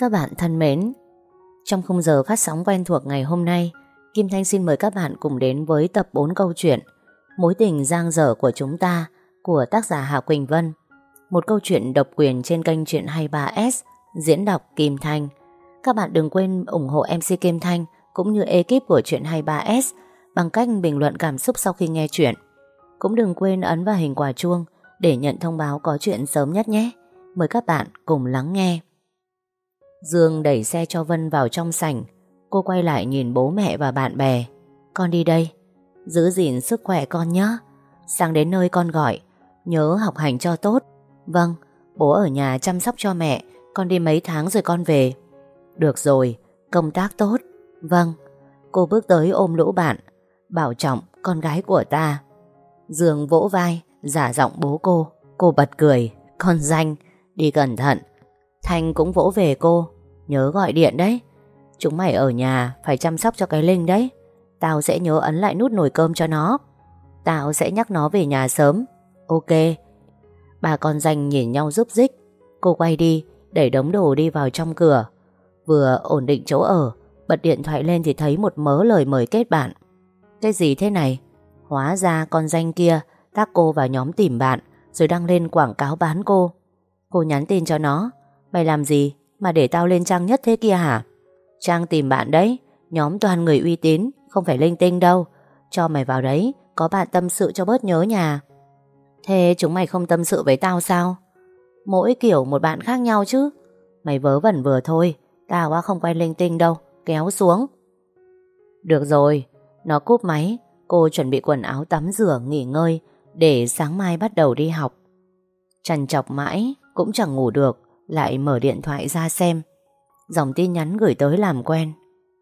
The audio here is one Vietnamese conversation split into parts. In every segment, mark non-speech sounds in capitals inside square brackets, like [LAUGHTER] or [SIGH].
Các bạn thân mến, trong khung giờ phát sóng quen thuộc ngày hôm nay, Kim Thanh xin mời các bạn cùng đến với tập 4 câu chuyện Mối tình giang dở của chúng ta của tác giả Hà Quỳnh Vân. Một câu chuyện độc quyền trên kênh Chuyện 23S, diễn đọc Kim Thanh. Các bạn đừng quên ủng hộ MC Kim Thanh cũng như ekip của Chuyện 23S bằng cách bình luận cảm xúc sau khi nghe chuyện. Cũng đừng quên ấn vào hình quả chuông để nhận thông báo có chuyện sớm nhất nhé. Mời các bạn cùng lắng nghe. Dương đẩy xe cho Vân vào trong sảnh. Cô quay lại nhìn bố mẹ và bạn bè. Con đi đây. Giữ gìn sức khỏe con nhé. Sang đến nơi con gọi. Nhớ học hành cho tốt. Vâng, bố ở nhà chăm sóc cho mẹ. Con đi mấy tháng rồi con về. Được rồi, công tác tốt. Vâng. Cô bước tới ôm lũ bạn. Bảo trọng con gái của ta. Dương vỗ vai, giả giọng bố cô. Cô bật cười. Con danh, đi cẩn thận. Thanh cũng vỗ về cô. Nhớ gọi điện đấy. Chúng mày ở nhà phải chăm sóc cho cái Linh đấy. Tao sẽ nhớ ấn lại nút nồi cơm cho nó. Tao sẽ nhắc nó về nhà sớm. Ok. Bà con danh nhìn nhau giúp dích Cô quay đi, Đẩy đống đồ đi vào trong cửa. Vừa ổn định chỗ ở, Bật điện thoại lên thì thấy một mớ lời mời kết bạn. Cái gì thế này? Hóa ra con danh kia Tác cô vào nhóm tìm bạn, Rồi đăng lên quảng cáo bán cô. Cô nhắn tin cho nó. Mày làm gì mà để tao lên trang nhất thế kia hả? Trang tìm bạn đấy, nhóm toàn người uy tín, không phải linh tinh đâu. Cho mày vào đấy, có bạn tâm sự cho bớt nhớ nhà. Thế chúng mày không tâm sự với tao sao? Mỗi kiểu một bạn khác nhau chứ. Mày vớ vẩn vừa thôi, tao không quen linh tinh đâu, kéo xuống. Được rồi, nó cúp máy, cô chuẩn bị quần áo tắm rửa nghỉ ngơi để sáng mai bắt đầu đi học. Trần chọc mãi, cũng chẳng ngủ được lại mở điện thoại ra xem. Dòng tin nhắn gửi tới làm quen.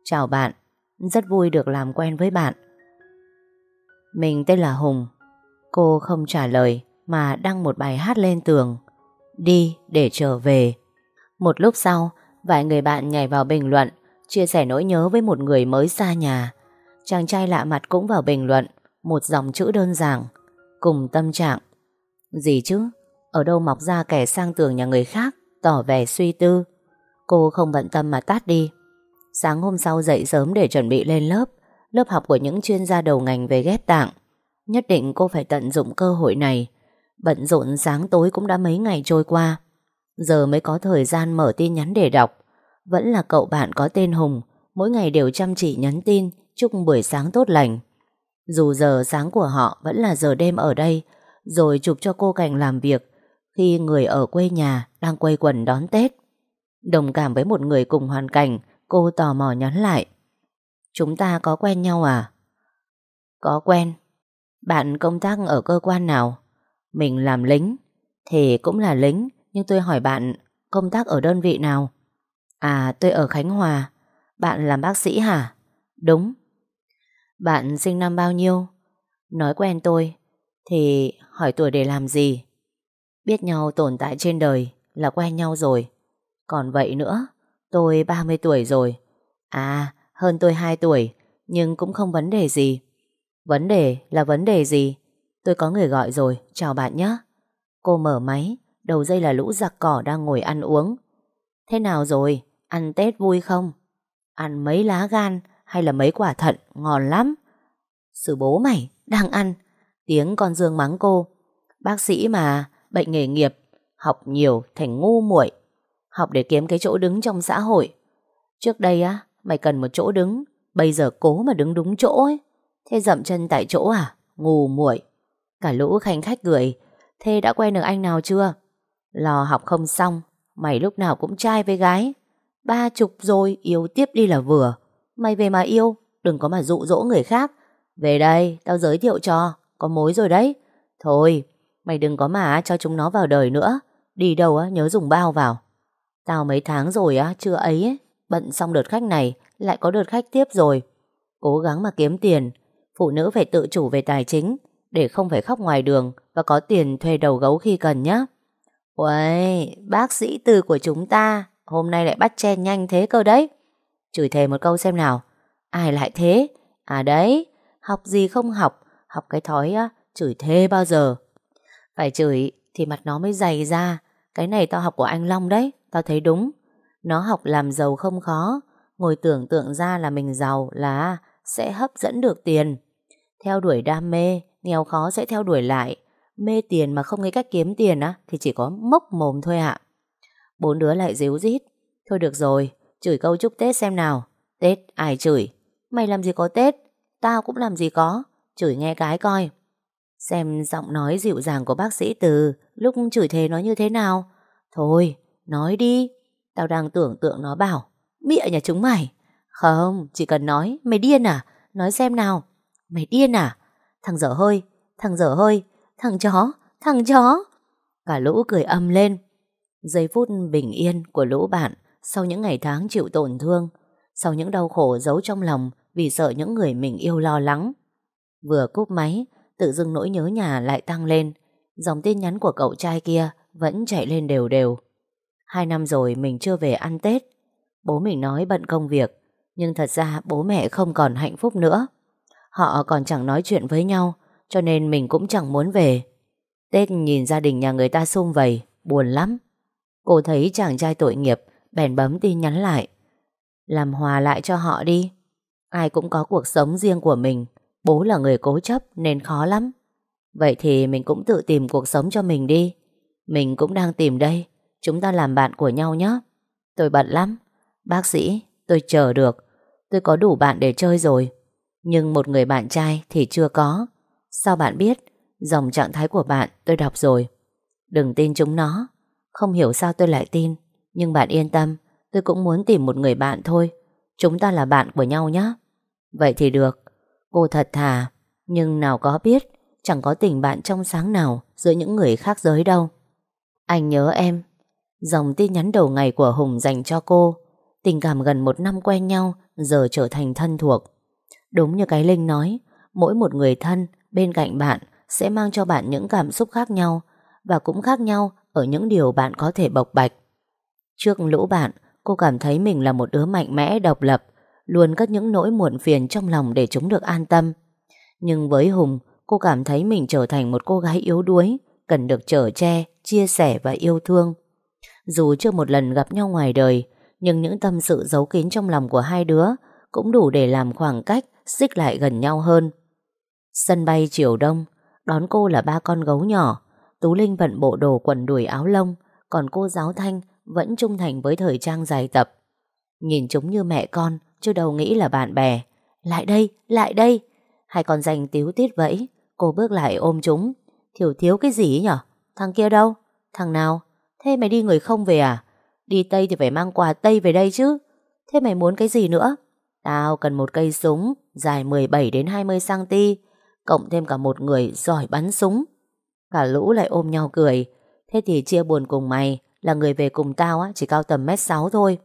Chào bạn, Rất vui được làm quen với bạn. Mình tên là Hùng. Cô không trả lời Mà đăng một bài hát lên tường. Đi để trở về. Một lúc sau, Vài người bạn nhảy vào bình luận, Chia sẻ nỗi nhớ với một người mới xa nhà. Chàng trai lạ mặt cũng vào bình luận, Một dòng chữ đơn giản, Cùng tâm trạng. Gì chứ? Ở đâu mọc ra kẻ sang tường nhà người khác? Tỏ vẻ suy tư. Cô không bận tâm mà tát đi. Sáng hôm sau dậy sớm để chuẩn bị lên lớp, lớp học của những chuyên gia đầu ngành về ghép tạng. Nhất định cô phải tận dụng cơ hội này. Bận rộn sáng tối cũng đã mấy ngày trôi qua. Giờ mới có thời gian mở tin nhắn để đọc. Vẫn là cậu bạn có tên Hùng, mỗi ngày đều chăm chỉ nhắn tin, chúc buổi sáng tốt lành. Dù giờ sáng của họ vẫn là giờ đêm ở đây, rồi chụp cho cô cảnh làm việc, khi người ở quê nhà đang quây quần đón Tết. Đồng cảm với một người cùng hoàn cảnh, cô tò mò nhắn lại. Chúng ta có quen nhau à? Có quen. Bạn công tác ở cơ quan nào? Mình làm lính. Thì cũng là lính, nhưng tôi hỏi bạn công tác ở đơn vị nào? À, tôi ở Khánh Hòa. Bạn làm bác sĩ hả? Đúng. Bạn sinh năm bao nhiêu? Nói quen tôi, thì hỏi tuổi để làm gì? Biết nhau tồn tại trên đời là quen nhau rồi. Còn vậy nữa, tôi 30 tuổi rồi. À, hơn tôi 2 tuổi, nhưng cũng không vấn đề gì. Vấn đề là vấn đề gì? Tôi có người gọi rồi, chào bạn nhé. Cô mở máy, đầu dây là lũ giặc cỏ đang ngồi ăn uống. Thế nào rồi? Ăn Tết vui không? Ăn mấy lá gan hay là mấy quả thận ngon lắm. Sự bố mày, đang ăn. Tiếng con Dương mắng cô. Bác sĩ mà, bệnh nghề nghiệp, học nhiều thành ngu muội, học để kiếm cái chỗ đứng trong xã hội. Trước đây á, mày cần một chỗ đứng, bây giờ cố mà đứng đúng chỗ ấy. Thế dậm chân tại chỗ à? Ngu muội. Cả lũ khanh khách cười, thế đã quen được anh nào chưa? Lò học không xong, mày lúc nào cũng trai với gái. Ba chục rồi, yêu tiếp đi là vừa. Mày về mà yêu, đừng có mà dụ dỗ người khác. Về đây, tao giới thiệu cho, có mối rồi đấy. Thôi, Mày đừng có mà cho chúng nó vào đời nữa. Đi đâu á nhớ dùng bao vào. Tao mấy tháng rồi á chưa ấy, Bận xong đợt khách này Lại có đợt khách tiếp rồi. Cố gắng mà kiếm tiền. Phụ nữ phải tự chủ về tài chính Để không phải khóc ngoài đường Và có tiền thuê đầu gấu khi cần nhá. Uầy Bác sĩ tư của chúng ta Hôm nay lại bắt chen nhanh thế cơ đấy. Chửi thề một câu xem nào. Ai lại thế? À đấy Học gì không học? Học cái thói á Chửi thề bao giờ? Phải chửi thì mặt nó mới dày ra. Cái này tao học của anh Long đấy Tao thấy đúng. Nó học làm giàu không khó Ngồi tưởng tượng ra là mình giàu là Sẽ hấp dẫn được tiền. Theo đuổi đam mê Nghèo khó sẽ theo đuổi lại. Mê tiền mà không nghĩ cách kiếm tiền á Thì chỉ có mốc mồm thôi ạ. Bốn đứa lại díu dít. Thôi được rồi, chửi câu chúc Tết xem nào. Tết ai chửi? Mày làm gì có Tết? Tao cũng làm gì có. Chửi nghe cái coi. Xem giọng nói dịu dàng của bác sĩ Từ Lúc chửi thề nó như thế nào. Thôi, nói đi. Tao đang tưởng tượng nó bảo Bịa nhà chúng mày. Không, chỉ cần nói Mày điên à? Nói xem nào. Mày điên à? Thằng dở hơi Thằng dở hơi Thằng chó Thằng chó. Cả lũ cười âm lên. Giây phút bình yên của lũ bạn Sau những ngày tháng chịu tổn thương Sau những đau khổ giấu trong lòng Vì sợ những người mình yêu lo lắng. Vừa cúp máy Tự dưng nỗi nhớ nhà lại tăng lên. Dòng tin nhắn của cậu trai kia Vẫn chạy lên đều đều. Hai năm rồi mình chưa về ăn Tết. Bố mình nói bận công việc, Nhưng thật ra bố mẹ không còn hạnh phúc nữa. Họ còn chẳng nói chuyện với nhau, Cho nên mình cũng chẳng muốn về. Tết nhìn gia đình nhà người ta sum vầy, Buồn lắm. Cô thấy chàng trai tội nghiệp, Bèn bấm tin nhắn lại. Làm hòa lại cho họ đi. Ai cũng có cuộc sống riêng của mình Bố là người cố chấp nên khó lắm. Vậy thì mình cũng tự tìm cuộc sống cho mình đi. Mình cũng đang tìm đây. Chúng ta làm bạn của nhau nhé. Tôi bận lắm. Bác sĩ, tôi chờ được. Tôi có đủ bạn để chơi rồi. Nhưng một người bạn trai thì chưa có. Sao bạn biết? Dòng trạng thái của bạn tôi đọc rồi. Đừng tin chúng nó. Không hiểu sao tôi lại tin. Nhưng bạn yên tâm Tôi cũng muốn tìm một người bạn thôi. Chúng ta là bạn của nhau nhé. Vậy thì được. Cô thật thà, Nhưng nào có biết, Chẳng có tình bạn trong sáng nào Giữa những người khác giới đâu. Anh nhớ em, Dòng tin nhắn đầu ngày của Hùng dành cho cô, Tình cảm gần một năm quen nhau, Giờ trở thành thân thuộc. Đúng như cái Linh nói, Mỗi một người thân bên cạnh bạn Sẽ mang cho bạn những cảm xúc khác nhau Và cũng khác nhau Ở những điều bạn có thể bộc bạch. Trước lũ bạn, Cô cảm thấy mình là một đứa mạnh mẽ, độc lập Luôn cất những nỗi muộn phiền trong lòng Để chúng được an tâm. Nhưng với Hùng Cô cảm thấy mình trở thành một cô gái yếu đuối Cần được chở che, chia sẻ và yêu thương. Dù chưa một lần gặp nhau ngoài đời Nhưng những tâm sự giấu kín trong lòng của hai đứa Cũng đủ để làm khoảng cách Xích lại gần nhau hơn. Sân bay chiều đông Đón cô là ba con gấu nhỏ Tú Linh vận bộ đồ quần đùi áo lông Còn cô giáo Thanh Vẫn trung thành với thời trang dài tập. Nhìn chúng như mẹ con Chứ đâu nghĩ là bạn bè. Lại đây, lại đây. Hai con danh tiếu tít vẫy Cô bước lại ôm chúng. Thiểu thiếu cái gì nhở? Thằng kia đâu? Thằng nào? Thế mày đi người không về à? Đi Tây thì phải mang quà Tây về đây chứ. Thế mày muốn cái gì nữa? Tao cần một cây súng Dài 17 đến 20 cm Cộng thêm cả một người giỏi bắn súng. Cả lũ lại ôm nhau cười. Thế thì chia buồn cùng mày Là người về cùng tao á, chỉ cao tầm mét 6 thôi.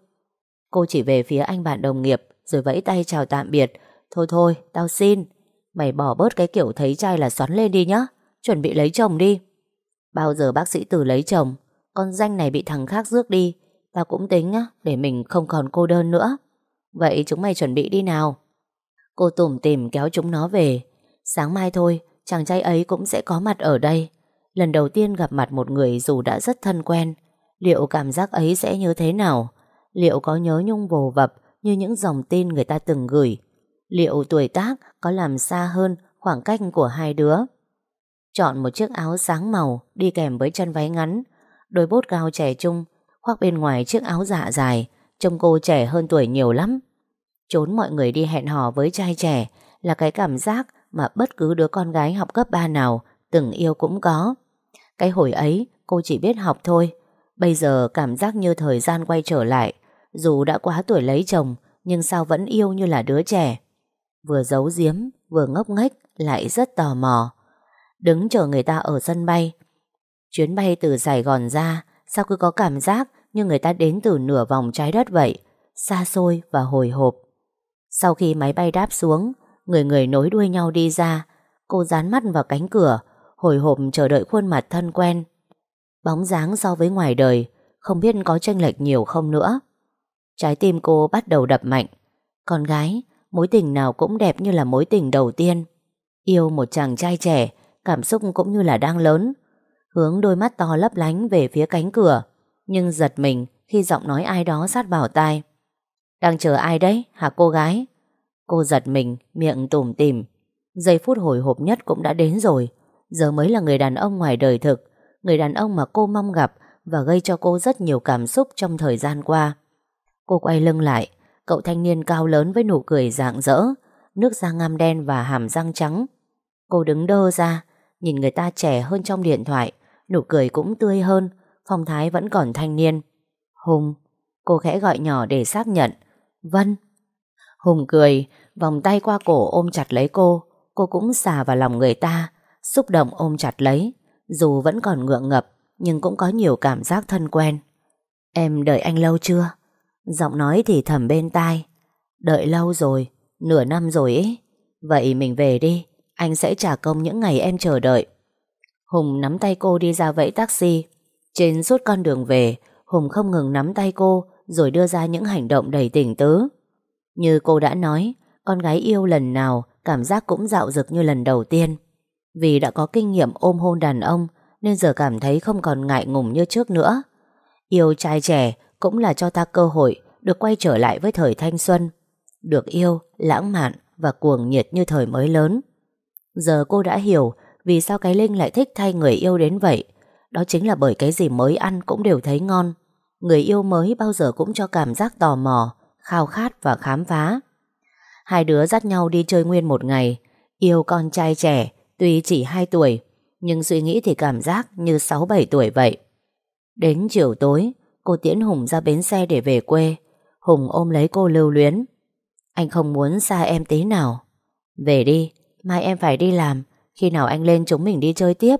Cô chỉ về phía anh bạn đồng nghiệp Rồi vẫy tay chào tạm biệt. Thôi thôi, tao xin. Mày bỏ bớt cái kiểu thấy trai là xoắn lên đi nhá. Chuẩn bị lấy chồng đi. Bao giờ bác sĩ từ lấy chồng Con danh này bị thằng khác rước đi. Tao cũng tính á Để mình không còn cô đơn nữa. Vậy chúng mày chuẩn bị đi nào. Cô tủm tìm kéo chúng nó về. Sáng mai thôi Chàng trai ấy cũng sẽ có mặt ở đây. Lần đầu tiên gặp mặt một người dù đã rất thân quen. Liệu cảm giác ấy sẽ như thế nào? Liệu có nhớ nhung vồ vập Như những dòng tin người ta từng gửi Liệu tuổi tác có làm xa hơn khoảng cách của hai đứa? Chọn một chiếc áo sáng màu đi kèm với chân váy ngắn, đôi bốt cao trẻ trung, khoác bên ngoài chiếc áo dạ dài, trông cô trẻ hơn tuổi nhiều lắm. Trốn mọi người đi hẹn hò với trai trẻ là cái cảm giác mà bất cứ đứa con gái học cấp 3 nào từng yêu cũng có. Cái hồi ấy cô chỉ biết học thôi, bây giờ cảm giác như thời gian quay trở lại, dù đã quá tuổi lấy chồng, nhưng sao vẫn yêu như là đứa trẻ. Vừa giấu giếm, Vừa ngốc nghếch, Lại rất tò mò. Đứng chờ người ta ở sân bay. Chuyến bay từ Sài Gòn ra, Sao cứ có cảm giác Như người ta đến từ nửa vòng trái đất vậy, Xa xôi và hồi hộp. Sau khi máy bay đáp xuống, Người người nối đuôi nhau đi ra. Cô dán mắt vào cánh cửa, Hồi hộp chờ đợi khuôn mặt thân quen. Bóng dáng so với ngoài đời, Không biết có chênh lệch nhiều không nữa. Trái tim cô bắt đầu đập mạnh Con gái Mối tình nào cũng đẹp như là mối tình đầu tiên Yêu một chàng trai trẻ Cảm xúc cũng như là đang lớn Hướng đôi mắt to lấp lánh về phía cánh cửa Nhưng giật mình khi giọng nói ai đó sát vào tai. Đang chờ ai đấy hả cô gái? Cô giật mình, miệng tủm tỉm. Giây phút hồi hộp nhất cũng đã đến rồi. Giờ mới là người đàn ông ngoài đời thực, người đàn ông mà cô mong gặp và gây cho cô rất nhiều cảm xúc trong thời gian qua. Cô quay lưng lại, cậu thanh niên cao lớn với nụ cười rạng rỡ, nước da ngăm đen và hàm răng trắng. Cô đứng đơ ra, nhìn người ta trẻ hơn trong điện thoại, nụ cười cũng tươi hơn, phong thái vẫn còn thanh niên. Hùng, cô khẽ gọi nhỏ để xác nhận. Vân. Hùng cười, vòng tay qua cổ ôm chặt lấy cô, cô cũng xà vào lòng người ta, xúc động ôm chặt lấy, dù vẫn còn ngượng ngập, nhưng cũng có nhiều cảm giác thân quen. Em đợi anh lâu chưa? Giọng nói thì thầm bên tai. Đợi lâu rồi, nửa năm rồi ấy. Vậy mình về đi, anh sẽ trả công những ngày em chờ đợi. Hùng nắm tay cô đi ra vẫy taxi. Trên suốt con đường về, Hùng không ngừng nắm tay cô rồi đưa ra những hành động đầy tình tứ. Như cô đã nói, con gái yêu lần nào cảm giác cũng dạo dực như lần đầu tiên. Vì đã có kinh nghiệm ôm hôn đàn ông nên giờ cảm thấy không còn ngại ngùng như trước nữa. Yêu trai trẻ cũng là cho ta cơ hội được quay trở lại với thời thanh xuân, được yêu, lãng mạn và cuồng nhiệt như thời mới lớn. Giờ cô đã hiểu vì sao cái Linh lại thích thay người yêu đến vậy. Đó chính là bởi cái gì mới ăn cũng đều thấy ngon. Người yêu mới bao giờ cũng cho cảm giác tò mò, khao khát và khám phá. Hai đứa dắt nhau đi chơi nguyên một ngày, yêu con trai trẻ, tuy chỉ 2 tuổi, nhưng suy nghĩ thì cảm giác như 6-7 tuổi vậy. Đến chiều tối, cô tiễn Hùng ra bến xe để về quê. Hùng ôm lấy cô lưu luyến. Anh không muốn xa em tí nào. Về đi, mai em phải đi làm, khi nào anh lên chúng mình đi chơi tiếp.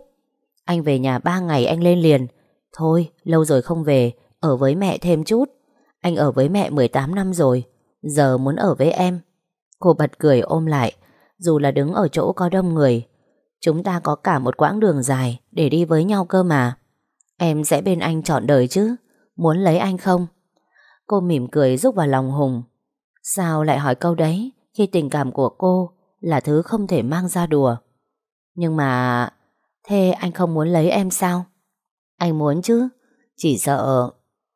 Anh về nhà ba ngày anh lên liền. Thôi, lâu rồi không về, ở với mẹ thêm chút. Anh ở với mẹ 18 năm rồi, giờ muốn ở với em. Cô bật cười ôm lại, dù là đứng ở chỗ có đông người. Chúng ta có cả một quãng đường dài để đi với nhau cơ mà. Em sẽ bên anh chọn đời chứ, muốn lấy anh không? Cô mỉm cười rúc vào lòng Hùng. Sao lại hỏi câu đấy khi tình cảm của cô là thứ không thể mang ra đùa? Nhưng mà... Thế anh không muốn lấy em sao? Anh muốn chứ, chỉ sợ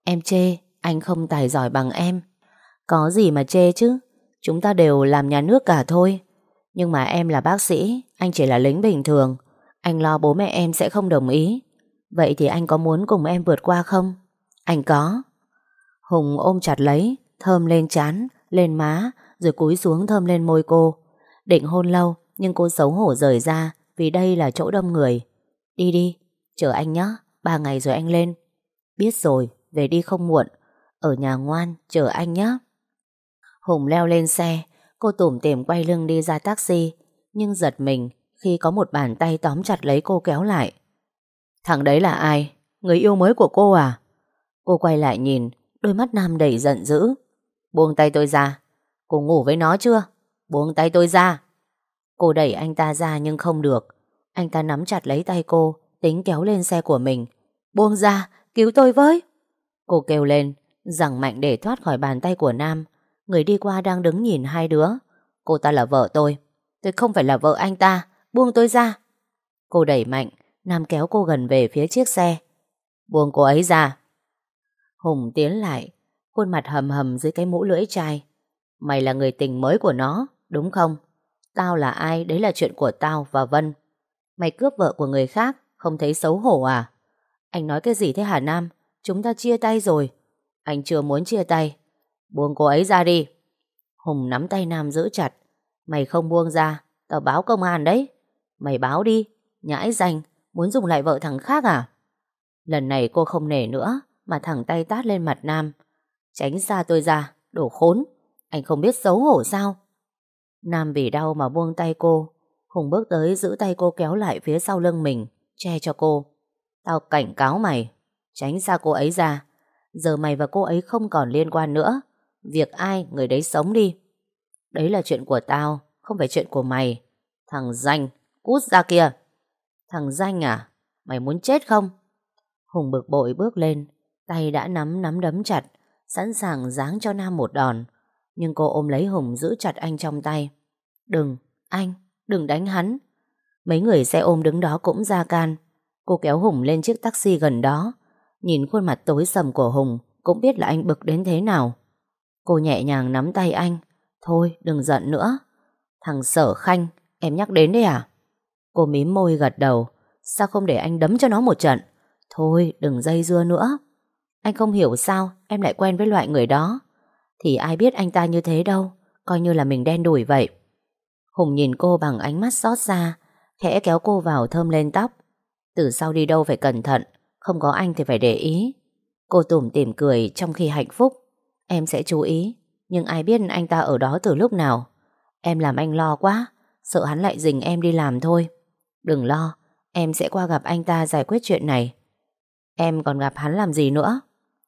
em chê anh không tài giỏi bằng em. Có gì mà chê chứ, chúng ta đều làm nhà nước cả thôi. Nhưng mà em là bác sĩ, anh chỉ là lính bình thường. Anh lo bố mẹ em sẽ không đồng ý. Vậy thì anh có muốn cùng em vượt qua không? Anh có. Hùng ôm chặt lấy, thơm lên chán, lên má, rồi cúi xuống thơm lên môi cô. Định hôn lâu, nhưng cô xấu hổ rời ra vì đây là chỗ đông người. Đi đi, chờ anh nhé, ba ngày rồi anh lên. Biết rồi, về đi không muộn. Ở nhà ngoan, chờ anh nhé. Hùng leo lên xe, cô tủm tỉm quay lưng đi ra taxi, nhưng giật mình khi có một bàn tay tóm chặt lấy cô kéo lại. Thằng đấy là ai? Người yêu mới của cô à? Cô quay lại nhìn, đôi mắt Nam đầy giận dữ. Buông tay tôi ra. Cô ngủ với nó chưa? Buông tay tôi ra. Cô đẩy anh ta ra nhưng không được. Anh ta nắm chặt lấy tay cô, tính kéo lên xe của mình. Buông ra, cứu tôi với. Cô kêu lên, rằng mạnh để thoát khỏi bàn tay của Nam. Người đi qua đang đứng nhìn hai đứa. Cô ta là vợ tôi. Tôi không phải là vợ anh ta. Buông tôi ra. Cô đẩy mạnh, Nam kéo cô gần về phía chiếc xe. Buông cô ấy ra. Hùng tiến lại, khuôn mặt hầm hầm dưới cái mũ lưỡi chai. Mày là người tình mới của nó, đúng không? Tao là ai, đấy là chuyện của tao và Vân. Mày cướp vợ của người khác, không thấy xấu hổ à? Anh nói cái gì thế Hà Nam? Chúng ta chia tay rồi. Anh chưa muốn chia tay. Buông cô ấy ra đi. Hùng nắm tay Nam giữ chặt. Mày không buông ra, tao báo công an đấy. Mày báo đi, nhãi danh, muốn dùng lại vợ thằng khác à? Lần này cô không nể nữa, mà thẳng tay tát lên mặt Nam. Tránh xa tôi ra, đổ khốn. Anh không biết xấu hổ sao? Nam vì đau mà buông tay cô. Hùng bước tới giữ tay cô kéo lại phía sau lưng mình, che cho cô. Tao cảnh cáo mày, tránh xa cô ấy ra. Giờ mày và cô ấy không còn liên quan nữa. Việc ai, người đấy sống đi. Đấy là chuyện của tao, không phải chuyện của mày. Thằng danh, cút ra kia. Thằng danh à? Mày muốn chết không? Hùng bực bội bước lên, tay đã nắm nắm đấm chặt, sẵn sàng giáng cho Nam một đòn. Nhưng cô ôm lấy Hùng giữ chặt anh trong tay. Đừng, anh, đừng đánh hắn. Mấy người xe ôm đứng đó cũng ra can. Cô kéo Hùng lên chiếc taxi gần đó. Nhìn khuôn mặt tối sầm của Hùng, cũng biết là anh bực đến thế nào. Cô nhẹ nhàng nắm tay anh. Thôi, đừng giận nữa. Thằng Sở Khanh, em nhắc đến đấy à? Cô mím môi gật đầu. Sao không để anh đấm cho nó một trận? Thôi, đừng dây dưa nữa. Anh không hiểu sao em lại quen với loại người đó. Thì ai biết anh ta như thế đâu. Coi như là mình đen đủi vậy. Hùng nhìn cô bằng ánh mắt xót xa, khẽ kéo cô vào thơm lên tóc. Từ sau đi đâu phải cẩn thận, không có anh thì phải để ý. Cô tủm tỉm cười trong khi hạnh phúc. Em sẽ chú ý, nhưng ai biết anh ta ở đó từ lúc nào. Em làm anh lo quá, sợ hắn lại dình em đi làm thôi. Đừng lo, em sẽ qua gặp anh ta giải quyết chuyện này. Em còn gặp hắn làm gì nữa?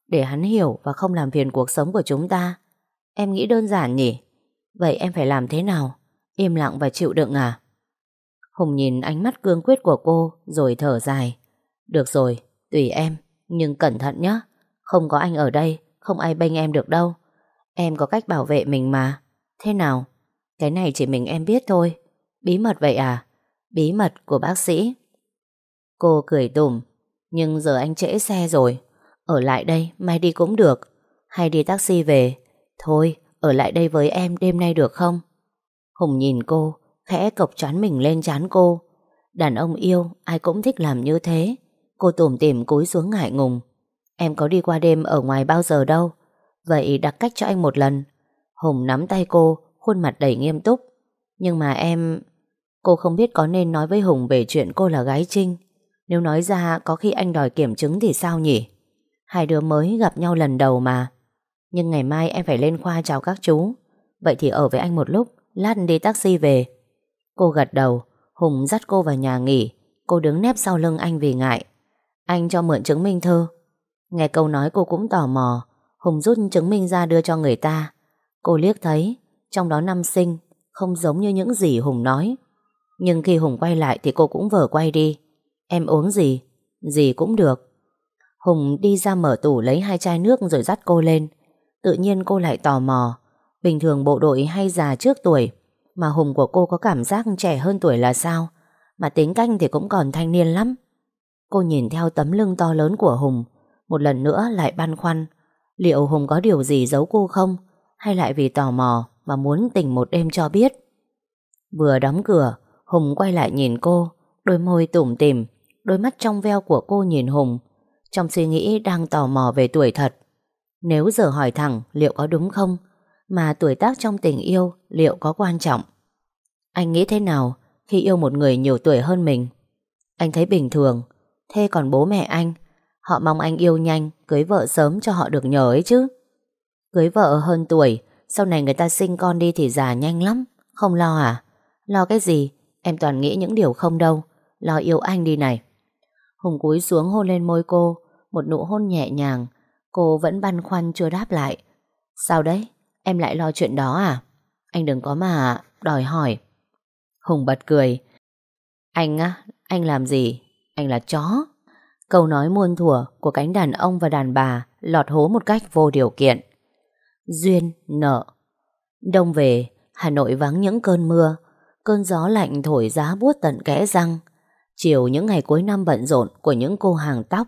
Để hắn hiểu và không làm phiền cuộc sống của chúng ta. Em nghĩ đơn giản nhỉ? Vậy em phải làm thế nào? Im lặng và chịu đựng à? Hùng nhìn ánh mắt cương quyết của cô rồi thở dài. Được rồi, tùy em, nhưng cẩn thận nhé. Không có anh ở đây, không ai bênh em được đâu. Em có cách bảo vệ mình mà. Thế nào? Cái này chỉ mình em biết thôi. Bí mật vậy à? Bí mật của bác sĩ. Cô cười tủm. Nhưng giờ anh trễ xe rồi. Ở lại đây, mai đi cũng được. Hay đi taxi về. Thôi, ở lại đây với em đêm nay được không? Hùng nhìn cô, khẽ cộc chán mình lên chán cô. Đàn ông yêu, ai cũng thích làm như thế. Cô tủm tỉm cúi xuống ngại ngùng. Em có đi qua đêm ở ngoài bao giờ đâu. Vậy đặt cách cho anh một lần. Hùng nắm tay cô, khuôn mặt đầy nghiêm túc. Nhưng mà em... Cô không biết có nên nói với Hùng về chuyện cô là gái trinh. Nếu nói ra có khi anh đòi kiểm chứng thì sao nhỉ? Hai đứa mới gặp nhau lần đầu mà. Nhưng ngày mai em phải lên khoa chào các chú. Vậy thì ở với anh một lúc, lát đi taxi về. Cô gật đầu, Hùng dắt cô vào nhà nghỉ. Cô đứng nép sau lưng anh vì ngại. Anh cho mượn chứng minh thư. Nghe câu nói cô cũng tò mò. Hùng rút chứng minh ra đưa cho người ta. Cô liếc thấy, trong đó năm sinh, không giống như những gì Hùng nói. Nhưng khi Hùng quay lại thì cô cũng vờ quay đi. Em uống gì? Gì cũng được. Hùng đi ra mở tủ lấy hai chai nước rồi dắt cô lên. Tự nhiên cô lại tò mò. Bình thường bộ đội hay già trước tuổi, mà Hùng của cô có cảm giác trẻ hơn tuổi là sao? Mà tính canh thì cũng còn thanh niên lắm. Cô nhìn theo tấm lưng to lớn của Hùng, một lần nữa lại băn khoăn. Liệu Hùng có điều gì giấu cô không? Hay lại vì tò mò mà muốn tỉnh một đêm cho biết? Vừa đóng cửa, Hùng quay lại nhìn cô, đôi môi tủm tỉm, đôi mắt trong veo của cô nhìn Hùng. Trong suy nghĩ đang tò mò về tuổi thật. Nếu giờ hỏi thẳng liệu có đúng không, mà tuổi tác trong tình yêu liệu có quan trọng? Anh nghĩ thế nào khi yêu một người nhiều tuổi hơn mình? Anh thấy bình thường, thế còn bố mẹ anh, họ mong anh yêu nhanh, cưới vợ sớm cho họ được nhờ ấy chứ. Cưới vợ hơn tuổi, sau này người ta sinh con đi thì già nhanh lắm, không lo à? Lo cái gì? Em toàn nghĩ những điều không đâu, lo yêu anh đi này. Hùng cúi xuống hôn lên môi cô, một nụ hôn nhẹ nhàng, cô vẫn băn khoăn chưa đáp lại. Sao đấy? Em lại lo chuyện đó à? Anh đừng có mà đòi hỏi. Hùng bật cười. Anh á, anh làm gì? Anh là chó. Câu nói muôn thuở của cánh đàn ông và đàn bà lọt hố một cách vô điều kiện. Duyên, nợ. Đông về, Hà Nội vắng những cơn mưa, cơn gió lạnh thổi giá buốt tận kẽ răng. Chiều những ngày cuối năm bận rộn của những cô hàng tóc.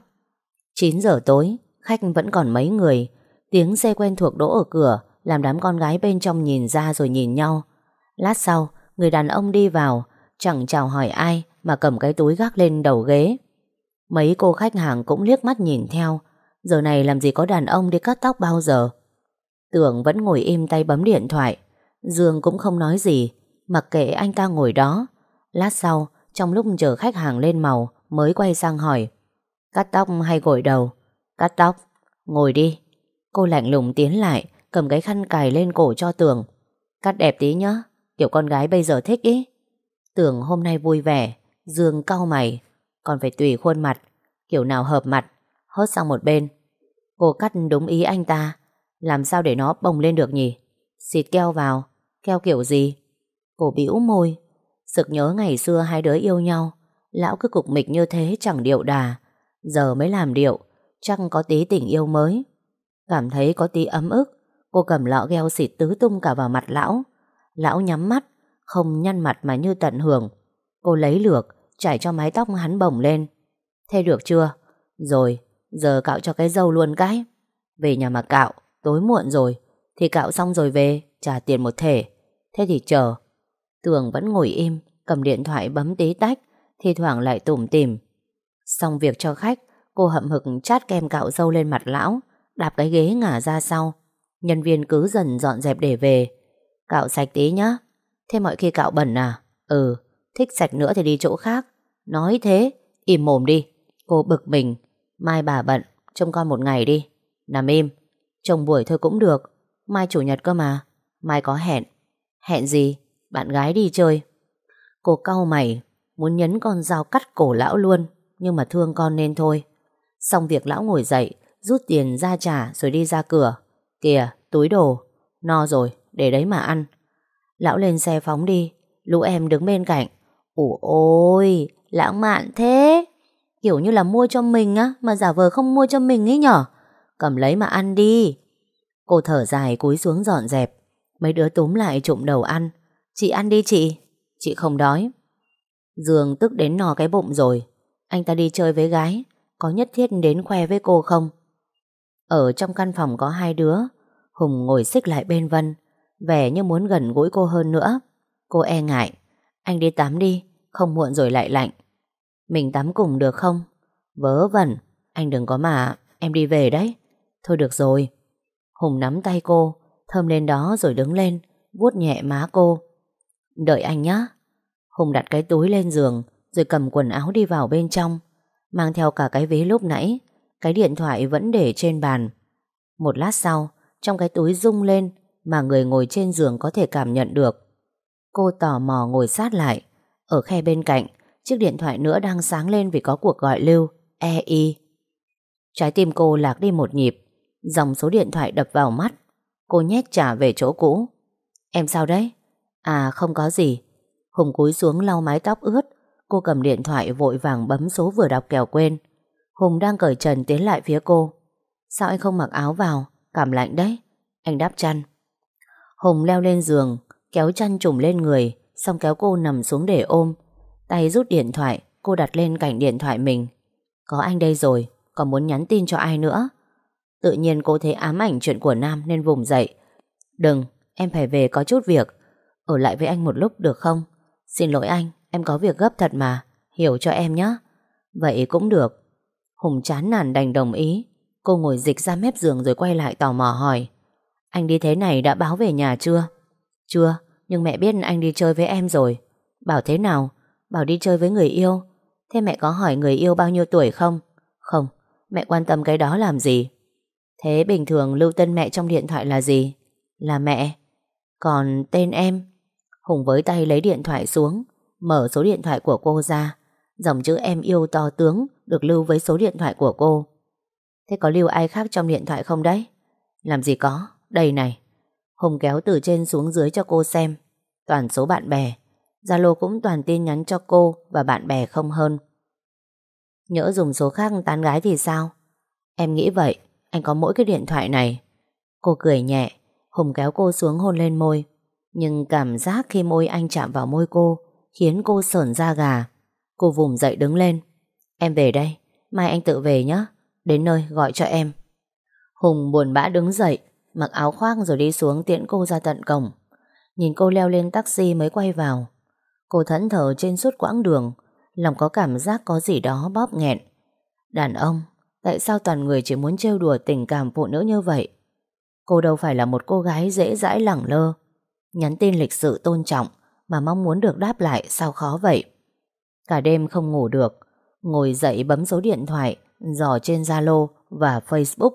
9 giờ tối, khách vẫn còn mấy người, tiếng xe quen thuộc đỗ ở cửa làm đám con gái bên trong nhìn ra rồi nhìn nhau. Lát sau, người đàn ông đi vào, chẳng chào hỏi ai mà cầm cái túi gác lên đầu ghế. Mấy cô khách hàng cũng liếc mắt nhìn theo, giờ này làm gì có đàn ông đi cắt tóc bao giờ. Tưởng vẫn ngồi im tay bấm điện thoại, Dương cũng không nói gì, mặc kệ anh ta ngồi đó. Lát sau, trong lúc chờ khách hàng lên màu, mới quay sang hỏi. Cắt tóc hay gội đầu? Cắt tóc. Ngồi đi. Cô lạnh lùng tiến lại, cầm cái khăn cài lên cổ cho Tường. Cắt đẹp tí nhá, kiểu con gái bây giờ thích ý. Tường hôm nay vui vẻ, Dương cau mày, còn phải tùy khuôn mặt, kiểu nào hợp mặt, hớt sang một bên. Cô cắt đúng ý anh ta, làm sao để nó bồng lên được nhỉ? Xịt keo vào, keo kiểu gì? Cô bĩu môi, sực nhớ ngày xưa hai đứa yêu nhau, lão cứ cục mịch như thế chẳng điệu đà, giờ mới làm điệu, chắc có tí tình yêu mới. Cảm thấy có tí ấm ức, Cô cầm lọ gheo xịt tứ tung cả vào mặt lão. Lão nhắm mắt, không nhăn mặt mà như tận hưởng. Cô lấy lược, trải cho mái tóc hắn bồng lên. Thế được chưa? Rồi, giờ cạo cho cái dâu luôn cái. Về nhà mà cạo, tối muộn rồi. Thì cạo xong rồi về, trả tiền một thể. Thế thì chờ. Tường vẫn ngồi im, cầm điện thoại bấm tí tách, thi thoảng lại tủm tìm. Xong việc cho khách, cô hậm hực chát kem cạo dâu lên mặt lão, đạp cái ghế ngả ra sau. Nhân viên cứ dần dọn dẹp để về. Cạo sạch tí nhá. Thế mọi khi cạo bẩn à? Ừ, thích sạch nữa thì đi chỗ khác. Nói thế, im mồm đi. Cô bực mình. Mai bà bận, trông con một ngày đi. Nằm im. Trông buổi thôi cũng được. Mai chủ nhật cơ mà. Mai có hẹn. Hẹn gì? Bạn gái đi chơi. Cô cau mày, muốn nhấn con dao cắt cổ lão luôn, nhưng mà thương con nên thôi. Xong việc lão ngồi dậy, rút tiền ra trả rồi đi ra cửa. Kìa, túi đồ. No rồi, để đấy mà ăn. Lão lên xe phóng đi, lũ em đứng bên cạnh. Ủa ôi, lãng mạn thế. Kiểu như là mua cho mình á, mà giả vờ không mua cho mình ấy nhở. Cầm lấy mà ăn đi. Cô thở dài cúi xuống dọn dẹp. Mấy đứa túm lại trụm đầu ăn. Chị ăn đi chị. Chị không đói. Dương tức đến nò cái bụng rồi. Anh ta đi chơi với gái. Có nhất thiết đến khoe với cô không? Ở trong căn phòng có hai đứa. Hùng ngồi xích lại bên Vân. Vẻ như muốn gần gũi cô hơn nữa. Cô e ngại. Anh đi tắm đi. Không muộn rồi lại lạnh. Mình tắm cùng được không? Vớ vẩn. Anh đừng có mà. Em đi về đấy. Thôi được rồi. Hùng nắm tay cô. Thơm lên đó rồi đứng lên. vuốt nhẹ má cô. Đợi anh nhé. Hùng đặt cái túi lên giường rồi cầm quần áo đi vào bên trong. Mang theo cả cái ví lúc nãy. Cái điện thoại vẫn để trên bàn. Một lát sau, trong cái túi rung lên mà người ngồi trên giường có thể cảm nhận được. Cô tò mò ngồi sát lại. Ở khe bên cạnh, chiếc điện thoại nữa đang sáng lên vì có cuộc gọi lưu EI. Trái tim cô lạc đi một nhịp. Dòng số điện thoại đập vào mắt. Cô nhét trả về chỗ cũ. Em sao đấy? À không có gì. Hùng cúi xuống lau mái tóc ướt. Cô cầm điện thoại vội vàng bấm số vừa đọc kèo quên. Hùng đang cởi trần tiến lại phía cô. Sao anh không mặc áo vào? Cảm lạnh đấy. Anh đáp chăn. Hùng leo lên giường, kéo chăn trùm lên người, xong kéo cô nằm xuống để ôm. Tay rút điện thoại, cô đặt lên cạnh điện thoại mình. Có anh đây rồi, còn muốn nhắn tin cho ai nữa? Tự nhiên cô thấy ám ảnh chuyện của Nam nên vùng dậy. Đừng, em phải về có chút việc. Ở lại với anh một lúc được không? Xin lỗi anh, em có việc gấp thật mà. Hiểu cho em nhé. Vậy cũng được. Hùng chán nản đành đồng ý. Cô ngồi dịch ra mép giường rồi quay lại tò mò hỏi. Anh đi thế này đã báo về nhà chưa? Chưa, nhưng mẹ biết anh đi chơi với em rồi. Bảo thế nào? Bảo đi chơi với người yêu. Thế mẹ có hỏi người yêu bao nhiêu tuổi không? Không, mẹ quan tâm cái đó làm gì? Thế bình thường lưu tên mẹ trong điện thoại là gì? Là mẹ. Còn tên em? Hùng với tay lấy điện thoại xuống, mở số điện thoại của cô ra. Dòng chữ em yêu to tướng được lưu với số điện thoại của cô. Thế có lưu ai khác trong điện thoại không đấy? Làm gì có, đây này. Hùng kéo từ trên xuống dưới cho cô xem. Toàn số bạn bè. Zalo cũng toàn tin nhắn cho cô và bạn bè không hơn. Nhỡ dùng số khác tán gái thì sao? Em nghĩ vậy, anh có mỗi cái điện thoại này. Cô cười nhẹ, Hùng kéo cô xuống hôn lên môi. Nhưng cảm giác khi môi anh chạm vào môi cô khiến cô sởn da gà. Cô vùng dậy đứng lên. Em về đây, mai anh tự về nhé. Đến nơi gọi cho em. Hùng buồn bã đứng dậy, mặc áo khoác rồi đi xuống tiễn cô ra tận cổng. Nhìn cô leo lên taxi mới quay vào. Cô thẫn thờ trên suốt quãng đường, lòng có cảm giác có gì đó bóp nghẹn. Đàn ông, tại sao toàn người chỉ muốn trêu đùa tình cảm phụ nữ như vậy? Cô đâu phải là một cô gái dễ dãi lẳng lơ. Nhắn tin lịch sự tôn trọng mà mong muốn được đáp lại sao khó vậy. Cả đêm không ngủ được, ngồi dậy bấm số điện thoại, dò trên Zalo và Facebook.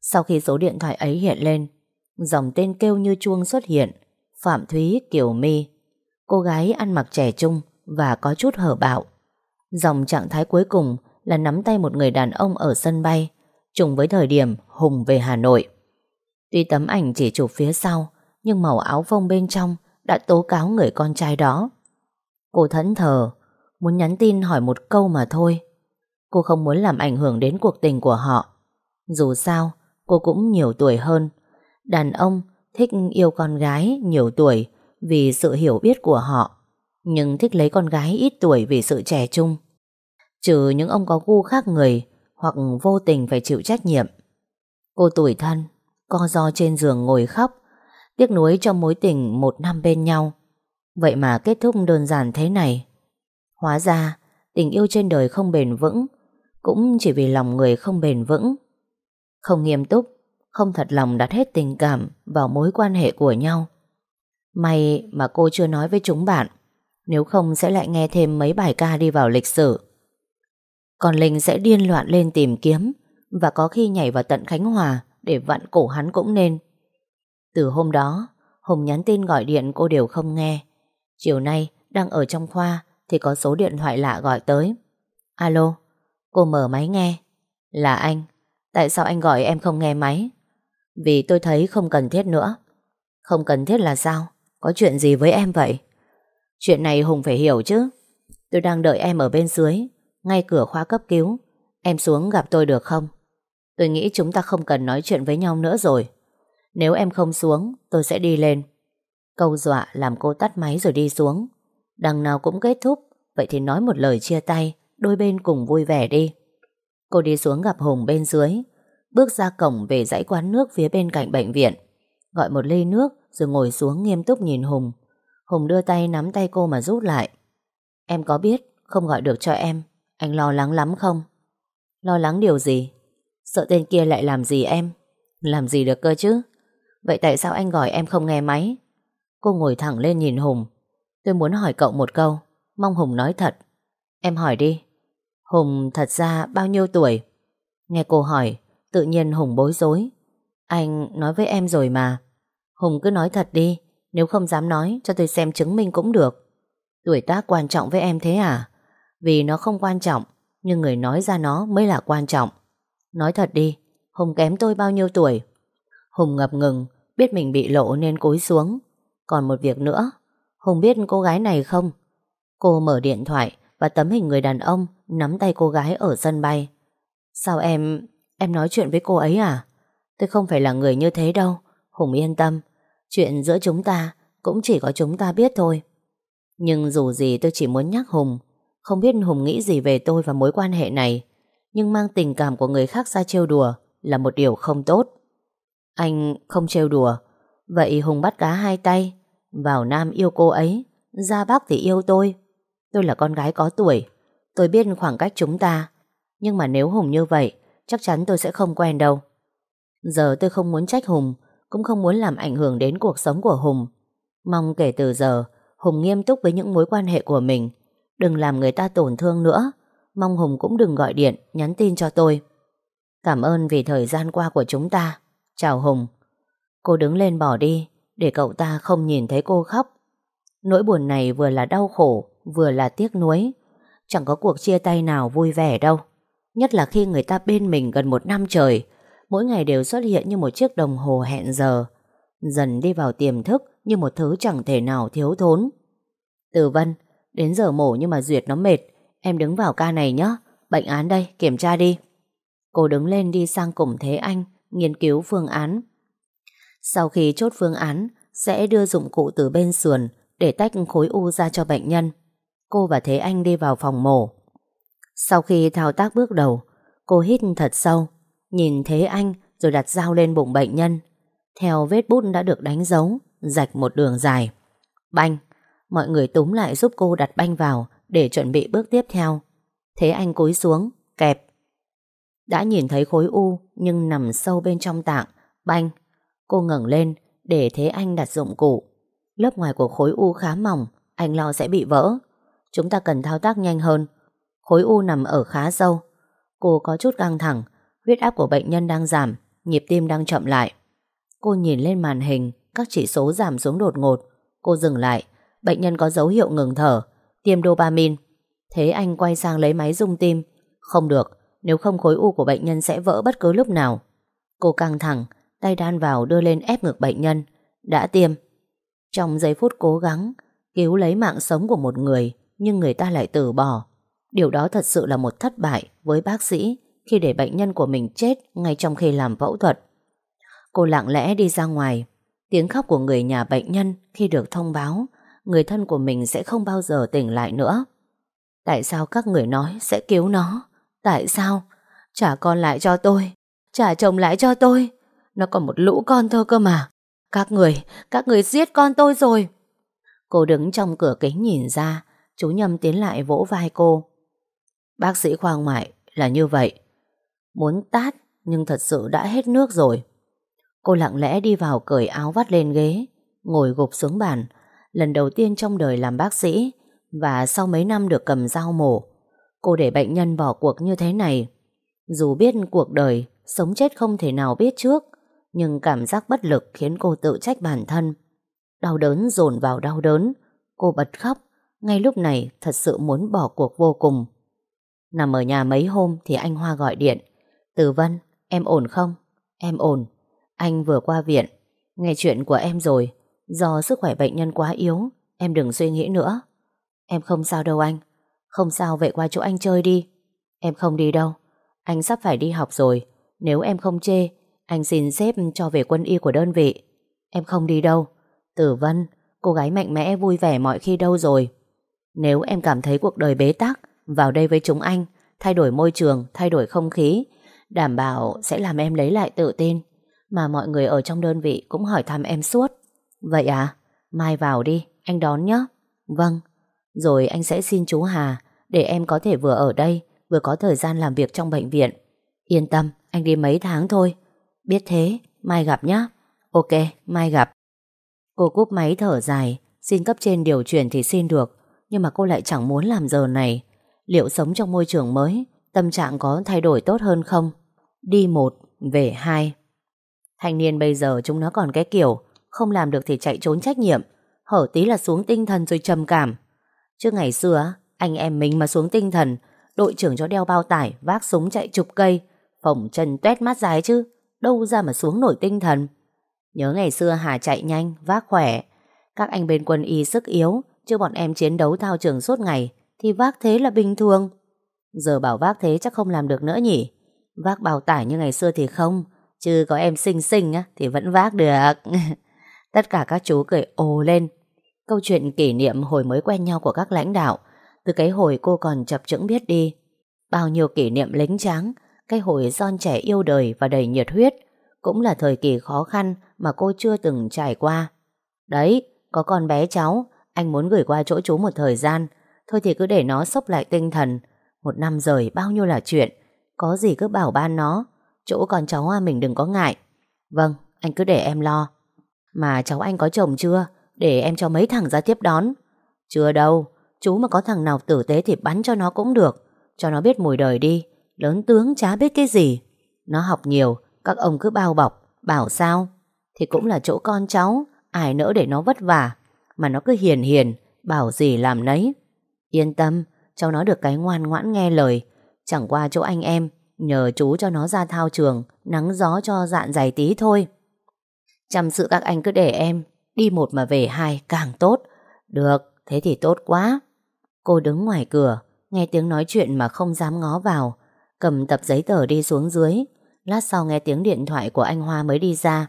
Sau khi số điện thoại ấy hiện lên, dòng tên kêu như chuông xuất hiện, Phạm Thúy Kiều My. Cô gái ăn mặc trẻ trung và có chút hở bạo. Dòng trạng thái cuối cùng là nắm tay một người đàn ông ở sân bay, trùng với thời điểm Hùng về Hà Nội. Tuy tấm ảnh chỉ chụp phía sau, nhưng màu áo phông bên trong đã tố cáo người con trai đó. Cô thẫn thờ, muốn nhắn tin hỏi một câu mà thôi. Cô không muốn làm ảnh hưởng đến cuộc tình của họ. Dù sao, cô cũng nhiều tuổi hơn. Đàn ông thích yêu con gái nhiều tuổi vì sự hiểu biết của họ, nhưng thích lấy con gái ít tuổi vì sự trẻ trung. Trừ những ông có gu khác người hoặc vô tình phải chịu trách nhiệm. Cô tủi thân, co do trên giường ngồi khóc, tiếc nuối trong mối tình một năm bên nhau. Vậy mà kết thúc đơn giản thế này. Hóa ra, tình yêu trên đời không bền vững, cũng chỉ vì lòng người không bền vững. Không nghiêm túc, không thật lòng đặt hết tình cảm vào mối quan hệ của nhau. May mà cô chưa nói với chúng bạn, nếu không sẽ lại nghe thêm mấy bài ca đi vào lịch sử. Còn Linh sẽ điên loạn lên tìm kiếm và có khi nhảy vào tận Khánh Hòa để vặn cổ hắn cũng nên. Từ hôm đó, Hùng nhắn tin gọi điện cô đều không nghe. Chiều nay, đang ở trong khoa thì có số điện thoại lạ gọi tới. Alo, cô mở máy nghe. Là anh, tại sao anh gọi em không nghe máy? Vì tôi thấy không cần thiết nữa. Không cần thiết là sao? Có chuyện gì với em vậy? Chuyện này Hùng phải hiểu chứ. Tôi đang đợi em ở bên dưới, ngay cửa khoa cấp cứu. Em xuống gặp tôi được không? Tôi nghĩ chúng ta không cần nói chuyện với nhau nữa rồi. Nếu em không xuống, tôi sẽ đi lên. Câu dọa làm cô tắt máy rồi đi xuống. Đằng nào cũng kết thúc, vậy thì nói một lời chia tay, đôi bên cùng vui vẻ đi. Cô đi xuống gặp Hùng bên dưới, bước ra cổng về dãy quán nước phía bên cạnh bệnh viện. Gọi một ly nước rồi ngồi xuống nghiêm túc nhìn Hùng. Hùng đưa tay nắm tay cô mà rút lại. Em có biết không gọi được cho em, anh lo lắng lắm không? Lo lắng điều gì? Sợ tên kia lại làm gì em? Làm gì được cơ chứ? Vậy tại sao anh gọi em không nghe máy? Cô ngồi thẳng lên nhìn Hùng. Tôi muốn hỏi cậu một câu, mong Hùng nói thật. Em hỏi đi. Hùng thật ra bao nhiêu tuổi? Nghe cô hỏi, tự nhiên Hùng bối rối. Anh nói với em rồi mà. Hùng cứ nói thật đi, nếu không dám nói cho tôi xem chứng minh cũng được. Tuổi tác quan trọng với em thế à? Vì nó không quan trọng, nhưng người nói ra nó mới là quan trọng. Nói thật đi, Hùng kém tôi bao nhiêu tuổi? Hùng ngập ngừng, biết mình bị lộ nên cúi xuống. Còn một việc nữa, Hùng biết cô gái này không? Cô mở điện thoại và tấm hình người đàn ông nắm tay cô gái ở sân bay. Sao em... em nói chuyện với cô ấy à? Tôi không phải là người như thế đâu. Hùng yên tâm. Chuyện giữa chúng ta cũng chỉ có chúng ta biết thôi. Nhưng dù gì tôi chỉ muốn nhắc Hùng. Không biết Hùng nghĩ gì về tôi và mối quan hệ này. Nhưng mang tình cảm của người khác ra trêu đùa là một điều không tốt. Anh không trêu đùa. Vậy Hùng bắt cá hai tay. Vào Nam yêu cô ấy. Ra Bắc thì yêu tôi. Tôi là con gái có tuổi. Tôi biết khoảng cách chúng ta. Nhưng mà nếu Hùng như vậy, chắc chắn tôi sẽ không quen đâu. Giờ tôi không muốn trách Hùng, cũng không muốn làm ảnh hưởng đến cuộc sống của Hùng. Mong kể từ giờ, Hùng nghiêm túc với những mối quan hệ của mình. Đừng làm người ta tổn thương nữa. Mong Hùng cũng đừng gọi điện, nhắn tin cho tôi. Cảm ơn vì thời gian qua của chúng ta. Chào Hùng. Cô đứng lên bỏ đi, để cậu ta không nhìn thấy cô khóc. Nỗi buồn này vừa là đau khổ, vừa là tiếc nuối. Chẳng có cuộc chia tay nào vui vẻ đâu. Nhất là khi người ta bên mình gần một năm trời, mỗi ngày đều xuất hiện như một chiếc đồng hồ hẹn giờ, dần đi vào tiềm thức như một thứ chẳng thể nào thiếu thốn. Từ Vân, đến giờ mổ nhưng mà Duyệt nó mệt, em đứng vào ca này nhé, bệnh án đây, kiểm tra đi. Cô đứng lên đi sang cùng Thế Anh, nghiên cứu phương án. Sau khi chốt phương án, sẽ đưa dụng cụ từ bên sườn để tách khối u ra cho bệnh nhân. Cô và Thế Anh đi vào phòng mổ. Sau khi thao tác bước đầu, cô hít thật sâu, nhìn Thế Anh rồi đặt dao lên bụng bệnh nhân. Theo vết bút đã được đánh dấu, rạch một đường dài. Banh, mọi người túm lại giúp cô đặt banh vào để chuẩn bị bước tiếp theo. Thế Anh cúi xuống, kẹp. Đã nhìn thấy khối u nhưng nằm sâu bên trong tạng, banh. Cô ngẩng lên để Thế Anh đặt dụng cụ. Lớp ngoài của khối u khá mỏng, anh lo sẽ bị vỡ. Chúng ta cần thao tác nhanh hơn. Khối u nằm ở khá sâu. Cô có chút căng thẳng, huyết áp của bệnh nhân đang giảm, nhịp tim đang chậm lại. Cô nhìn lên màn hình, các chỉ số giảm xuống đột ngột. Cô dừng lại, bệnh nhân có dấu hiệu ngừng thở, tiêm dopamine. Thế anh quay sang lấy máy rung tim. Không được, nếu không khối u của bệnh nhân sẽ vỡ bất cứ lúc nào. Cô căng thẳng, tay đan vào đưa lên ép ngực bệnh nhân. Đã tiêm. Trong giây phút cố gắng, cứu lấy mạng sống của một người, nhưng người ta lại từ bỏ. Điều đó thật sự là một thất bại với bác sĩ khi để bệnh nhân của mình chết ngay trong khi làm phẫu thuật. Cô lặng lẽ đi ra ngoài. Tiếng khóc của người nhà bệnh nhân khi được thông báo người thân của mình sẽ không bao giờ tỉnh lại nữa. Tại sao các người nói sẽ cứu nó? Tại sao? Trả con lại cho tôi. Trả chồng lại cho tôi. Nó còn một lũ con thôi cơ mà. Các người, các người giết con tôi rồi. Cô đứng trong cửa kính nhìn ra. Chú Nhâm tiến lại vỗ vai cô. Bác sĩ khoa ngoại là như vậy. Muốn tát Nhưng thật sự đã hết nước rồi. Cô lặng lẽ đi vào cởi áo vắt lên ghế Ngồi gục xuống bàn. Lần đầu tiên trong đời làm bác sĩ Và sau mấy năm được cầm dao mổ Cô để bệnh nhân bỏ cuộc như thế này. Dù biết cuộc đời Sống chết không thể nào biết trước Nhưng cảm giác bất lực khiến cô tự trách bản thân. Đau đớn dồn vào đau đớn Cô bật khóc. Ngay lúc này thật sự muốn bỏ cuộc vô cùng. Nằm ở nhà mấy hôm Thì anh Hoa gọi điện. Từ Vân, em ổn không? Em ổn. Anh vừa qua viện Nghe chuyện của em rồi. Do sức khỏe bệnh nhân quá yếu Em đừng suy nghĩ nữa. Em không sao đâu anh. Không sao vậy qua chỗ anh chơi đi. Em không đi đâu. Anh sắp phải đi học rồi. Nếu em không chê Anh xin xếp cho về quân y của đơn vị. Em không đi đâu. Tử Vân Cô gái mạnh mẽ vui vẻ mọi khi đâu rồi. Nếu em cảm thấy cuộc đời bế tắc Vào đây với chúng anh Thay đổi môi trường, thay đổi không khí Đảm bảo sẽ làm em lấy lại tự tin. Mà mọi người ở trong đơn vị Cũng hỏi thăm em suốt. Vậy à, mai vào đi, anh đón nhé. Vâng, rồi anh sẽ xin chú Hà để em có thể vừa ở đây, vừa có thời gian làm việc trong bệnh viện. Yên tâm, anh đi mấy tháng thôi. Biết thế, mai gặp nhé. Ok, mai gặp. Cô cúp máy thở dài, xin cấp trên điều chuyển thì xin được, nhưng mà cô lại chẳng muốn làm giờ này. Liệu sống trong môi trường mới, tâm trạng có thay đổi tốt hơn không? Đi một, về hai. Thanh niên bây giờ chúng nó còn cái kiểu không làm được thì chạy trốn trách nhiệm Hở tí là xuống tinh thần rồi trầm cảm Trước ngày xưa Anh em mình mà xuống tinh thần Đội trưởng cho đeo bao tải Vác súng chạy chục cây Phỏng chân tuét mắt dài chứ Đâu ra mà xuống nổi tinh thần. Nhớ ngày xưa Hà chạy nhanh, vác khỏe. Các anh bên quân y sức yếu Chứ bọn em chiến đấu thao trường suốt ngày Thì vác thế là bình thường. Giờ bảo vác thế chắc không làm được nữa nhỉ? Vác bao tải như ngày xưa thì không Chứ có em xinh xinh á Thì vẫn vác được. [LAUGHS] Tất cả các chú cười ồ lên. Câu chuyện kỷ niệm hồi mới quen nhau của các lãnh đạo, từ cái hồi cô còn chập chững biết đi. Bao nhiêu kỷ niệm lính tráng, cái hồi son trẻ yêu đời và đầy nhiệt huyết, cũng là thời kỳ khó khăn mà cô chưa từng trải qua. Đấy, có con bé cháu, anh muốn gửi qua chỗ chú một thời gian, thôi thì cứ để nó sốc lại tinh thần. Một năm rời bao nhiêu là chuyện, có gì cứ bảo ban nó, chỗ con cháu à, mình đừng có ngại. Vâng, anh cứ để em lo. Mà cháu anh có chồng chưa để em cho mấy thằng ra tiếp đón. Chưa đâu, Chú mà có thằng nào tử tế thì bắn cho nó cũng được. Cho nó biết mùi đời đi, Lớn tướng chả biết cái gì. Nó học nhiều, Các ông cứ bao bọc, Bảo sao? Thì cũng là chỗ con cháu, Ai nỡ để nó vất vả. Mà nó cứ hiền hiền, Bảo gì làm nấy. Yên tâm, Cháu nó được cái ngoan ngoãn nghe lời. Chẳng qua chỗ anh em, Nhờ chú cho nó ra thao trường, Nắng gió cho dạn dày tí thôi. Chăm sự các anh cứ để em. Đi một mà về hai càng tốt. Được, thế thì tốt quá. Cô đứng ngoài cửa Nghe tiếng nói chuyện mà không dám ngó vào. Cầm tập giấy tờ đi xuống dưới. Lát sau nghe tiếng điện thoại của anh Hoa mới đi ra.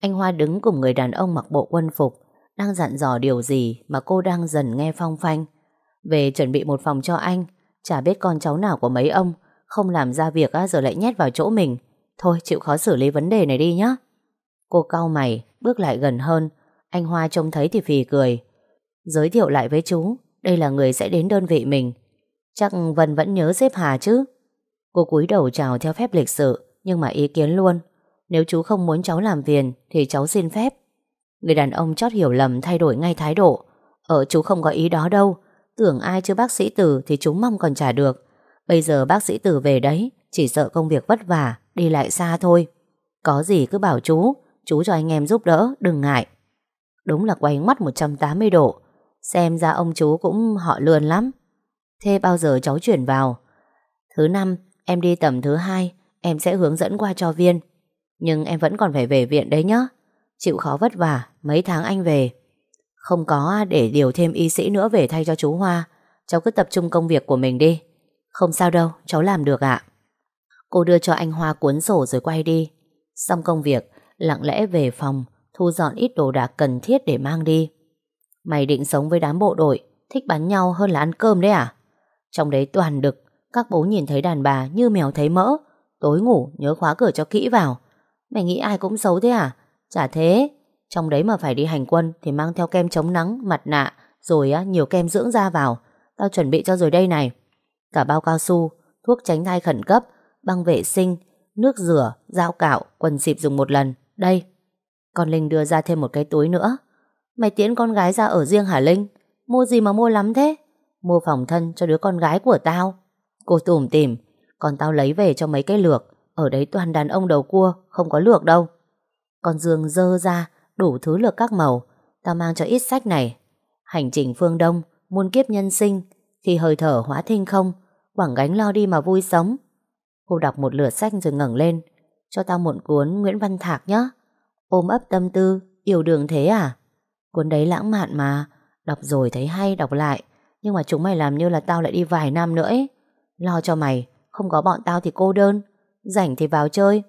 Anh Hoa đứng cùng người đàn ông mặc bộ quân phục Đang dặn dò điều gì Mà cô đang dần nghe phong phanh. Về chuẩn bị một phòng cho anh Chả biết con cháu nào của mấy ông Không làm ra việc á, giờ lại nhét vào chỗ mình. Thôi chịu khó xử lý vấn đề này đi nhé Cô cau mày, bước lại gần hơn. Anh Hoa trông thấy thì phì cười. Giới thiệu lại với chú, đây là người sẽ đến đơn vị mình. Chắc Vân vẫn nhớ xếp Hà chứ. Cô cúi đầu chào theo phép lịch sự, nhưng mà ý kiến luôn. Nếu chú không muốn cháu làm phiền, thì cháu xin phép. Người đàn ông chót hiểu lầm thay đổi ngay thái độ. Ở chú không có ý đó đâu. Tưởng ai chứ bác sĩ Tử thì chú mong còn trả được. Bây giờ bác sĩ Tử về đấy, chỉ sợ công việc vất vả, đi lại xa thôi. Có gì cứ bảo chú, Chú cho anh em giúp đỡ, đừng ngại Đúng là quay mắt 180 độ. Xem ra ông chú cũng họ lươn lắm. Thế bao giờ cháu chuyển vào? Thứ năm Em đi tầm thứ hai Em sẽ hướng dẫn qua cho viên. Nhưng em vẫn còn phải về viện đấy nhá. Chịu khó vất vả Mấy tháng anh về. Không có để điều thêm y sĩ nữa về thay cho chú Hoa. Cháu cứ tập trung công việc của mình đi. Không sao đâu Cháu làm được ạ. Cô đưa cho anh Hoa cuốn sổ rồi quay đi. Xong công việc lặng lẽ về phòng, thu dọn ít đồ đạc cần thiết để mang đi. Mày định sống với đám bộ đội, thích bắn nhau hơn là ăn cơm đấy à? Trong đấy toàn đực, các bố nhìn thấy đàn bà như mèo thấy mỡ, Tối ngủ nhớ khóa cửa cho kỹ vào. Mày nghĩ ai cũng xấu thế à? Chả thế. Trong đấy mà phải đi hành quân Thì mang theo kem chống nắng, mặt nạ Rồi á, nhiều kem dưỡng da vào. Tao chuẩn bị cho rồi đây này. Cả bao cao su, thuốc tránh thai khẩn cấp Băng vệ sinh, nước rửa, dao cạo Quần xịp dùng một lần. Đây còn Linh đưa ra thêm một cái túi nữa. Mày tiễn con gái ra ở riêng hả Linh? Mua gì mà mua lắm thế? Mua phòng thân cho đứa con gái của tao. Cô tủm tìm Còn tao lấy về cho mấy cái lược. Ở đấy toàn đàn ông đầu cua, Không có lược đâu. Con Dương dơ ra, đủ thứ lược các màu. Tao mang cho ít sách này. Hành trình phương Đông, Muôn kiếp nhân sinh Khi hơi thở hóa thinh không? Quảng gánh lo đi mà vui sống. Cô đọc một lượt sách rồi ngẩng lên. Cho tao một cuốn Nguyễn Văn Thạc nhé Ôm ấp tâm tư, Yêu đường thế à? Cuốn đấy lãng mạn mà. Đọc rồi thấy hay, đọc lại. Nhưng mà chúng mày làm như là tao lại đi vài năm nữa ấy. Lo cho mày, Không có bọn tao thì cô đơn. Rảnh thì vào chơi.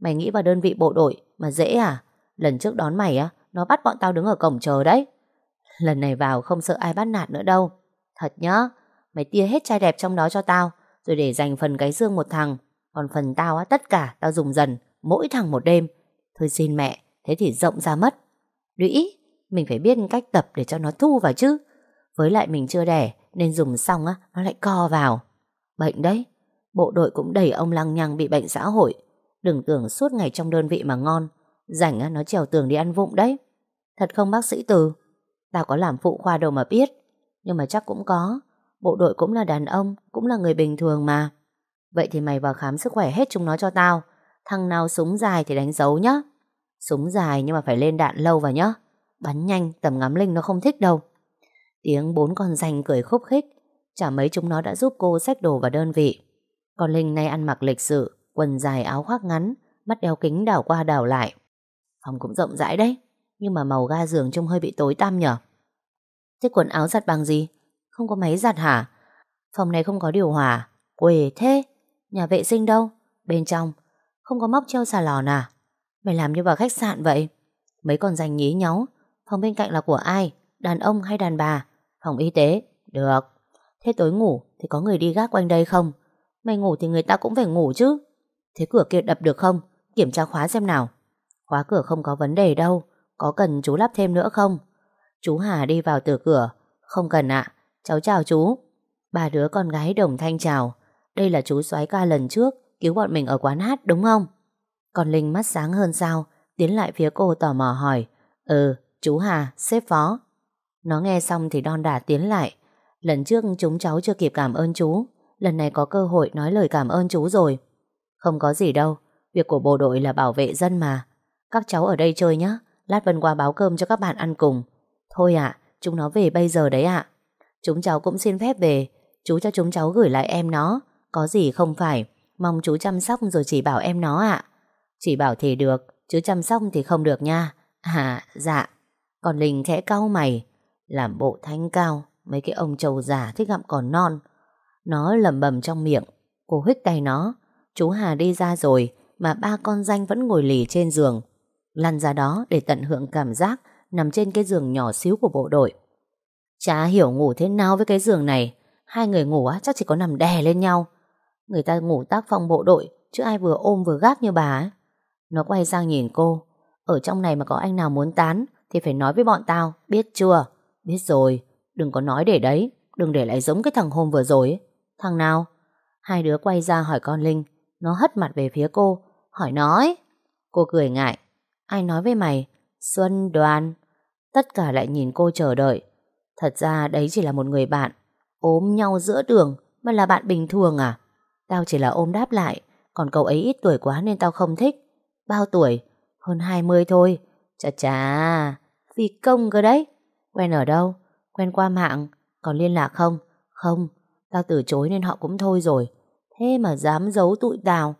Mày nghĩ vào đơn vị bộ đội mà dễ à? Lần trước đón mày á, Nó bắt bọn tao đứng ở cổng chờ đấy. Lần này vào không sợ ai bắt nạt nữa đâu. Thật nhá, Mày tia hết trai đẹp trong đó cho tao, Rồi để dành phần cái xương một thằng. Còn phần tao á, tất cả tao dùng dần, Mỗi thằng một đêm. Thôi xin mẹ Thế thì rộng ra mất. Lũy, Mình phải biết cách tập để cho nó thu vào chứ. Với lại mình chưa đẻ, Nên dùng xong á, Nó lại co vào. Bệnh đấy, Bộ đội cũng đầy ông lăng nhăng bị bệnh xã hội. Đừng tưởng suốt ngày trong đơn vị mà ngon, Rảnh á, nó trèo tường đi ăn vụng đấy. Thật không, bác sĩ Từ? Tao có làm phụ khoa đâu mà biết, Nhưng mà chắc cũng có. Bộ đội cũng là đàn ông, Cũng là người bình thường mà. Vậy thì mày vào khám sức khỏe hết chúng nó cho tao. Thằng nào súng dài thì đánh dấu nhá. Súng dài nhưng mà phải lên đạn lâu vào nhá. Bắn nhanh, tầm ngắm linh nó không thích đâu. Tiếng bốn con danh cười khúc khích. Chả mấy chúng nó đã giúp cô xách đồ vào đơn vị. Còn Linh nay ăn mặc lịch sự, Quần dài áo khoác ngắn, Mắt đeo kính đảo qua đảo lại. Phòng cũng rộng rãi đấy, Nhưng mà màu ga giường trông hơi bị tối tăm nhở? Thế quần áo giặt bằng gì? Không có máy giặt hả? Phòng này không có điều hòa. Quề thế, Nhà vệ sinh đâu? Bên trong, Không có móc treo xà lòn à Mày làm như vào khách sạn vậy. Mấy con danh nhí nhó Phòng bên cạnh là của ai? Đàn ông hay đàn bà? Phòng y tế. Được. Thế tối ngủ thì có người đi gác quanh đây không? Mày ngủ thì người ta cũng phải ngủ chứ. Thế cửa kia đập được không? Kiểm tra khóa xem nào. Khóa cửa không có vấn đề đâu. Có cần chú lắp thêm nữa không? Chú Hà đi vào từ cửa. Không cần ạ. Cháu chào chú. Ba đứa con gái đồng thanh chào. Đây là chú soái ca lần trước Cứu bọn mình ở quán hát đúng không? Còn Linh mắt sáng hơn sao? Tiến lại phía cô tò mò hỏi. Ừ chú Hà xếp phó. Nó nghe xong thì đon đả tiến lại. Lần trước chúng cháu chưa kịp cảm ơn chú. Lần này có cơ hội nói lời cảm ơn chú rồi. Không có gì đâu. Việc của bộ đội là bảo vệ dân mà. Các cháu ở đây chơi nhé Lát Vân qua báo cơm cho các bạn ăn cùng. Thôi ạ, chúng nó về bây giờ đấy ạ. Chúng cháu cũng xin phép về. Chú cho chúng cháu gửi lại em nó. Có gì không phải. Mong chú chăm sóc rồi chỉ bảo em nó ạ. Chỉ bảo thì được, Chứ chăm sóc thì không được nha. À dạ. Còn Linh khẽ cau mày. Làm bộ thanh cao, Mấy cái ông trầu già thích gặm còn non. Nó lầm bầm trong miệng, Cô hít tay nó. Chú Hà đi ra rồi, Mà ba con danh vẫn ngồi lì trên giường. Lăn ra đó để tận hưởng cảm giác Nằm trên cái giường nhỏ xíu của bộ đội. Chả hiểu ngủ thế nào với cái giường này. Hai người ngủ á, chắc chỉ có nằm đè lên nhau. Người ta ngủ tác phong bộ đội, Chứ ai vừa ôm vừa gác như bà ấy nó quay sang nhìn cô. Ở trong này mà có anh nào muốn tán Thì phải nói với bọn tao, Biết chưa? Biết rồi, Đừng có nói để đấy, Đừng để lại giống cái thằng hôm vừa rồi ấy. Thằng nào? Hai đứa quay ra hỏi con Linh. Nó hất mặt về phía cô, Hỏi nó ấy. Cô cười ngại. Ai nói với mày? Xuân, đoàn. Tất cả lại nhìn cô chờ đợi. Thật ra đấy chỉ là một người bạn Ôm nhau giữa đường Mà là bạn bình thường à? Tao chỉ là ôm đáp lại, Còn cậu ấy ít tuổi quá nên tao không thích. Bao tuổi? Hơn 20 thôi. Chà chà, Phi công cơ đấy. Quen ở đâu? Quen qua mạng. Còn liên lạc không? Không. Tao từ chối nên họ cũng thôi rồi. Thế mà dám giấu tụi tao.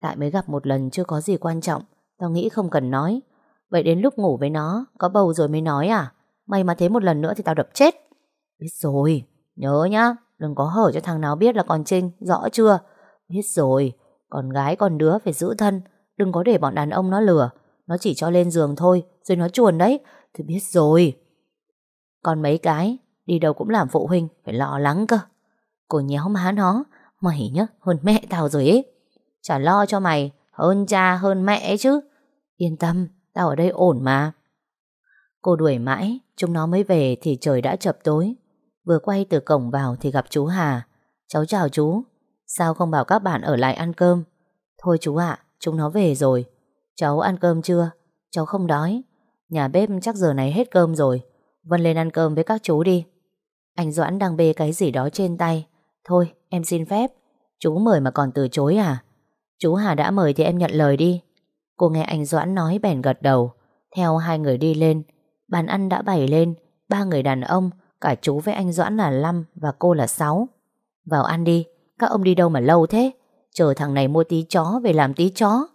Tại mới gặp một lần chưa có gì quan trọng. Tao nghĩ không cần nói. Vậy đến lúc ngủ với nó, Có bầu rồi mới nói à? May mà thế một lần nữa thì tao đập chết. Biết rồi. Nhớ nhá, Đừng có hở cho thằng nào biết là còn Trinh, Rõ chưa? Biết rồi. Còn gái còn đứa phải giữ thân. Đừng có để bọn đàn ông nó lừa. Nó chỉ cho lên giường thôi, Rồi nó chuồn đấy. Thì biết rồi. Còn mấy cái, Đi đâu cũng làm phụ huynh, Phải lo lắng cơ. Cô nhéo má nó. Mày nhá, hơn mẹ tao rồi ấy. Chả lo cho mày, Hơn cha, hơn mẹ ấy chứ. Yên tâm, Tao ở đây ổn mà. Cô đuổi mãi, Chúng nó mới về thì trời đã chập tối. Vừa quay từ cổng vào thì gặp chú Hà. Cháu chào chú. Sao không bảo các bạn ở lại ăn cơm? Thôi chú ạ Chúng nó về rồi. Cháu ăn cơm chưa? Cháu không đói. Nhà bếp chắc giờ này hết cơm rồi. Vân lên ăn cơm với các chú đi. Anh Doãn đang bê cái gì đó trên tay. Thôi, em xin phép. Chú mời mà còn từ chối à? Chú Hà đã mời thì em nhận lời đi. Cô nghe anh Doãn nói bèn gật đầu. Theo hai người đi lên, Bàn ăn đã bày lên. Ba người đàn ông, Cả chú với anh Doãn là Lâm Và cô là Sáu. Vào ăn đi, Các ông đi đâu mà lâu thế? Chờ thằng này mua tí chó về làm tí chó.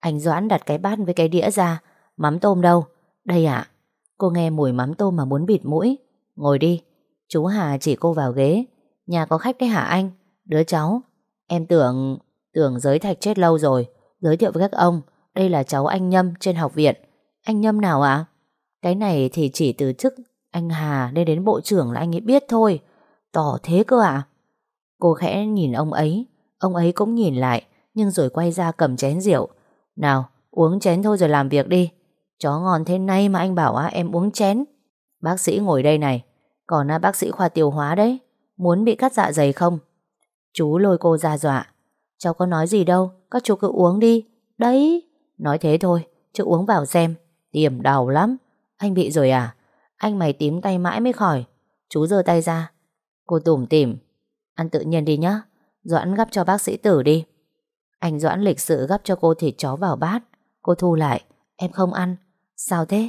Anh Doãn đặt cái bát với cái đĩa ra. Mắm tôm đâu? Đây ạ. Cô nghe mùi mắm tôm mà muốn bịt mũi. Ngồi đi. Chú Hà chỉ cô vào ghế. Nhà có khách đấy hả anh? Đứa cháu. Em tưởng Tưởng giới thạch chết lâu rồi. Giới thiệu với các ông. Đây là cháu anh Nhâm trên học viện. Anh Nhâm nào ạ? Cái này thì chỉ từ chức Anh Hà lên đến bộ trưởng là anh ấy biết thôi. Tỏ thế cơ ạ. Cô khẽ nhìn ông ấy. Ông ấy cũng nhìn lại, Nhưng rồi quay ra cầm chén rượu. Nào, uống chén thôi rồi làm việc đi. Chó ngon thế này mà anh bảo á, em uống chén. Bác sĩ ngồi đây này, Còn á bác sĩ khoa tiêu hóa đấy, Muốn bị cắt dạ dày không? Chú lôi cô ra dọa. Cháu có nói gì đâu, Các chú cứ uống đi. Đấy. Nói thế thôi, Chứ uống vào xem Tiềm đau lắm. Anh bị rồi à? Anh mày tím tay mãi mới khỏi. Chú giơ tay ra. Cô tủm tỉm, Ăn tự nhiên đi nhá. Doãn gắp cho bác sĩ tử đi. Anh Doãn lịch sự gắp cho cô thịt chó vào bát. Cô thu lại, Em không ăn. Sao thế?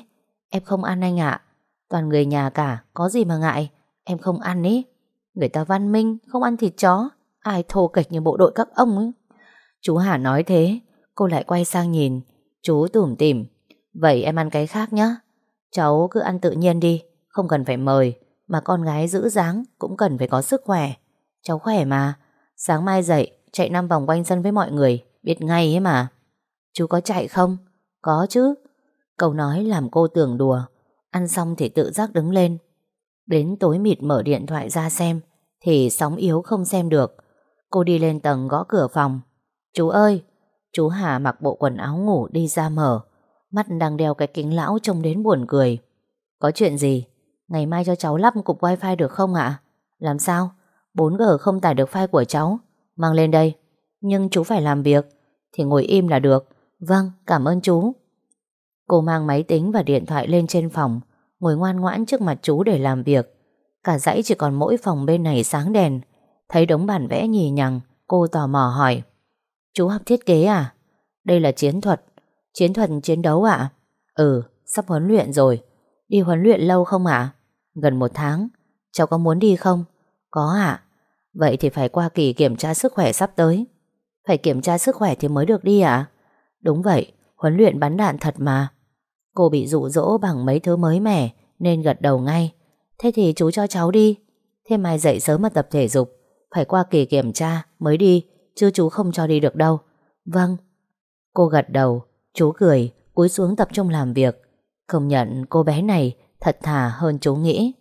Em không ăn anh ạ. Toàn người nhà cả, Có gì mà ngại? Em không ăn ý. Người ta văn minh, Không ăn thịt chó. Ai thô kệch như bộ đội các ông ấy? Chú Hà nói thế, Cô lại quay sang nhìn. Chú tủm tỉm, Vậy em ăn cái khác nhé Cháu cứ ăn tự nhiên đi, Không cần phải mời, Mà con gái giữ dáng Cũng cần phải có sức khỏe. Cháu khỏe mà Sáng mai dậy, Chạy năm vòng quanh sân với mọi người, Biết ngay ấy mà. Chú có chạy không? Có chứ. Câu nói làm cô tưởng đùa. Ăn xong thì tự giác đứng lên. Đến tối mịt mở điện thoại ra xem, Thì sóng yếu không xem được. Cô đi lên tầng gõ cửa phòng. Chú ơi! Chú Hà mặc bộ quần áo ngủ đi ra mở. Mắt đang đeo cái kính lão trông đến buồn cười. Có chuyện gì? Ngày mai cho cháu lắp cục wifi được không ạ? Làm sao? 4G không tải được file của cháu. Mang lên đây. Nhưng chú phải làm việc. Thì ngồi im là được. Vâng cảm ơn chú. Cô mang máy tính và điện thoại lên trên phòng, Ngồi ngoan ngoãn trước mặt chú để làm việc. Cả dãy chỉ còn mỗi phòng bên này sáng đèn. Thấy đống bản vẽ nhì nhằng, Cô tò mò hỏi. Chú học thiết kế à? Đây là chiến thuật. Chiến thuật chiến đấu ạ? Ừ sắp huấn luyện rồi. Đi huấn luyện lâu không ạ? Gần một tháng. Cháu có muốn đi không? Có ạ. Vậy thì phải qua kỳ kiểm tra sức khỏe sắp tới. Phải kiểm tra sức khỏe thì mới được đi ạ. Đúng vậy, Huấn luyện bắn đạn thật mà. Cô bị dụ dỗ bằng mấy thứ mới mẻ, Nên gật đầu ngay. Thế thì chú cho cháu đi. Thế mai dậy sớm mà tập thể dục. Phải qua kỳ kiểm tra, mới đi, Chứ chú không cho đi được đâu. Vâng. Cô gật đầu, Chú cười, cúi xuống tập trung làm việc. Công nhận cô bé này thật thà hơn chú nghĩ.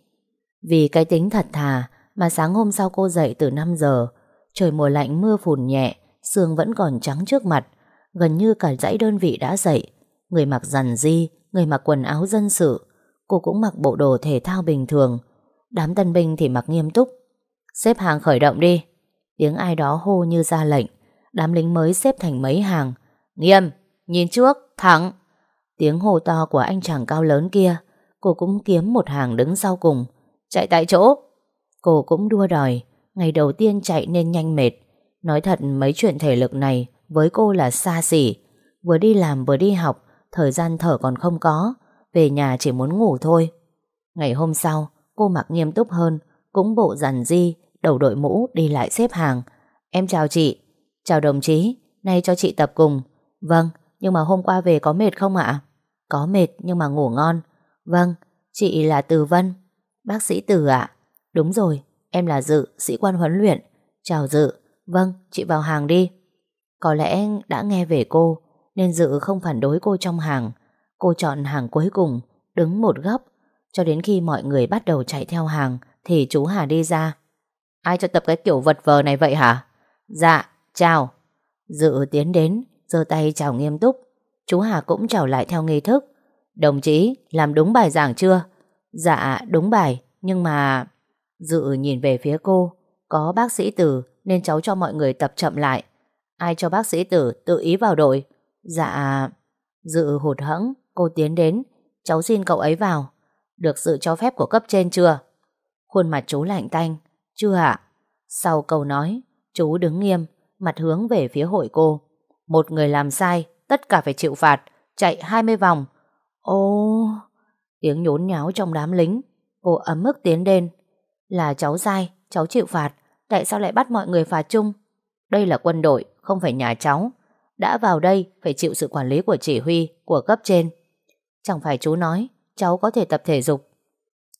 Vì cái tính thật thà mà sáng hôm sau cô dậy từ 5 giờ Trời mùa lạnh mưa phùn nhẹ Sương vẫn còn trắng trước mặt Gần như cả dãy đơn vị đã dậy. Người mặc rằn di Người mặc quần áo dân sự Cô cũng mặc bộ đồ thể thao bình thường. Đám tân binh thì mặc nghiêm túc. Xếp hàng khởi động đi. Tiếng ai đó hô như ra lệnh. Đám lính mới xếp thành mấy hàng. Nghiêm, nhìn trước, thẳng. Tiếng hô to của anh chàng cao lớn kia Cô cũng kiếm một hàng đứng sau cùng. Chạy tại chỗ. Cô cũng đua đòi, Ngày đầu tiên chạy nên nhanh mệt. Nói thật mấy chuyện thể lực này Với cô là xa xỉ. Vừa đi làm vừa đi học, Thời gian thở còn không có, Về nhà chỉ muốn ngủ thôi. Ngày hôm sau, cô mặc nghiêm túc hơn, Cũng bộ dằn di, Đầu đội mũ đi lại xếp hàng. Em chào chị. Chào đồng chí, Nay cho chị tập cùng. Vâng Nhưng mà hôm qua về có mệt không ạ? Có mệt nhưng mà ngủ ngon. Vâng Chị là Từ Vân. Bác sĩ Từ ạ. Đúng rồi Em là Dự Sĩ quan huấn luyện Chào Dự Vâng Chị vào hàng đi Có lẽ đã nghe về cô nên Dự không phản đối cô trong hàng. Cô chọn hàng cuối cùng, đứng một góc, cho đến khi mọi người bắt đầu chạy theo hàng thì chú Hà đi ra. Ai cho tập cái kiểu vật vờ này vậy hả? Dạ, chào. Dự tiến đến, giơ tay chào nghiêm túc. Chú Hà cũng chào lại theo nghi thức. Đồng chí, làm đúng bài giảng chưa? Dạ, đúng bài, nhưng mà... Dự nhìn về phía cô, có bác sĩ Tử nên cháu cho mọi người tập chậm lại. Ai cho bác sĩ Tử tự ý vào đội? Dạ... Dự hụt hẫng, cô tiến đến, cháu xin cậu ấy vào. Được sự cho phép của cấp trên chưa? Khuôn mặt chú lạnh tanh. Chưa ạ. Sau câu nói, chú đứng nghiêm, mặt hướng về phía hội cô. Một người làm sai, tất cả phải chịu phạt, chạy 20 vòng. Ô... Tiếng nhốn nháo trong đám lính. Cô ấm ức tiến lên. Là cháu sai, cháu chịu phạt. Tại sao lại bắt mọi người phạt chung? Đây là quân đội, không phải nhà cháu. Đã vào đây, phải chịu sự quản lý của chỉ huy, của cấp trên. Chẳng phải chú nói, cháu có thể tập thể dục.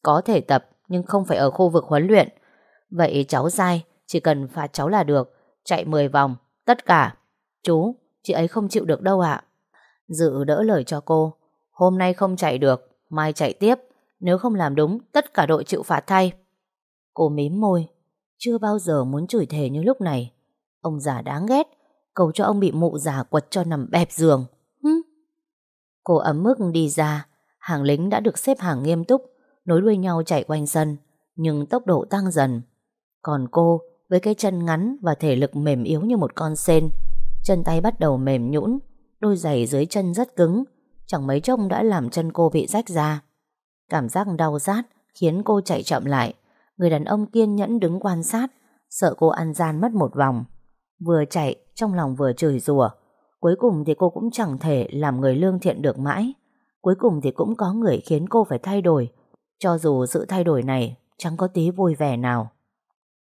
Có thể tập, nhưng không phải ở khu vực huấn luyện. Vậy cháu sai, chỉ cần phạt cháu là được. Chạy 10 vòng, tất cả. Chú, chị ấy không chịu được đâu ạ. Dự đỡ lời cho cô. Hôm nay không chạy được, mai chạy tiếp. Nếu không làm đúng, tất cả đội chịu phạt thay. Cô mím môi. Chưa bao giờ muốn chửi thề như lúc này. Ông già đáng ghét. Cầu cho ông bị mụ già quật cho nằm bẹp giường. Hứ? Cô ấm mức đi ra. Hàng lính đã được xếp hàng nghiêm túc, nối đuôi nhau chạy quanh sân. Nhưng tốc độ tăng dần. Còn cô, với cái chân ngắn và thể lực mềm yếu như một con sen, chân tay bắt đầu mềm nhũn, đôi giày dưới chân rất cứng, chẳng mấy chốc đã làm chân cô bị rách ra. Cảm giác đau rát khiến cô chạy chậm lại. Người đàn ông kiên nhẫn đứng quan sát, sợ cô ăn gian mất một vòng. Vừa chạy, trong lòng vừa chửi rủa. Cuối cùng thì cô cũng chẳng thể làm người lương thiện được mãi. Cuối cùng thì cũng có người khiến cô phải thay đổi, cho dù sự thay đổi này chẳng có tí vui vẻ nào.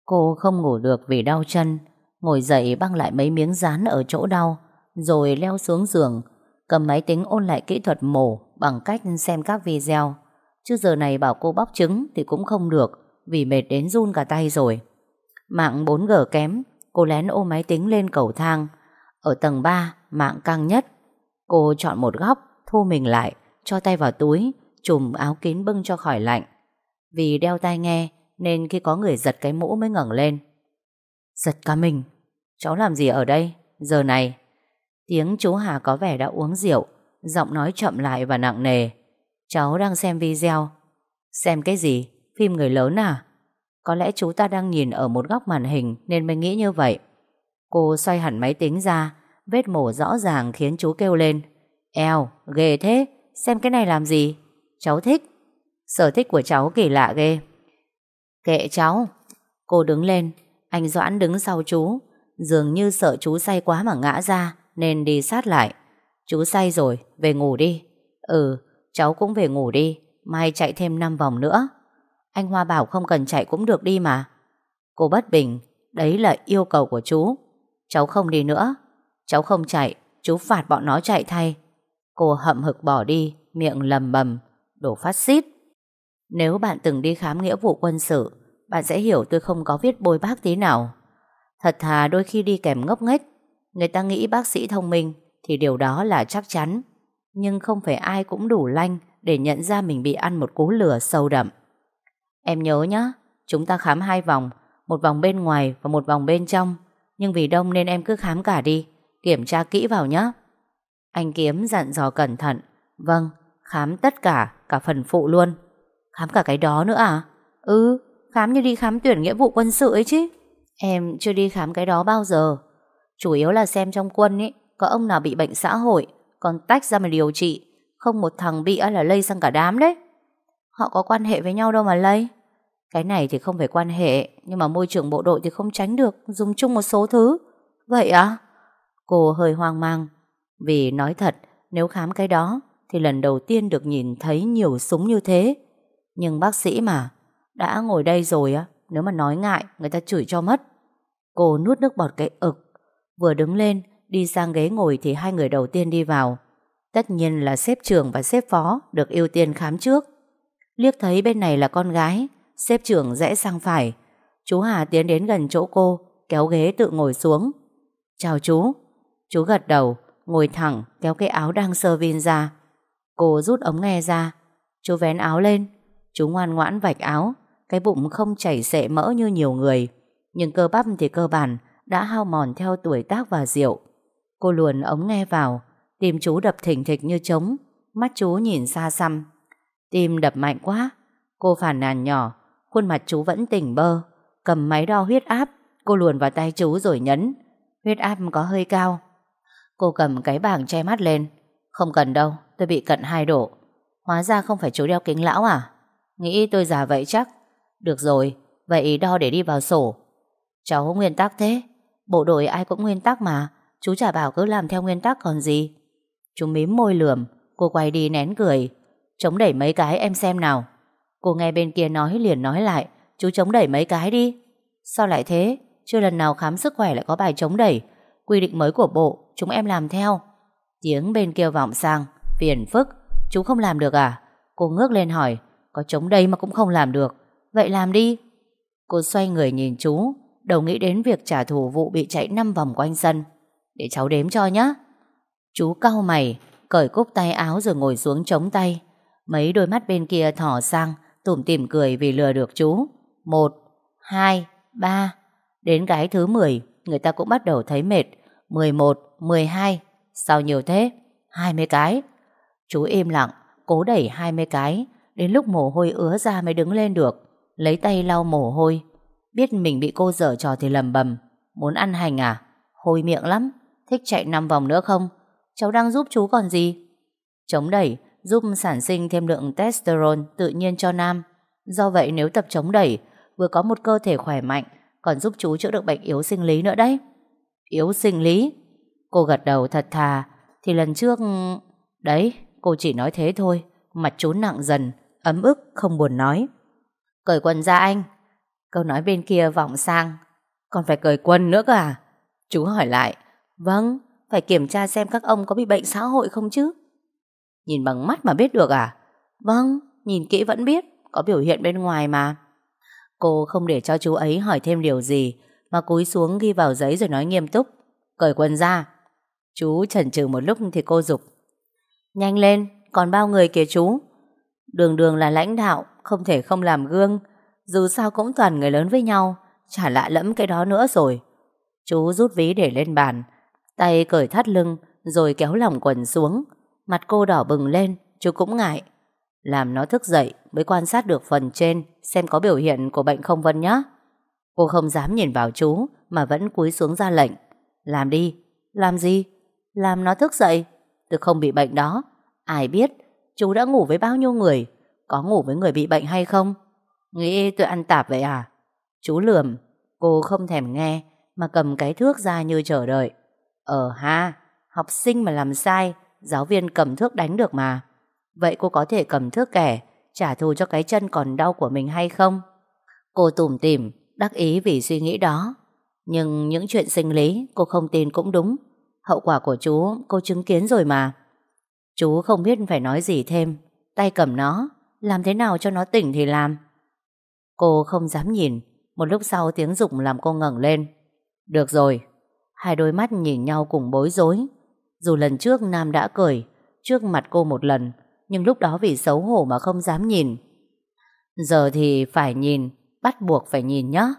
Cô không ngủ được vì đau chân, ngồi dậy băng lại mấy miếng dán ở chỗ đau, rồi leo xuống giường, cầm máy tính ôn lại kỹ thuật mổ bằng cách xem các video. Chứ giờ này bảo cô bóc trứng thì cũng không được, vì mệt đến run cả tay rồi. Mạng 4G kém, cô lén ôm máy tính lên cầu thang. Ở tầng 3, mạng căng nhất. Cô chọn một góc, thu mình lại, cho tay vào túi, chùm áo kín bưng cho khỏi lạnh. Vì đeo tai nghe, nên khi có người giật cái mũ mới ngẩng lên. Giật cả mình. Cháu làm gì ở đây? Giờ này. Tiếng chú Hà có vẻ đã uống rượu, giọng nói chậm lại và nặng nề. Cháu đang xem video. Xem cái gì? Phim người lớn à? Có lẽ chú ta đang nhìn ở một góc màn hình nên mới nghĩ như vậy. Cô xoay hẳn máy tính ra, vết mổ rõ ràng khiến chú kêu lên. Eo, ghê thế, xem cái này làm gì? Cháu thích. Sở thích của cháu kỳ lạ ghê. Kệ cháu. Cô đứng lên, anh Doãn đứng sau chú. Dường như sợ chú say quá mà ngã ra, nên đi sát lại. Chú say rồi, về ngủ đi. Ừ, cháu cũng về ngủ đi, mai chạy thêm 5 vòng nữa. Anh Hoa bảo không cần chạy cũng được đi mà. Cô bất bình, đấy là yêu cầu của chú. Cháu không đi nữa. Cháu không chạy, chú phạt bọn nó chạy thay. Cô hậm hực bỏ đi, miệng lầm bầm, đổ phát xít. Nếu bạn từng đi khám nghĩa vụ quân sự, bạn sẽ hiểu tôi không có viết bôi bác tí nào. Thật thà đôi khi đi kèm ngốc nghếch, người ta nghĩ bác sĩ thông minh thì điều đó là chắc chắn. Nhưng không phải ai cũng đủ lanh để nhận ra mình bị ăn một cú lửa sâu đậm. Em nhớ nhá, chúng ta khám hai vòng, một vòng bên ngoài và một vòng bên trong. Nhưng vì đông nên em cứ khám cả đi, kiểm tra kỹ vào nhé. Anh Kiếm dặn dò cẩn thận. Vâng, khám tất cả, cả phần phụ luôn. Khám cả cái đó nữa à? Ừ, khám như đi khám tuyển nghĩa vụ quân sự ấy chứ. Em chưa đi khám cái đó bao giờ. Chủ yếu là xem trong quân ấy, có ông nào bị bệnh xã hội, còn tách ra mà điều trị. Không một thằng bị là lây sang cả đám đấy. Họ có quan hệ với nhau đâu mà lây. Cái này thì không phải quan hệ, nhưng mà môi trường bộ đội thì không tránh được, dùng chung một số thứ. Vậy à? Cô hơi hoang mang. Vì nói thật, nếu khám cái đó, thì lần đầu tiên được nhìn thấy nhiều súng như thế. Nhưng bác sĩ mà, đã ngồi đây rồi á, nếu mà nói ngại, người ta chửi cho mất. Cô nuốt nước bọt cái ực, vừa đứng lên, đi sang ghế ngồi thì hai người đầu tiên đi vào. Tất nhiên là xếp trưởng và xếp phó được ưu tiên khám trước. Liếc thấy bên này là con gái, xếp trưởng rẽ sang phải. Chú Hà tiến đến gần chỗ cô, kéo ghế tự ngồi xuống. Chào chú. Chú gật đầu, ngồi thẳng, kéo cái áo đang sơ vin ra. Cô rút ống nghe ra. Chú vén áo lên, Chú ngoan ngoãn vạch áo, cái bụng không chảy xệ mỡ như nhiều người, nhưng cơ bắp thì cơ bản đã hao mòn theo tuổi tác và rượu. Cô luồn ống nghe vào, tìm chú đập thình thịch như trống, mắt chú nhìn xa xăm. Tim đập mạnh quá, cô phản nàn nhỏ, khuôn mặt chú vẫn tỉnh bơ, cầm máy đo huyết áp, cô luồn vào tay chú rồi nhấn. Huyết áp có hơi cao. Cô cầm cái bảng che mắt lên. Không cần đâu, tôi bị cận 2 độ. Hóa ra không phải chú đeo kính lão à? Nghĩ tôi già vậy chắc. Được rồi, vậy đo để đi vào sổ. Cháu nguyên tắc thế. Bộ đội ai cũng nguyên tắc mà. Chú chả bảo cứ làm theo nguyên tắc còn gì. Chú mím môi lườm, cô quay đi nén cười. Chống đẩy mấy cái em xem nào. Cô nghe bên kia nói liền nói lại. Chú chống đẩy mấy cái đi. Sao lại thế? Chưa lần nào khám sức khỏe lại có bài chống đẩy. Quy định mới của bộ, chúng em làm theo. Tiếng bên kia vọng sang. Phiền phức. Chú không làm được à? Cô ngước lên hỏi. Có chống đây mà cũng không làm được. Vậy làm đi. Cô xoay người nhìn chú. Đầu nghĩ đến việc trả thù vụ bị chạy 5 vòng quanh sân. Để cháu đếm cho nhé. Chú cau mày, cởi cúc tay áo rồi ngồi xuống chống tay. Mấy đôi mắt bên kia thỏ sang, tủm tỉm cười vì lừa được chú. Một, hai, ba. Đến cái thứ 10, người ta cũng bắt đầu thấy mệt. 11, 12. Sao nhiều thế? 20 cái. Chú im lặng, cố đẩy 20 cái. Đến lúc mồ hôi ứa ra mới đứng lên được. Lấy tay lau mồ hôi. Biết mình bị cô dở trò thì lầm bầm. Muốn ăn hành à? Hôi miệng lắm. Thích chạy 5 vòng nữa không? Cháu đang giúp chú còn gì? Chống đẩy giúp sản sinh thêm lượng testosterone tự nhiên cho nam. Do vậy nếu tập chống đẩy vừa có một cơ thể khỏe mạnh còn giúp chú chữa được bệnh yếu sinh lý nữa đấy. Yếu sinh lý? Cô gật đầu thật thà thì lần trước... Đấy, cô chỉ nói thế thôi. Mặt chú nặng dần, ấm ức, không buồn nói. Cởi quần ra anh. Câu nói bên kia vọng sang. Còn phải cởi quần nữa cả à? Chú hỏi lại. Vâng, phải kiểm tra xem các ông có bị bệnh xã hội không chứ. Nhìn bằng mắt mà biết được à? Vâng, nhìn kỹ vẫn biết, có biểu hiện bên ngoài mà. Cô không để cho chú ấy hỏi thêm điều gì, mà cúi xuống ghi vào giấy rồi nói nghiêm túc. Cởi quần ra. Chú chần chừ một lúc thì cô dục Nhanh lên, còn bao người kìa chú. Đường đường là lãnh đạo, không thể không làm gương. Dù sao cũng toàn người lớn với nhau, chả lạ lẫm cái đó nữa rồi. Chú rút ví để lên bàn, tay cởi thắt lưng rồi kéo lỏng quần xuống. Mặt cô đỏ bừng lên, chú cũng ngại. Làm nó thức dậy mới quan sát được phần trên xem có biểu hiện của bệnh không Vân nhé. Cô không dám nhìn vào chú mà vẫn cúi xuống ra lệnh. Làm đi. Làm gì? Làm nó thức dậy. Tôi không bị bệnh đó. Ai biết chú đã ngủ với bao nhiêu người? Có ngủ với người bị bệnh hay không? Nghĩ tôi ăn tạp vậy à? Chú lườm. Cô không thèm nghe mà cầm cái thước ra như chờ đợi. Ờ ha, học sinh mà làm sai giáo viên cầm thước đánh được mà. Vậy cô có thể cầm thước kẻ, trả thù cho cái chân còn đau của mình hay không? Cô tủm tỉm, đắc ý vì suy nghĩ đó. Nhưng những chuyện sinh lý cô không tin cũng đúng. Hậu quả của chú cô chứng kiến rồi mà. Chú không biết phải nói gì thêm. Tay cầm nó, làm thế nào cho nó tỉnh thì làm. Cô không dám nhìn. Một lúc sau tiếng rụng làm cô ngẩng lên. Được rồi. Hai đôi mắt nhìn nhau cùng bối rối. Dù lần trước Nam đã cười trước mặt cô một lần, nhưng lúc đó vì xấu hổ mà không dám nhìn. Giờ thì phải nhìn, bắt buộc phải nhìn nhé.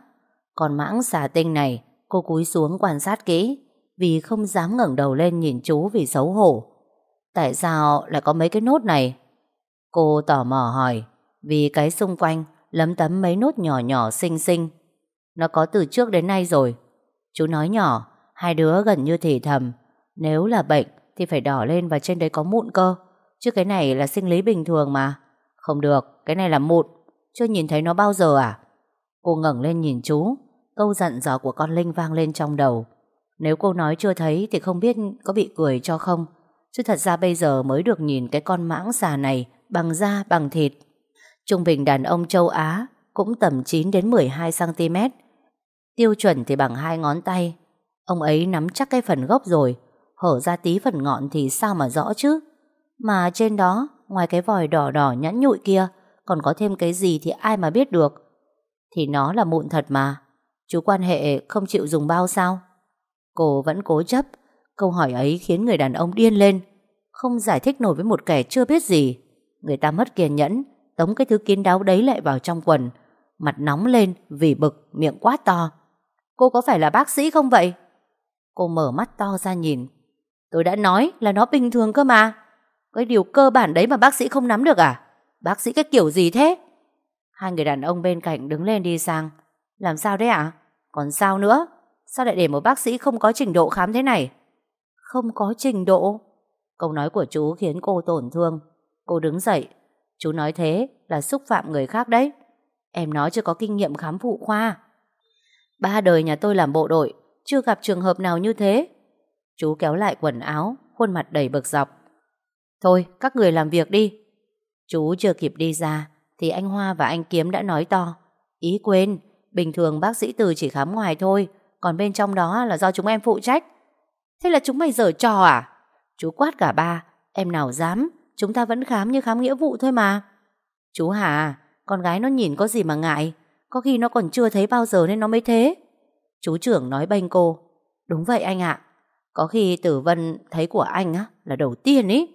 Còn mãng xà tinh này, cô cúi xuống quan sát kỹ, vì không dám ngẩng đầu lên nhìn chú vì xấu hổ. Tại sao lại có mấy cái nốt này? Cô tò mò hỏi, vì cái xung quanh lấm tấm mấy nốt nhỏ nhỏ xinh xinh. Nó có từ trước đến nay rồi. Chú nói nhỏ, hai đứa gần như thì thầm, nếu là bệnh thì phải đỏ lên và trên đấy có mụn cơ. Chứ cái này là sinh lý bình thường mà. Không được, cái này là mụn. Chưa nhìn thấy nó bao giờ à? Cô ngẩng lên nhìn chú. Câu dặn dò của con Linh vang lên trong đầu. Nếu cô nói chưa thấy thì không biết có bị cười cho không. Chứ thật ra bây giờ mới được nhìn cái con mãng xà này bằng da bằng thịt. Trung bình đàn ông châu Á cũng tầm 9 đến 12 cm. Tiêu chuẩn thì bằng hai ngón tay. Ông ấy nắm chắc cái phần gốc rồi hở ra tí phần ngọn thì sao mà rõ chứ. Mà trên đó, ngoài cái vòi đỏ đỏ nhẵn nhụi kia, còn có thêm cái gì thì ai mà biết được. Thì nó là mụn thật mà. Chú quan hệ không chịu dùng bao sao? Cô vẫn cố chấp. Câu hỏi ấy khiến người đàn ông điên lên. Không giải thích nổi với một kẻ chưa biết gì. Người ta mất kiên nhẫn, tống cái thứ kín đáo đấy lại vào trong quần. Mặt nóng lên vì bực, miệng quá to. Cô có phải là bác sĩ không vậy? Cô mở mắt to ra nhìn Tôi đã nói là nó bình thường cơ mà. Cái điều cơ bản đấy mà bác sĩ không nắm được à? Bác sĩ cái kiểu gì thế? Hai người đàn ông bên cạnh đứng lên đi sang. Làm sao đấy ạ? Còn sao nữa? Sao lại để một bác sĩ không có trình độ khám thế này? Không có trình độ? Câu nói của chú khiến cô tổn thương. Cô đứng dậy. Chú nói thế là xúc phạm người khác đấy. Em nói chưa có kinh nghiệm khám phụ khoa. Ba đời nhà tôi làm bộ đội, chưa gặp trường hợp nào như thế. Chú kéo lại quần áo, khuôn mặt đầy bực dọc. Thôi, các người làm việc đi. Chú chưa kịp đi ra, thì anh Hoa và anh Kiếm đã nói to. Ý quên, bình thường bác sĩ Từ chỉ khám ngoài thôi, còn bên trong đó là do chúng em phụ trách. Thế là chúng mày dở trò à? Chú quát cả ba, em nào dám, chúng ta vẫn khám như khám nghĩa vụ thôi mà. Chú Hà, con gái nó nhìn có gì mà ngại, có khi nó còn chưa thấy bao giờ nên nó mới thế. Chú trưởng nói bênh cô, đúng vậy anh ạ, có khi Tử Vân thấy của anh á là đầu tiên ý.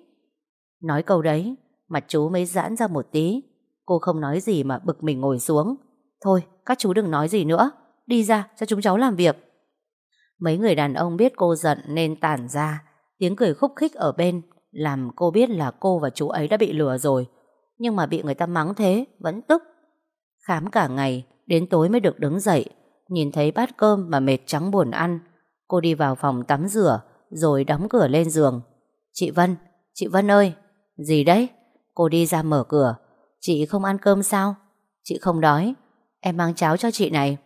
Nói câu đấy, mặt chú mới giãn ra một tí. Cô không nói gì mà bực mình ngồi xuống. Thôi, các chú đừng nói gì nữa. Đi ra cho chúng cháu làm việc. Mấy người đàn ông biết cô giận nên tản ra. Tiếng cười khúc khích ở bên làm cô biết là cô và chú ấy đã bị lừa rồi. Nhưng mà bị người ta mắng thế, vẫn tức. Khám cả ngày, đến tối mới được đứng dậy. Nhìn thấy bát cơm mà mệt trắng buồn ăn. Cô đi vào phòng tắm rửa, rồi đóng cửa lên giường. Chị Vân, chị Vân ơi, gì đấy? Cô đi ra mở cửa. Chị không ăn cơm sao? Chị không đói. Em mang cháo cho chị này.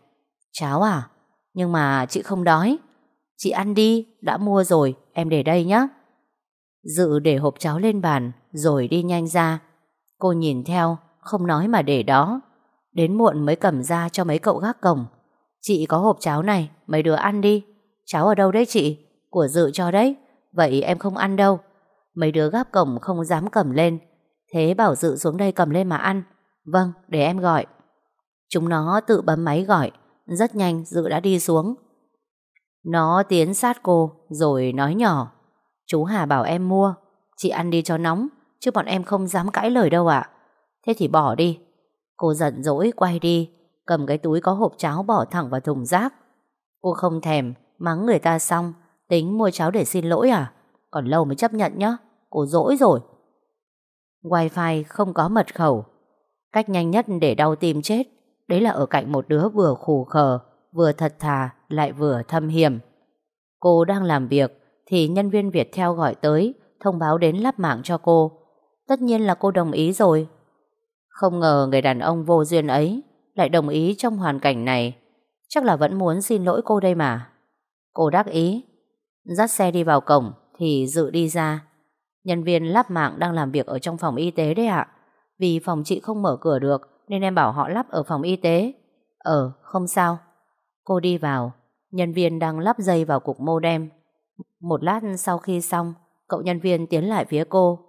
Cháo à? Nhưng mà chị không đói. Chị ăn đi, đã mua rồi, em để đây nhé. Dự để hộp cháo lên bàn, rồi đi nhanh ra. Cô nhìn theo, không nói mà để đó. Đến muộn mới cầm ra cho mấy cậu gác cổng. Chị có hộp cháo này, mấy đứa ăn đi. Cháo ở đâu đấy chị? Của dự cho đấy. Vậy em không ăn đâu. Mấy đứa gác cổng không dám cầm lên. Thế bảo dự xuống đây cầm lên mà ăn. Vâng, để em gọi. Chúng nó tự bấm máy gọi. Rất nhanh dự đã đi xuống. Nó tiến sát cô rồi nói nhỏ. Chú Hà bảo em mua. Chị ăn đi cho nóng. Chứ bọn em không dám cãi lời đâu ạ. Thế thì bỏ đi. Cô giận dỗi quay đi. Cầm cái túi có hộp cháo bỏ thẳng vào thùng rác. Cô không thèm. Mắng người ta xong. Tính mua cháo để xin lỗi à? Còn lâu mới chấp nhận nhá. Cô dỗi rồi. Wi-Fi không có mật khẩu. Cách nhanh nhất để đau tim chết đấy là ở cạnh một đứa vừa khù khờ, vừa thật thà, lại vừa thâm hiểm. Cô đang làm việc thì nhân viên Việt theo gọi tới, thông báo đến lắp mạng cho cô. Tất nhiên là cô đồng ý rồi. Không ngờ người đàn ông vô duyên ấy lại đồng ý trong hoàn cảnh này. Chắc là vẫn muốn xin lỗi cô đây mà. Cô đắc ý. Dắt xe đi vào cổng thì dự đi ra. Nhân viên lắp mạng đang làm việc ở trong phòng y tế đấy ạ. Vì phòng chị không mở cửa được nên em bảo họ lắp ở phòng y tế. Ờ, không sao. Cô đi vào, nhân viên đang lắp dây vào cục modem. Một lát sau khi xong, cậu nhân viên tiến lại phía cô.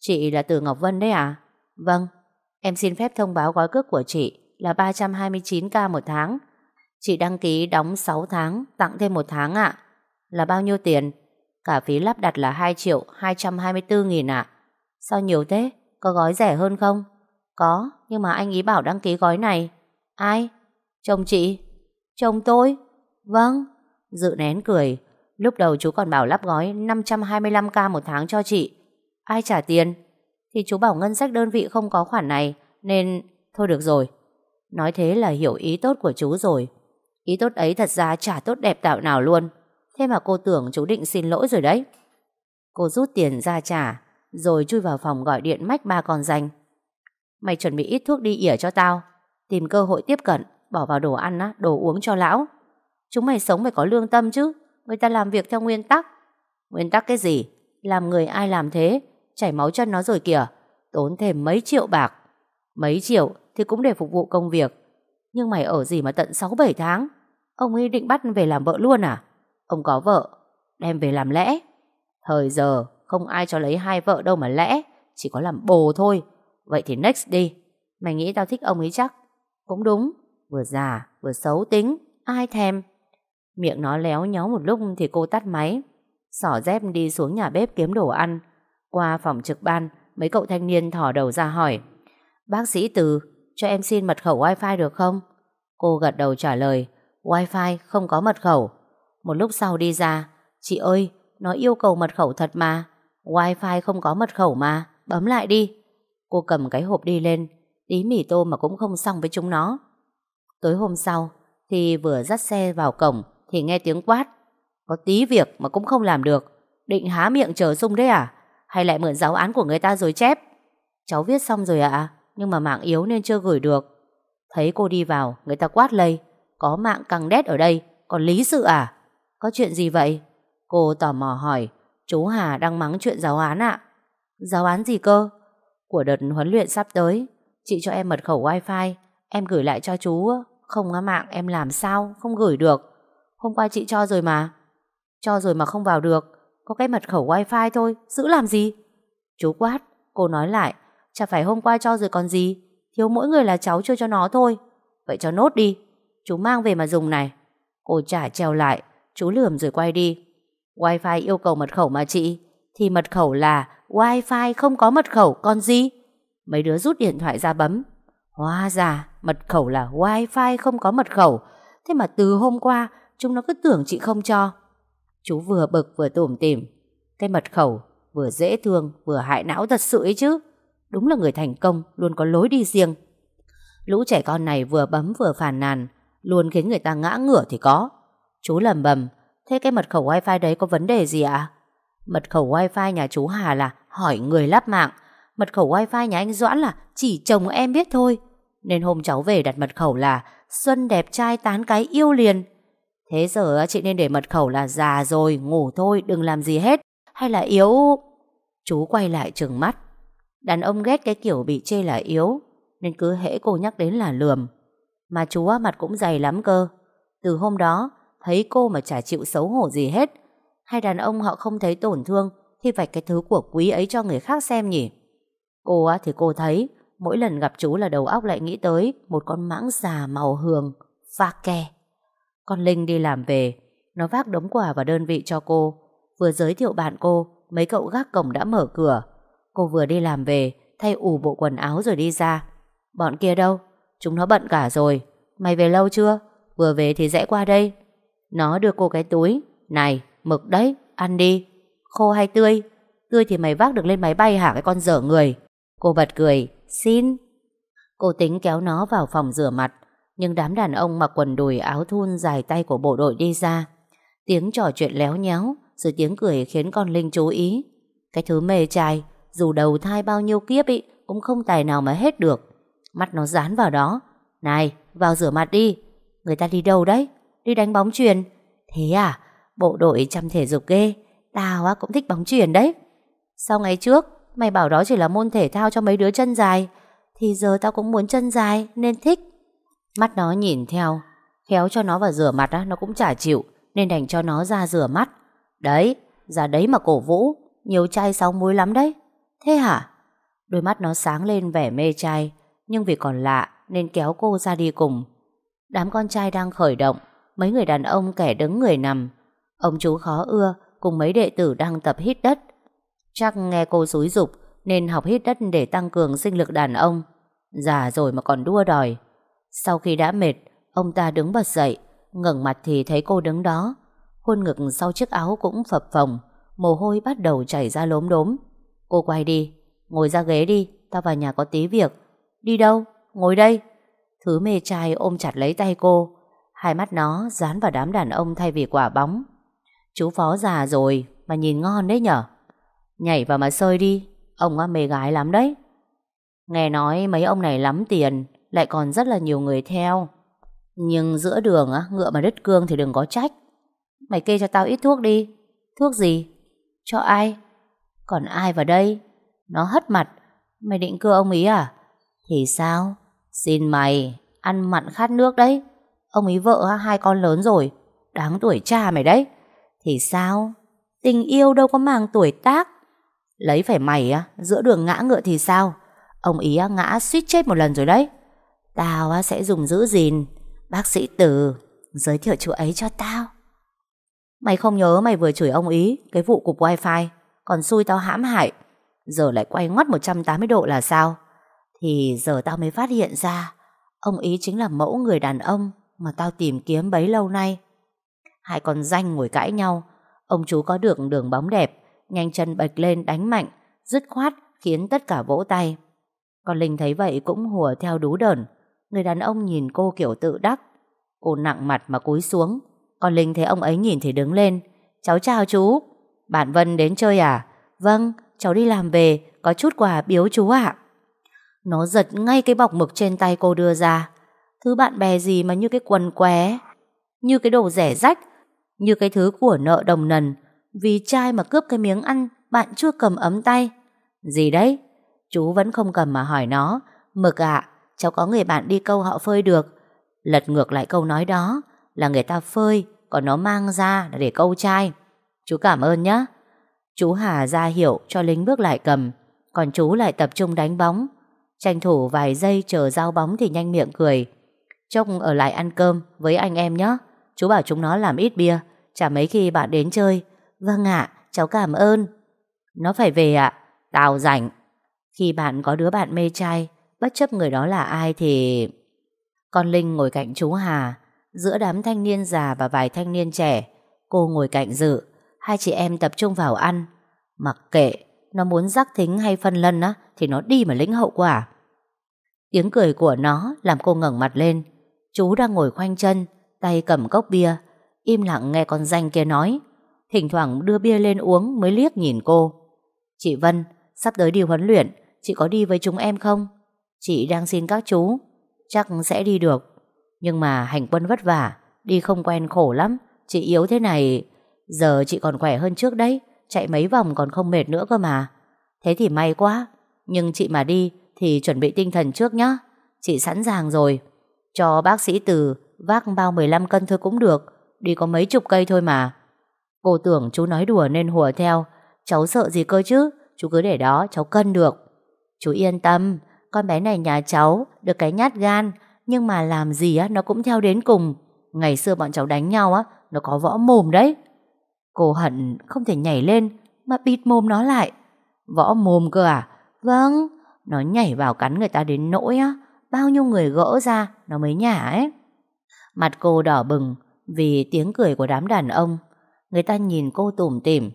Chị là Từ Ngọc Vân đấy à? Vâng, em xin phép thông báo gói cước của chị là 329k một tháng. Chị đăng ký đóng 6 tháng, tặng thêm một tháng ạ. Là bao nhiêu tiền? Cả phí lắp đặt là 2 triệu 224 nghìn ạ. Sao nhiều thế? Có gói rẻ hơn không? Có, nhưng mà anh ý bảo đăng ký gói này. Ai? Chồng chị? Chồng tôi? Vâng. Dự nén cười. Lúc đầu chú còn bảo lắp gói 525k một tháng cho chị. Ai trả tiền? Thì chú bảo ngân sách đơn vị không có khoản này, nên... Thôi được rồi. Nói thế là hiểu ý tốt của chú rồi. Ý tốt ấy thật ra chả tốt đẹp tạo nào luôn. Thế mà cô tưởng chú định xin lỗi rồi đấy. Cô rút tiền ra trả, rồi chui vào phòng gọi điện mách ba con danh. Mày chuẩn bị ít thuốc đi ỉa cho tao. Tìm cơ hội tiếp cận Bỏ vào đồ ăn, á, đồ uống cho lão. Chúng mày sống phải có lương tâm chứ Người ta làm việc theo nguyên tắc. Nguyên tắc cái gì? Làm người ai làm thế? Chảy máu chân nó rồi kìa. Tốn thêm mấy triệu bạc. Mấy triệu thì cũng để phục vụ công việc. Nhưng mày ở gì mà tận 6-7 tháng? Ông ấy định bắt về làm vợ luôn à? Ông có vợ, Đem về làm lẽ. Thời giờ, không ai cho lấy hai vợ đâu mà lẽ, Chỉ có làm bồ thôi. Vậy thì next đi. Mày nghĩ tao thích ông ấy chắc? Cũng đúng, Vừa già, vừa xấu tính, Ai thèm? Miệng nó léo nhó một lúc thì cô tắt máy. Sỏ dép đi xuống nhà bếp kiếm đồ ăn. Qua phòng trực ban, Mấy cậu thanh niên thỏ đầu ra hỏi, Bác sĩ Từ, Cho em xin mật khẩu wifi được không? Cô gật đầu trả lời Wi-Fi không có mật khẩu. Một lúc sau đi ra, Chị ơi, Nó yêu cầu mật khẩu thật mà. Wi-Fi không có mật khẩu mà, Bấm lại đi. Cô cầm cái hộp đi lên Tí mì tôm mà cũng không xong với chúng nó. Tối hôm sau, Thì vừa dắt xe vào cổng Thì nghe tiếng quát. Có tí việc mà cũng không làm được, Định há miệng chờ sung đấy à? Hay lại mượn giáo án của người ta rồi chép? Cháu viết xong rồi ạ, Nhưng mà mạng yếu nên chưa gửi được. Thấy cô đi vào, Người ta quát lây. Có mạng căng đét ở đây Còn lý sự à? Có chuyện gì vậy? Cô tò mò hỏi. Chú Hà đang mắng chuyện giáo án ạ. Giáo án gì cơ? Của đợt huấn luyện sắp tới. Chị cho em mật khẩu wifi. Em gửi lại cho chú. Không á mạng, em làm sao? Không gửi được. Hôm qua chị cho rồi mà. Cho rồi mà không vào được. Có cái mật khẩu wifi thôi. Giữ làm gì? Chú quát. Cô nói lại. Chả phải hôm qua cho rồi còn gì. Thiếu mỗi người là cháu chưa cho nó thôi. Vậy cho nốt đi. Chú mang về mà dùng này. Cô trả treo lại. Chú lườm rồi quay đi. Wi-Fi yêu cầu mật khẩu mà chị. Thì mật khẩu là, Wi-Fi không có mật khẩu con gì? Mấy đứa rút điện thoại ra bấm. Hóa ra, mật khẩu là, Wi-Fi không có mật khẩu. Thế mà từ hôm qua, Chúng nó cứ tưởng chị không cho. Chú vừa bực vừa tủm tỉm. Cái mật khẩu vừa dễ thương, Vừa hại não thật sự ấy chứ. Đúng là người thành công, Luôn có lối đi riêng. Lũ trẻ con này vừa bấm vừa phàn nàn. Luôn khiến người ta ngã ngửa thì có. Chú lầm bầm, Thế cái mật khẩu wifi đấy có vấn đề gì ạ? Mật khẩu wifi nhà chú Hà là hỏi người lắp mạng. Mật khẩu wifi nhà anh Doãn là chỉ chồng em biết thôi. Nên hôm cháu về đặt mật khẩu là, Xuân đẹp trai tán cái yêu liền. Thế giờ chị nên để mật khẩu là già rồi, Ngủ thôi, đừng làm gì hết. Hay là yếu? Chú quay lại trừng mắt. Đàn ông ghét cái kiểu bị chê là yếu, Nên cứ hễ cô nhắc đến là lườm. Mà chú mặt cũng dày lắm cơ. Từ hôm đó, Thấy cô mà chả chịu xấu hổ gì hết. Hay đàn ông họ không thấy tổn thương, Thì vạch cái thứ của quý ấy cho người khác xem nhỉ? Cô á, thì cô thấy, Mỗi lần gặp chú là đầu óc lại nghĩ tới Một con mãng già màu hường, Pha ke. Con Linh đi làm về, Nó vác đống quà vào đơn vị cho cô. Vừa giới thiệu bạn cô, Mấy cậu gác cổng đã mở cửa. Cô vừa đi làm về, Thay ủ bộ quần áo rồi đi ra. Bọn kia đâu? Chúng nó bận cả rồi. Mày về lâu chưa? Vừa về thì rẽ qua đây. Nó đưa cô cái túi. Này, mực đấy, ăn đi. Khô hay tươi? Tươi thì mày vác được lên máy bay hả cái con dở người? Cô bật cười, Xin. Cô tính kéo nó vào phòng rửa mặt, Nhưng đám đàn ông mặc quần đùi áo thun dài tay của bộ đội đi ra. Tiếng trò chuyện léo nhéo, Rồi tiếng cười khiến con Linh chú ý. Cái thứ mê trai, Dù đầu thai bao nhiêu kiếp ý, Cũng không tài nào mà hết được. Mắt nó dán vào đó. Này vào rửa mặt đi. Người ta đi đâu đấy? Đi đánh bóng truyền Thế à? Bộ đội chăm thể dục ghê. Tao á cũng thích bóng truyền đấy. Sau ngày trước Mày bảo đó chỉ là môn thể thao cho mấy đứa chân dài. Thì giờ tao cũng muốn chân dài Nên thích. Mắt nó nhìn theo. Khéo cho nó vào rửa mặt á, nó cũng chả chịu Nên đành cho nó ra rửa mắt. Đấy, ra đấy mà cổ vũ. Nhiều chai sáu muối lắm đấy. Thế hả? Đôi mắt nó sáng lên vẻ mê trai. Nhưng vì còn lạ Nên kéo cô ra đi cùng. Đám con trai đang khởi động, Mấy người đàn ông kẻ đứng người nằm. Ông chú khó ưa Cùng mấy đệ tử đang tập hít đất. Chắc nghe cô rúi dục Nên học hít đất để tăng cường sinh lực đàn ông. Già rồi mà còn đua đòi. Sau khi đã mệt, Ông ta đứng bật dậy, ngẩng mặt thì thấy cô đứng đó. Khuôn ngực sau chiếc áo cũng phập phồng, Mồ hôi bắt đầu chảy ra lốm đốm. Cô quay đi, Ngồi ra ghế đi, Tao vào nhà có tí việc. Đi đâu? Ngồi đây Thứ mê trai ôm chặt lấy tay cô Hai mắt nó dán vào đám đàn ông thay vì quả bóng Chú phó già rồi, Mà nhìn ngon đấy nhở Nhảy vào mà sơi đi Ông á, mê gái lắm đấy Nghe nói mấy ông này lắm tiền, Lại còn rất là nhiều người theo Nhưng giữa đường á, Ngựa mà đứt cương thì đừng có trách Mày kê cho tao ít thuốc đi Thuốc gì? Cho ai? Còn ai vào đây? Nó hất mặt Mày định cưa ông ý à? Thì sao? Xin mày, Ăn mặn khát nước đấy. Ông ý vợ hai con lớn rồi, Đáng tuổi cha mày đấy. Thì sao? Tình yêu đâu có màng tuổi tác. Lấy phải mày á, Giữa đường ngã ngựa thì sao? Ông ý ngã suýt chết một lần rồi đấy. Tao sẽ dùng giữ gìn. Bác sĩ Từ, Giới thiệu chú ấy cho tao. Mày không nhớ mày vừa chửi ông ý, Cái vụ cục wifi, Còn xui tao hãm hại. Giờ lại quay ngoắt 180 độ là sao? Thì giờ tao mới phát hiện ra Ông ý chính là mẫu người đàn ông Mà tao tìm kiếm bấy lâu nay Hai con danh ngồi cãi nhau Ông chú có được đường bóng đẹp, nhanh chân bạch lên đánh mạnh, dứt khoát khiến tất cả vỗ tay. Còn Linh thấy vậy cũng hùa theo đú đờn. Người đàn ông nhìn cô kiểu tự đắc. Cô nặng mặt mà cúi xuống. Còn Linh thấy ông ấy nhìn thì đứng lên. Cháu chào chú. Bạn Vân đến chơi à? Vâng, cháu đi làm về, có chút quà biếu chú ạ. Nó giật ngay cái bọc mực trên tay cô đưa ra. Thứ bạn bè gì mà như cái quần què, như cái đồ rẻ rách, như cái thứ của nợ đồng nần. Vì trai mà cướp cái miếng ăn, bạn chưa cầm ấm tay. Gì đấy? Chú vẫn không cầm mà hỏi nó. Mực ạ, cháu có người bạn đi câu họ phơi được. Lật ngược lại câu nói đó là người ta phơi, còn nó mang ra để câu trai. Chú cảm ơn nhé. Chú Hà ra hiệu cho lính bước lại cầm, còn chú lại tập trung đánh bóng. Tranh thủ vài giây chờ giao bóng thì nhanh miệng cười. Chốc ở lại ăn cơm với anh em nhé. Chú bảo chúng nó làm ít bia, chả mấy khi bạn đến chơi. Vâng ạ, cháu cảm ơn. Nó phải về ạ, tao rảnh. Khi bạn có đứa bạn mê trai, bất chấp người đó là ai thì... Con Linh ngồi cạnh chú Hà, giữa đám thanh niên già và vài thanh niên trẻ. Cô ngồi cạnh dự, hai chị em tập trung vào ăn. Mặc kệ, nó muốn rắc thính hay phân lân á, thì nó đi mà lĩnh hậu quả. Tiếng cười của nó làm cô ngẩng mặt lên. Chú đang ngồi khoanh chân, tay cầm cốc bia, im lặng nghe con danh kia nói. Thỉnh thoảng đưa bia lên uống mới liếc nhìn cô. Chị Vân, sắp tới đi huấn luyện, chị có đi với chúng em không? Chị đang xin các chú, chắc sẽ đi được. Nhưng mà hành quân vất vả, đi không quen khổ lắm. Chị yếu thế này, giờ chị còn khỏe hơn trước đấy, chạy mấy vòng còn không mệt nữa cơ mà. Thế thì may quá, nhưng chị mà đi thì chuẩn bị tinh thần trước nhá. Chị sẵn sàng rồi. Cho bác sĩ từ vác bao 15 cân thôi cũng được, đi có mấy chục cây thôi mà. Cô tưởng chú nói đùa nên hùa theo, cháu sợ gì cơ chứ, chú cứ để đó, cháu cân được. Chú yên tâm, con bé này nhà cháu, được cái nhát gan, nhưng mà làm gì á, nó cũng theo đến cùng. Ngày xưa bọn cháu đánh nhau á, nó có võ mồm đấy. Cô hận không thể nhảy lên, mà bịt mồm nó lại. Võ mồm cơ à? Vâng, nó nhảy vào cắn người ta đến nỗi á, bao nhiêu người gỡ ra, nó mới nhả ấy. Mặt cô đỏ bừng, vì tiếng cười của đám đàn ông. Người ta nhìn cô tủm tỉm,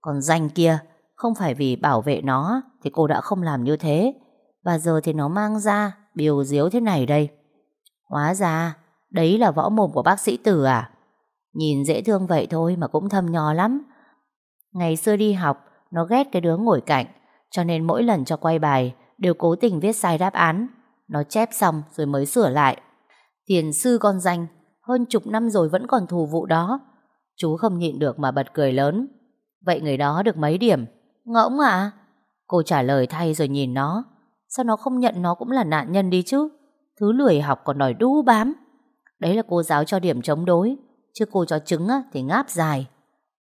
còn danh kia, không phải vì bảo vệ nó, thì cô đã không làm như thế. Và giờ thì nó mang ra, biểu diếu thế này đây. Hóa ra, đấy là võ mồm của bác sĩ Tử à? Nhìn dễ thương vậy thôi mà cũng thâm nhò lắm. Ngày xưa đi học, nó ghét cái đứa ngồi cạnh, cho nên mỗi lần cho quay bài đều cố tình viết sai đáp án. Nó chép xong rồi mới sửa lại. Tiền sư con danh, hơn chục năm rồi vẫn còn thù vụ đó. Chú không nhịn được mà bật cười lớn. Vậy người đó được mấy điểm? Ngỗng à? Cô trả lời thay rồi nhìn nó. Sao nó không nhận nó cũng là nạn nhân đi chứ? Thứ lười học còn đòi đu bám. Đấy là cô giáo cho điểm chống đối. Chứ cô cho trứng á, thì ngáp dài.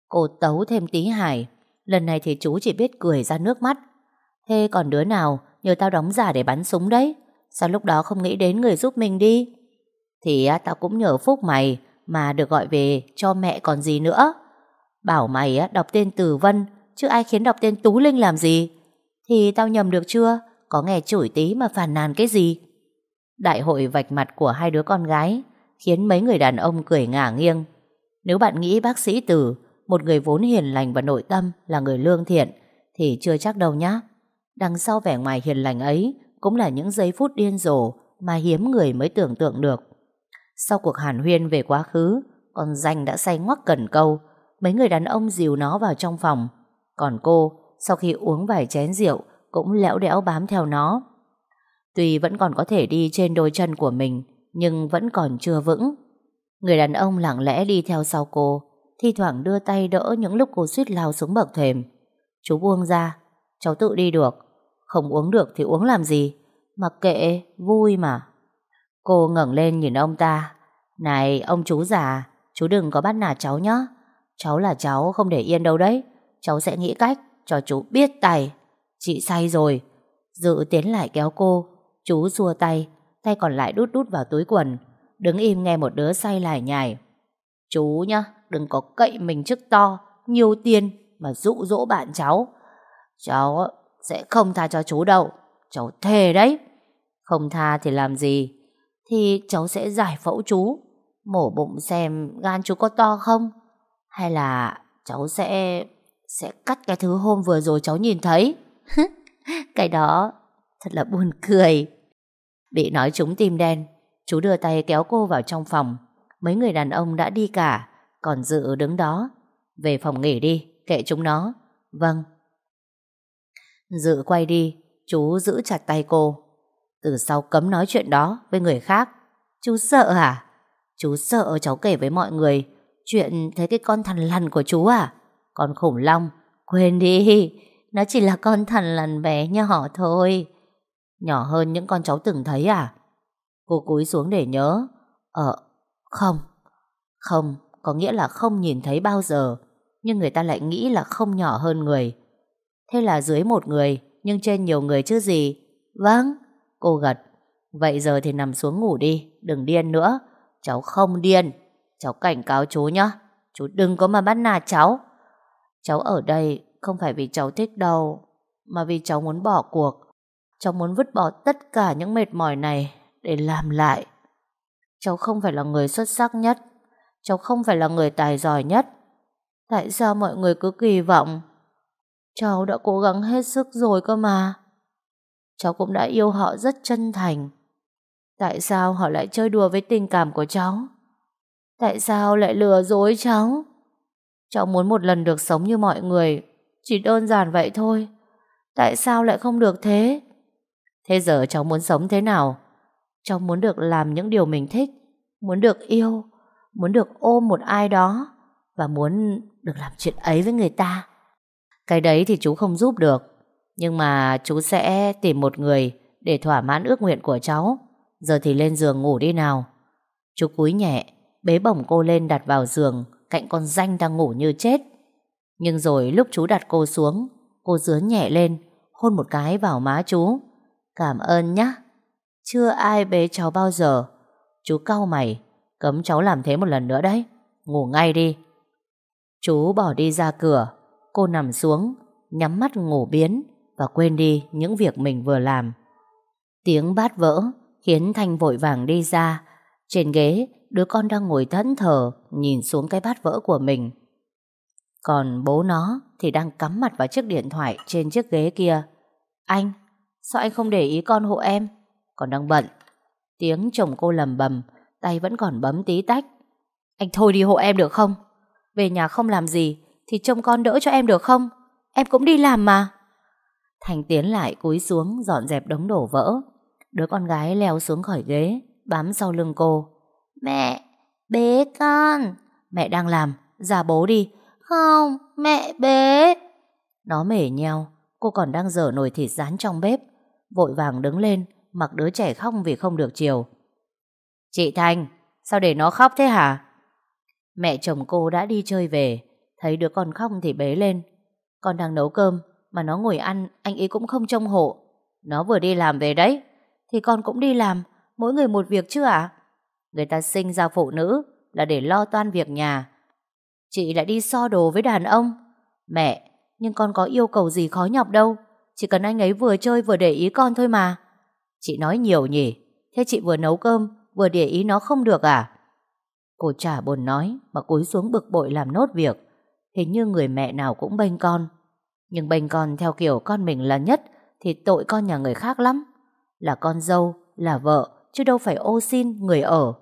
Cô tấu thêm tí hài. Lần này thì chú chỉ biết cười ra nước mắt. Thế còn đứa nào nhờ tao đóng giả để bắn súng đấy? Sao lúc đó không nghĩ đến người giúp mình đi? Thì á, tao cũng nhờ phúc mày mà được gọi về cho mẹ còn gì nữa. Bảo mày á, đọc tên Từ Vân chứ ai khiến đọc tên Tú Linh làm gì? Thì tao nhầm được chưa? Có nghe chửi tí mà phàn nàn cái gì? Đại hội vạch mặt của hai đứa con gái khiến mấy người đàn ông cười ngả nghiêng. Nếu bạn nghĩ bác sĩ Từ, một người vốn hiền lành và nội tâm là người lương thiện, thì chưa chắc đâu nhá. Đằng sau vẻ ngoài hiền lành ấy cũng là những giây phút điên rồ mà hiếm người mới tưởng tượng được. Sau cuộc hàn huyên về quá khứ, con danh đã say ngoắc cần câu, mấy người đàn ông dìu nó vào trong phòng. Còn cô, sau khi uống vài chén rượu, cũng lẽo đẽo bám theo nó. Tuy vẫn còn có thể đi trên đôi chân của mình, nhưng vẫn còn chưa vững. Người đàn ông lặng lẽ đi theo sau cô, thi thoảng đưa tay đỡ những lúc cô suýt lao xuống bậc thềm. Chú buông ra, cháu tự đi được. Không uống được thì uống làm gì? Mặc kệ, vui mà. Cô ngẩng lên nhìn ông ta. Này, ông chú già, chú đừng có bắt nạt cháu nhé. Cháu là cháu không để yên đâu đấy. Cháu sẽ nghĩ cách cho chú biết tay. Chị say rồi. Dự tiến lại kéo cô. Chú xua tay, tay còn lại đút đút vào túi quần. Đứng im nghe một đứa say lại nhải. Chú nhá, đừng có cậy mình chức to, nhiều tiền mà dụ dỗ bạn cháu. Cháu sẽ không tha cho chú đâu. Cháu thề đấy. Không tha thì làm gì? Thì cháu sẽ giải phẫu chú. Mổ bụng xem gan chú có to không? Hay là cháu sẽ... sẽ cắt cái thứ hôm vừa rồi cháu nhìn thấy. [LAUGHS] cái đó thật là buồn cười. Bị nói trúng tim đen, chú đưa tay kéo cô vào trong phòng. Mấy người đàn ông đã đi cả, còn Dự đứng đó. Về phòng nghỉ đi, kệ chúng nó. Vâng. Dự quay đi, chú giữ chặt tay cô. Từ sau cấm nói chuyện đó với người khác. Chú sợ à? Chú sợ cháu kể với mọi người chuyện thấy cái con thằn lằn của chú à? Con khủng long, quên đi, nó chỉ là con thằn lằn bé nhỏ thôi. Nhỏ hơn những con cháu từng thấy à? Cô cúi xuống để nhớ. Ờ, không. Không, có nghĩa là không nhìn thấy bao giờ. Nhưng người ta lại nghĩ là không nhỏ hơn người. Thế là dưới một người, nhưng trên nhiều người chứ gì. Vâng, cô gật. Vậy giờ thì nằm xuống ngủ đi, đừng điên nữa. Cháu không điên. Cháu cảnh cáo chú nhé. Chú đừng có mà bắt nạt cháu. Cháu ở đây không phải vì cháu thích đâu, mà vì cháu muốn bỏ cuộc. Cháu muốn vứt bỏ tất cả những mệt mỏi này để làm lại. Cháu không phải là người xuất sắc nhất. Cháu không phải là người tài giỏi nhất. Tại sao mọi người cứ kỳ vọng? Cháu đã cố gắng hết sức rồi cơ mà. Cháu cũng đã yêu họ rất chân thành. Tại sao họ lại chơi đùa với tình cảm của cháu? Tại sao lại lừa dối cháu? Cháu muốn một lần được sống như mọi người. Chỉ đơn giản vậy thôi. Tại sao lại không được thế? Thế giờ cháu muốn sống thế nào? Cháu muốn được làm những điều mình thích, muốn được yêu, muốn được ôm một ai đó và muốn được làm chuyện ấy với người ta. Cái đấy thì chú không giúp được, nhưng mà chú sẽ tìm một người để thỏa mãn ước nguyện của cháu. Giờ thì lên giường ngủ đi nào. Chú cúi nhẹ, bế bổng cô lên đặt vào giường cạnh con danh đang ngủ như chết. Nhưng rồi lúc chú đặt cô xuống, cô dướn nhẹ lên, hôn một cái vào má chú. Cảm ơn nhá. Chưa ai bế cháu bao giờ. Chú cau mày, cấm cháu làm thế một lần nữa đấy. Ngủ ngay đi. Chú bỏ đi ra cửa, cô nằm xuống, nhắm mắt ngủ biến và quên đi những việc mình vừa làm. Tiếng bát vỡ khiến Thanh vội vàng đi ra. Trên ghế, đứa con đang ngồi thẫn thờ nhìn xuống cái bát vỡ của mình. Còn bố nó thì đang cắm mặt vào chiếc điện thoại trên chiếc ghế kia. Anh, sao anh không để ý con hộ em? Còn đang bận. Tiếng chồng cô lầm bầm, tay vẫn còn bấm tí tách. Anh thôi đi hộ em được không? Về nhà không làm gì thì trông con đỡ cho em được không? Em cũng đi làm mà. Thành tiến lại cúi xuống dọn dẹp đống đổ vỡ. Đứa con gái leo xuống khỏi ghế, bám sau lưng cô. Mẹ, bế con. Mẹ đang làm, ra bố đi. Không, mẹ bế. Nó mể nheo, cô còn đang dở nồi thịt rán trong bếp. Vội vàng đứng lên, mặc đứa trẻ khóc vì không được chiều. Chị Thanh, sao để nó khóc thế hả? Mẹ chồng cô đã đi chơi về, thấy đứa con khóc thì bế lên. Con đang nấu cơm, mà nó ngồi ăn, anh ấy cũng không trông hộ. Nó vừa đi làm về đấy, thì con cũng đi làm, mỗi người một việc chứ ạ? Người ta sinh ra phụ nữ là để lo toan việc nhà. Chị lại đi so đồ với đàn ông. Mẹ, nhưng con có yêu cầu gì khó nhọc đâu. Chỉ cần anh ấy vừa chơi vừa để ý con thôi mà. Chị nói nhiều nhỉ? Thế chị vừa nấu cơm, vừa để ý nó không được à? Cô chả buồn nói mà cúi xuống bực bội làm nốt việc. Hình như người mẹ nào cũng bênh con. Nhưng bênh con theo kiểu con mình là nhất thì tội con nhà người khác lắm. Là con dâu, là vợ, chứ đâu phải ô xin người ở.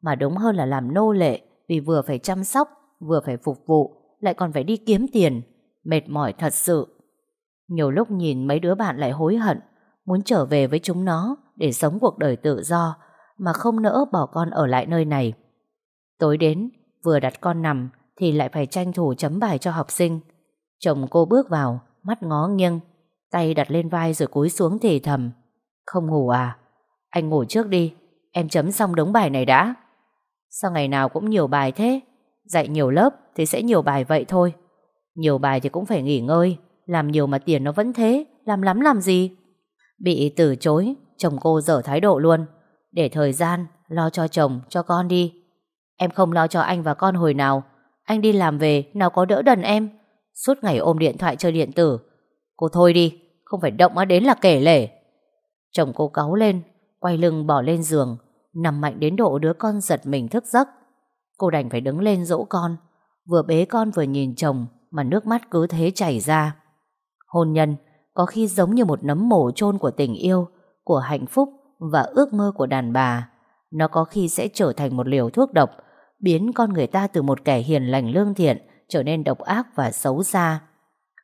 Mà đúng hơn là làm nô lệ vì vừa phải chăm sóc, vừa phải phục vụ, lại còn phải đi kiếm tiền. Mệt mỏi thật sự. Nhiều lúc nhìn mấy đứa bạn lại hối hận, muốn trở về với chúng nó để sống cuộc đời tự do, mà không nỡ bỏ con ở lại nơi này. Tối đến, vừa đặt con nằm thì lại phải tranh thủ chấm bài cho học sinh. Chồng cô bước vào, mắt ngó nghiêng, tay đặt lên vai rồi cúi xuống thì thầm. Không ngủ à? Anh ngủ trước đi, em chấm xong đống bài này đã. Sao ngày nào cũng nhiều bài thế? Dạy nhiều lớp thì sẽ nhiều bài vậy thôi. Nhiều bài thì cũng phải nghỉ ngơi, làm nhiều mà tiền nó vẫn thế, làm lắm làm gì? Bị từ chối, chồng cô dở thái độ luôn. Để thời gian, lo cho chồng, cho con đi. Em không lo cho anh và con hồi nào. Anh đi làm về, nào có đỡ đần em. Suốt ngày ôm điện thoại chơi điện tử. Cô thôi đi, không phải động đến là kể lể. Chồng cô cáu lên, quay lưng bỏ lên giường, nằm mạnh đến độ đứa con giật mình thức giấc. Cô đành phải đứng lên dỗ con. Vừa bế con vừa nhìn chồng Mà nước mắt cứ thế chảy ra Hôn nhân, có khi giống như một nấm mồ chôn của tình yêu, Của hạnh phúc Và ước mơ của đàn bà. Nó có khi sẽ trở thành một liều thuốc độc, Biến con người ta từ một kẻ hiền lành lương thiện Trở nên độc ác và xấu xa.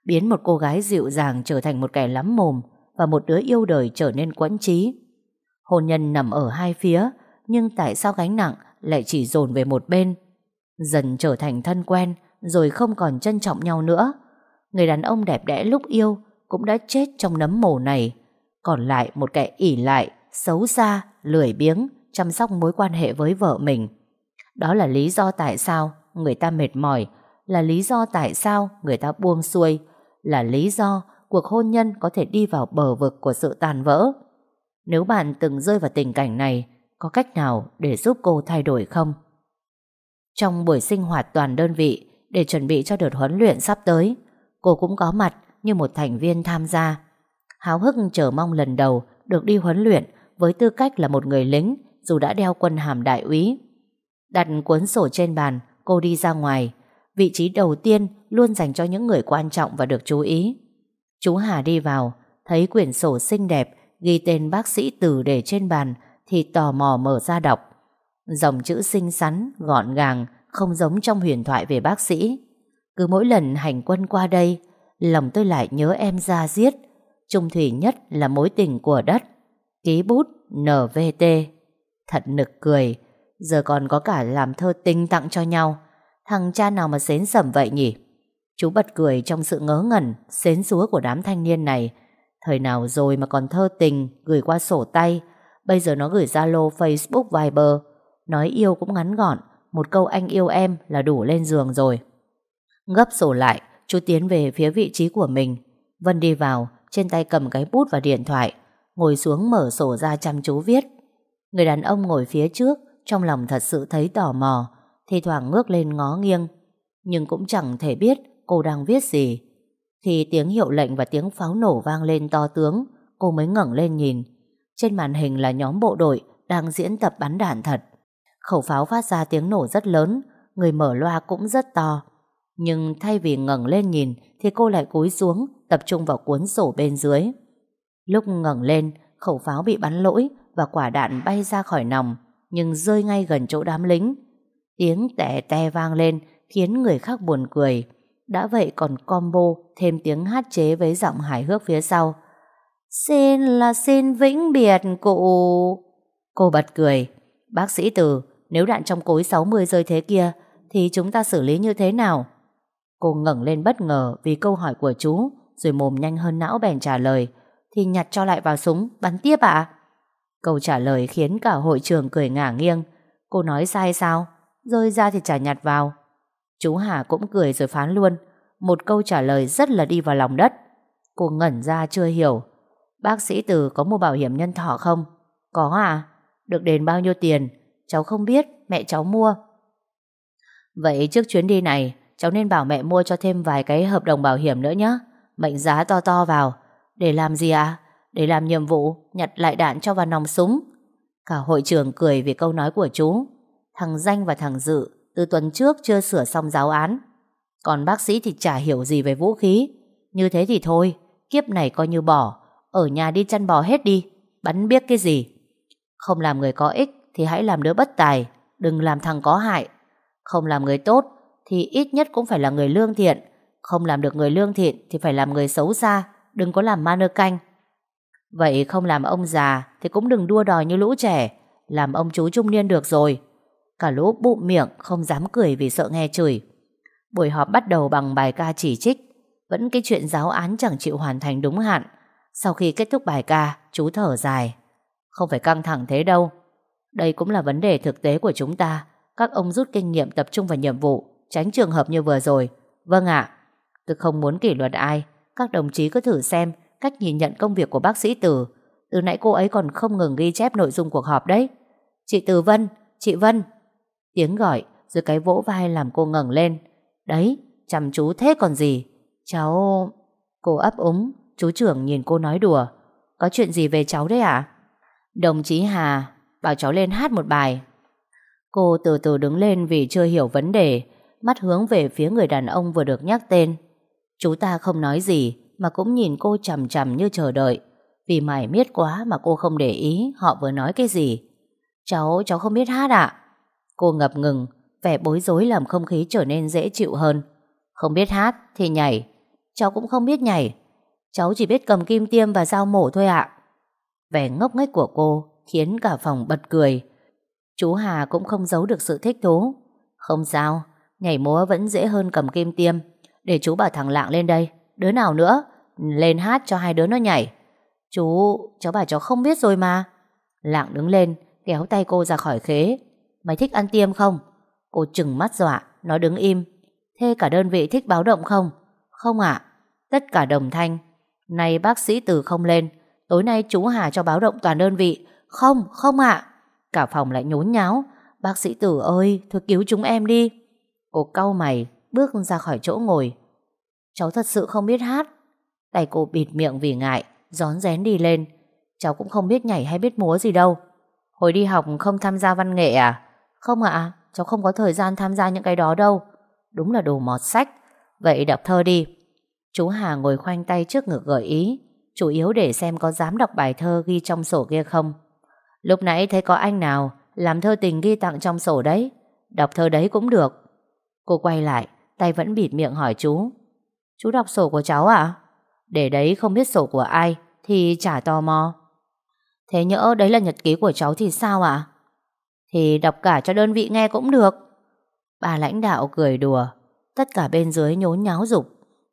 Biến một cô gái dịu dàng trở thành một kẻ lắm mồm Và một đứa yêu đời trở nên quẫn trí. Hôn nhân nằm ở hai phía, Nhưng tại sao gánh nặng lại chỉ dồn về một bên? Dần trở thành thân quen, Rồi không còn trân trọng nhau nữa. Người đàn ông đẹp đẽ lúc yêu Cũng đã chết trong nấm mồ này. Còn lại một kẻ ỉ lại Xấu xa, lười biếng Chăm sóc mối quan hệ với vợ mình. Đó là lý do tại sao Người ta mệt mỏi Là lý do tại sao người ta buông xuôi Là lý do cuộc hôn nhân Có thể đi vào bờ vực của sự tàn vỡ. Nếu bạn từng rơi vào tình cảnh này Có cách nào để giúp cô thay đổi không? Trong buổi sinh hoạt toàn đơn vị để chuẩn bị cho đợt huấn luyện sắp tới, cô cũng có mặt như một thành viên tham gia. Háo hức chờ mong lần đầu được đi huấn luyện với tư cách là một người lính dù đã đeo quân hàm đại úy. Đặt cuốn sổ trên bàn, cô đi ra ngoài. Vị trí đầu tiên luôn dành cho những người quan trọng và được chú ý. Chú Hà đi vào, thấy quyển sổ xinh đẹp ghi tên bác sĩ Từ để trên bàn thì tò mò mở ra đọc. Dòng chữ xinh xắn, gọn gàng, không giống trong huyền thoại về bác sĩ. Cứ mỗi lần hành quân qua đây, lòng tôi lại nhớ em ra giết. Trung thủy nhất là mối tình của đất. Ký bút NVT. Thật nực cười, giờ còn có cả làm thơ tinh tặng cho nhau. Thằng cha nào mà xến sẩm vậy nhỉ? Chú bật cười trong sự ngớ ngẩn, xến xúa của đám thanh niên này. Thời nào rồi mà còn thơ tình, gửi qua sổ tay. Bây giờ nó gửi Zalo, Facebook, Viber. Nói yêu cũng ngắn gọn Một câu anh yêu em là đủ lên giường rồi Gấp sổ lại Chú tiến về phía vị trí của mình. Vân đi vào Trên tay cầm cái bút và điện thoại Ngồi xuống mở sổ ra chăm chú viết. Người đàn ông ngồi phía trước Trong lòng thật sự thấy tò mò Thì thoảng ngước lên ngó nghiêng. Nhưng cũng chẳng thể biết cô đang viết gì. Thì tiếng hiệu lệnh và tiếng pháo nổ vang lên to tướng Cô mới ngẩng lên nhìn. Trên màn hình là nhóm bộ đội Đang diễn tập bắn đạn thật. Khẩu pháo phát ra tiếng nổ rất lớn, người mở loa cũng rất to. Nhưng thay vì ngẩng lên nhìn thì cô lại cúi xuống, tập trung vào cuốn sổ bên dưới. Lúc ngẩng lên, khẩu pháo bị bắn lỗi và quả đạn bay ra khỏi nòng, nhưng rơi ngay gần chỗ đám lính. Tiếng tè te vang lên khiến người khác buồn cười. Đã vậy còn combo thêm tiếng hát chế với giọng hài hước phía sau. Xin là xin vĩnh biệt cụ. Cô bật cười. Bác sĩ Từ, nếu đạn trong cối 60 rơi thế kia Thì chúng ta xử lý như thế nào Cô ngẩng lên bất ngờ Vì câu hỏi của chú Rồi mồm nhanh hơn não bèn trả lời Thì nhặt cho lại vào súng bắn tiếp ạ Câu trả lời khiến cả hội trường cười ngả nghiêng Cô nói sai sao Rơi ra thì trả nhặt vào Chú Hà cũng cười rồi phán luôn Một câu trả lời rất là đi vào lòng đất Cô ngẩn ra chưa hiểu Bác sĩ Từ có mua bảo hiểm nhân thọ không? Có à? Được đền bao nhiêu tiền? Cháu không biết, mẹ cháu mua. Vậy trước chuyến đi này, cháu nên bảo mẹ mua cho thêm vài cái hợp đồng bảo hiểm nữa nhé. Mệnh giá to to vào. Để làm gì ạ? Để làm nhiệm vụ, nhặt lại đạn cho vào nòng súng. Cả hội trường cười vì câu nói của chú. Thằng Danh và thằng Dự từ tuần trước chưa sửa xong giáo án. Còn bác sĩ thì chả hiểu gì về vũ khí. Như thế thì thôi, kiếp này coi như bỏ. Ở nhà đi chăn bò hết đi, bắn biết cái gì. Không làm người có ích thì hãy làm đứa bất tài, đừng làm thằng có hại. Không làm người tốt thì ít nhất cũng phải là người lương thiện. Không làm được người lương thiện thì phải làm người xấu xa, đừng có làm ma nơ canh. Vậy không làm ông già thì cũng đừng đua đòi như lũ trẻ, làm ông chú trung niên được rồi. Cả lũ bụng miệng không dám cười vì sợ nghe chửi. Buổi họp bắt đầu bằng bài ca chỉ trích, vẫn cái chuyện giáo án chẳng chịu hoàn thành đúng hạn. Sau khi kết thúc bài ca, chú thở dài. Không phải căng thẳng thế đâu, đây cũng là vấn đề thực tế của chúng ta. Các ông rút kinh nghiệm tập trung vào nhiệm vụ, tránh trường hợp như vừa rồi. Vâng ạ. Tôi không muốn kỷ luật ai. Các đồng chí cứ thử xem cách nhìn nhận công việc của bác sĩ Từ. Từ nãy cô ấy còn không ngừng ghi chép nội dung cuộc họp đấy. Chị Từ Vân, chị Vân. Tiếng gọi, rồi cái vỗ vai làm cô ngẩng lên. Đấy, chăm chú thế còn gì. Cháu... Cô ấp úng, chú trưởng nhìn cô nói đùa. Có chuyện gì về cháu đấy ạ? Đồng chí Hà Bảo cháu lên hát một bài Cô từ từ đứng lên vì chưa hiểu vấn đề mắt hướng về phía người đàn ông vừa được nhắc tên. Chú ta không nói gì mà cũng nhìn cô chằm chằm như chờ đợi. Vì mải miết quá mà cô không để ý họ vừa nói cái gì. Cháu, cháu không biết hát ạ. Cô ngập ngừng, vẻ bối rối làm không khí trở nên dễ chịu hơn. Không biết hát thì nhảy. Cháu cũng không biết nhảy. Cháu chỉ biết cầm kim tiêm và dao mổ thôi ạ. Vẻ ngốc nghếch của cô khiến cả phòng bật cười. Chú Hà cũng không giấu được sự thích thú. Không sao, nhảy múa vẫn dễ hơn cầm kim tiêm. Để chú bảo thằng Lạng lên đây. Đứa nào nữa? Lên hát cho hai đứa nó nhảy. Chú, cháu bảo cháu không biết rồi mà. Lạng đứng lên, kéo tay cô ra khỏi khế. Mày thích ăn tiêm không? Cô chừng mắt dọa, nó đứng im. Thế cả đơn vị thích báo động không? Không ạ. Tất cả đồng thanh. Nay bác sĩ từ không lên. Tối nay chú Hà cho báo động toàn đơn vị. Không, không ạ. Cả phòng lại nhốn nháo. Bác sĩ tử ơi, thôi cứu chúng em đi. Cô cau mày, bước ra khỏi chỗ ngồi. Cháu thật sự không biết hát. Tay cô bịt miệng vì ngại, gión rén đi lên. Cháu cũng không biết nhảy hay biết múa gì đâu. Hồi đi học không tham gia văn nghệ à? Không ạ, cháu không có thời gian tham gia những cái đó đâu. Đúng là đồ mọt sách. Vậy đọc thơ đi. Chú Hà ngồi khoanh tay trước ngực gợi ý, chủ yếu để xem có dám đọc bài thơ ghi trong sổ kia không. Lúc nãy thấy có anh nào làm thơ tình ghi tặng trong sổ đấy. Đọc thơ đấy cũng được. Cô quay lại, tay vẫn bịt miệng hỏi chú. Chú đọc sổ của cháu à? Để đấy không biết sổ của ai thì chả tò mò. Thế nhỡ đấy là nhật ký của cháu thì sao ạ? Thì đọc cả cho đơn vị nghe cũng được. Bà lãnh đạo cười đùa. Tất cả bên dưới nhốn nháo dục.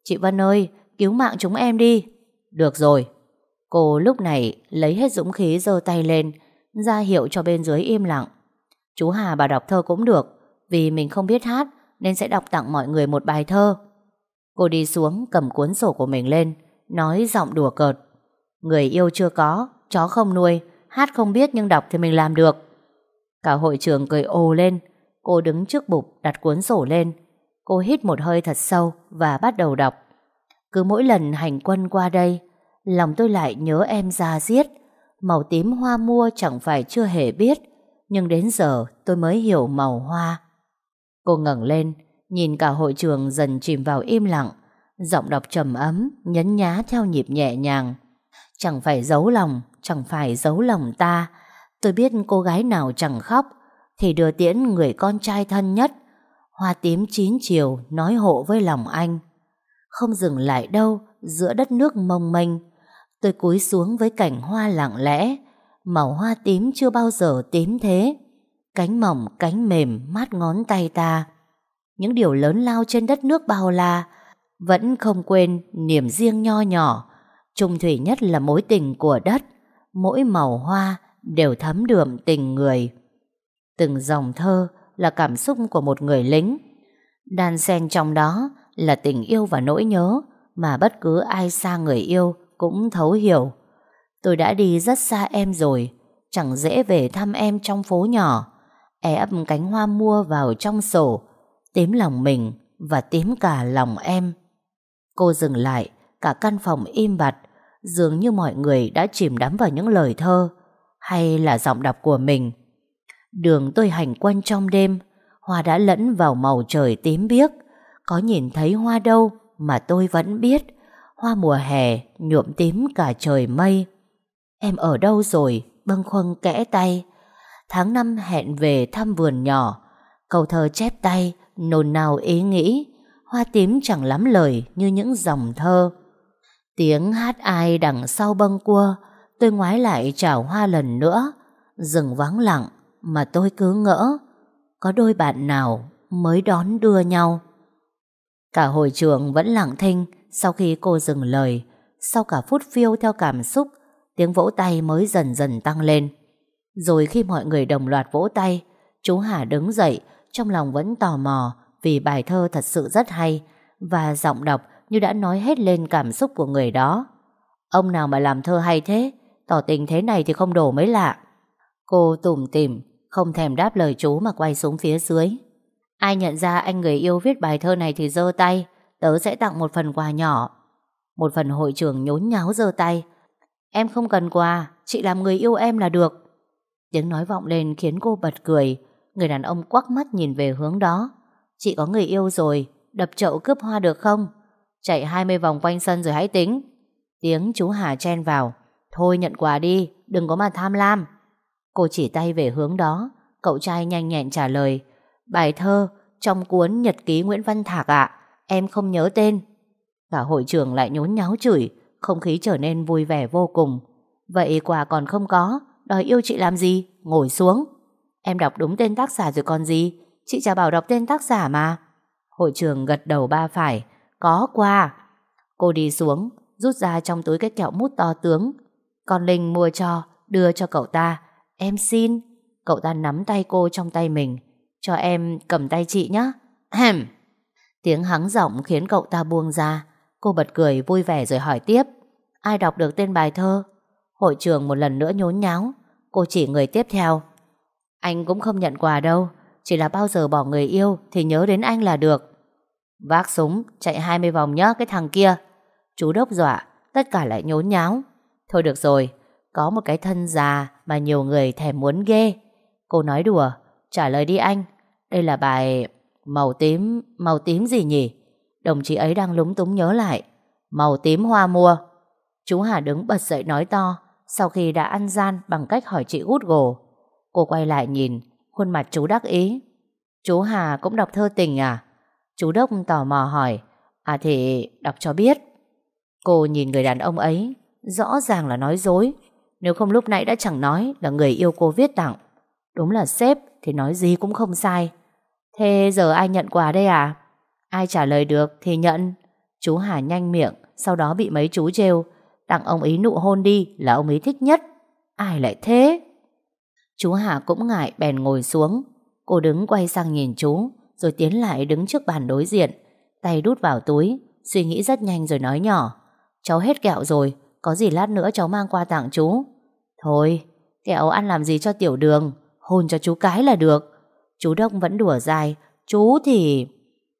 Chị Vân ơi, cứu mạng chúng em đi. Được rồi. Cô lúc này lấy hết dũng khí giơ tay lên, ra hiệu cho bên dưới im lặng. Chú Hà bà đọc thơ cũng được, vì mình không biết hát nên sẽ đọc tặng mọi người một bài thơ. Cô đi xuống cầm cuốn sổ của mình lên, nói giọng đùa cợt. Người yêu chưa có, chó không nuôi, hát không biết nhưng đọc thì mình làm được. Cả hội trường cười ồ lên, cô đứng trước bục đặt cuốn sổ lên. Cô hít một hơi thật sâu và bắt đầu đọc. Cứ mỗi lần hành quân qua đây, lòng tôi lại nhớ em ra giết. Màu tím hoa mua chẳng phải chưa hề biết, nhưng đến giờ tôi mới hiểu màu hoa. Cô ngẩng lên, nhìn cả hội trường dần chìm vào im lặng, giọng đọc trầm ấm, nhấn nhá theo nhịp nhẹ nhàng. Chẳng phải giấu lòng, chẳng phải giấu lòng ta. Tôi biết cô gái nào chẳng khóc, thì đưa tiễn người con trai thân nhất. Hoa tím chín chiều nói hộ với lòng anh. Không dừng lại đâu, giữa đất nước mông mênh. Tôi cúi xuống với cảnh hoa lặng lẽ, màu hoa tím chưa bao giờ tím thế. Cánh mỏng, cánh mềm, mát ngón tay ta. Những điều lớn lao trên đất nước bao la, vẫn không quên niềm riêng nho nhỏ. Trung thủy nhất là mối tình của đất, mỗi màu hoa đều thấm đượm tình người. Từng dòng thơ là cảm xúc của một người lính. Đan xen trong đó là tình yêu và nỗi nhớ mà bất cứ ai xa người yêu cũng thấu hiểu. Tôi đã đi rất xa em rồi, chẳng dễ về thăm em trong phố nhỏ. E ấp cánh hoa mua vào trong sổ, tím lòng mình và tím cả lòng em. Cô dừng lại, cả căn phòng im bặt, dường như mọi người đã chìm đắm vào những lời thơ hay là giọng đọc của mình. Đường tôi hành quân trong đêm, hoa đã lẫn vào màu trời tím biếc, có nhìn thấy hoa đâu mà tôi vẫn biết, hoa mùa hè nhuộm tím cả trời mây. Em ở đâu rồi, bâng khuâng kẽ tay, tháng năm hẹn về thăm vườn nhỏ, câu thơ chép tay, nồn nào ý nghĩ, hoa tím chẳng lắm lời như những dòng thơ. Tiếng hát ai đằng sau bâng cua, tôi ngoái lại chào hoa lần nữa, rừng vắng lặng mà tôi cứ ngỡ, có đôi bạn nào mới đón đưa nhau. Cả hội trường vẫn lặng thinh sau khi cô dừng lời, sau cả phút phiêu theo cảm xúc, tiếng vỗ tay mới dần dần tăng lên. Rồi khi mọi người đồng loạt vỗ tay, chú Hà đứng dậy, trong lòng vẫn tò mò vì bài thơ thật sự rất hay và giọng đọc như đã nói hết lên cảm xúc của người đó. Ông nào mà làm thơ hay thế, tỏ tình thế này thì không đổ mới lạ. Cô tủm tỉm, không thèm đáp lời chú mà quay xuống phía dưới. Ai nhận ra anh người yêu viết bài thơ này thì giơ tay, tớ sẽ tặng một phần quà nhỏ. Một phần hội trưởng nhốn nháo giơ tay. Em không cần quà, chị làm người yêu em là được. Tiếng nói vọng lên khiến cô bật cười. Người đàn ông quắc mắt nhìn về hướng đó. Chị có người yêu rồi, Đập chậu cướp hoa được không? Chạy 20 vòng quanh sân rồi hãy tính. Tiếng chú Hà chen vào. Thôi nhận quà đi, Đừng có mà tham lam. Cô chỉ tay về hướng đó. Cậu trai nhanh nhẹn trả lời. Bài thơ trong cuốn Nhật ký Nguyễn Văn Thạc ạ. Em không nhớ tên. Cả hội trường lại nhốn nháo chửi. Không khí trở nên vui vẻ vô cùng. Vậy quà còn không có. Đòi yêu chị làm gì? Ngồi xuống. Em đọc đúng tên tác giả rồi còn gì? Chị chả bảo đọc tên tác giả mà. Hội trường gật đầu ba phải. Có qua. Cô đi xuống, Rút ra trong túi cái kẹo mút to tướng. Con Linh mua cho, Đưa cho cậu ta. Em xin. Cậu ta nắm tay cô trong tay mình. Cho em cầm tay chị nhé Hèm Tiếng hắng giọng khiến cậu ta buông ra. Cô bật cười, vui vẻ rồi hỏi tiếp. Ai đọc được tên bài thơ? Hội trường một lần nữa nhốn nháo. Cô chỉ người tiếp theo. Anh cũng không nhận quà đâu, Chỉ là bao giờ bỏ người yêu Thì nhớ đến anh là được. Vác súng, chạy 20 vòng nhớ cái thằng kia. Chú đốc dọa, Tất cả lại nhốn nháo. Thôi được rồi, Có một cái thân già mà nhiều người thèm muốn ghê. Cô nói đùa, Trả lời đi anh, Đây là bài Màu tím Màu tím gì nhỉ? Đồng chí ấy đang lúng túng nhớ lại, Màu tím hoa mua. Chú Hà đứng bật dậy nói to sau khi đã ăn gian bằng cách hỏi chị gút gồ, Cô quay lại nhìn, Khuôn mặt chú đắc ý. Chú Hà cũng đọc thơ tình à? Chú Đốc tò mò hỏi. À thì đọc cho biết. Cô nhìn người đàn ông ấy, Rõ ràng là nói dối. Nếu không lúc nãy đã chẳng nói là người yêu cô viết tặng. Đúng là sếp Thì nói gì cũng không sai. Thế giờ ai nhận quà đây à? Ai trả lời được thì nhận. Chú Hà nhanh miệng, Sau đó bị mấy chú trêu. Tặng ông ấy nụ hôn đi là ông ấy thích nhất. Ai lại thế? Chú Hà cũng ngại bèn ngồi xuống. Cô đứng quay sang nhìn chú, Rồi tiến lại đứng trước bàn đối diện. Tay đút vào túi, Suy nghĩ rất nhanh rồi nói nhỏ. Cháu hết kẹo rồi, Có gì lát nữa cháu mang qua tặng chú. Thôi, kẹo ăn làm gì cho tiểu đường, Hôn cho chú cái là được. Chú đông vẫn đùa dài Chú thì...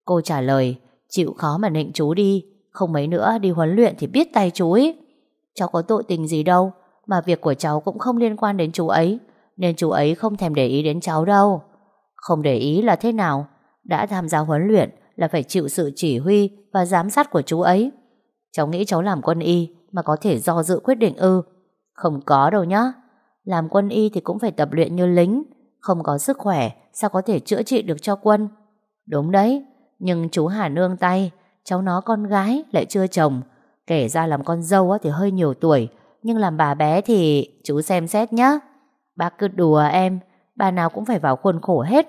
Cô trả lời, Chịu khó mà nịnh chú đi, Không mấy nữa đi huấn luyện thì biết tay chú ấy Cháu có tội tình gì đâu, Mà việc của cháu cũng không liên quan đến chú ấy, Nên chú ấy không thèm để ý đến cháu đâu. Không để ý là thế nào? Đã tham gia huấn luyện Là phải chịu sự chỉ huy Và giám sát của chú ấy. Cháu nghĩ cháu làm quân y Mà có thể do dự quyết định ư. Không có đâu nhá. Làm quân y thì cũng phải tập luyện như lính. Không có sức khỏe, Sao có thể chữa trị được cho quân? Đúng đấy, Nhưng chú Hà nương tay, Cháu nó con gái lại chưa chồng Kể ra làm con dâu thì hơi nhiều tuổi, Nhưng làm bà bé thì Chú xem xét nhé. Bác cứ đùa em, Bà nào cũng phải vào khuôn khổ hết.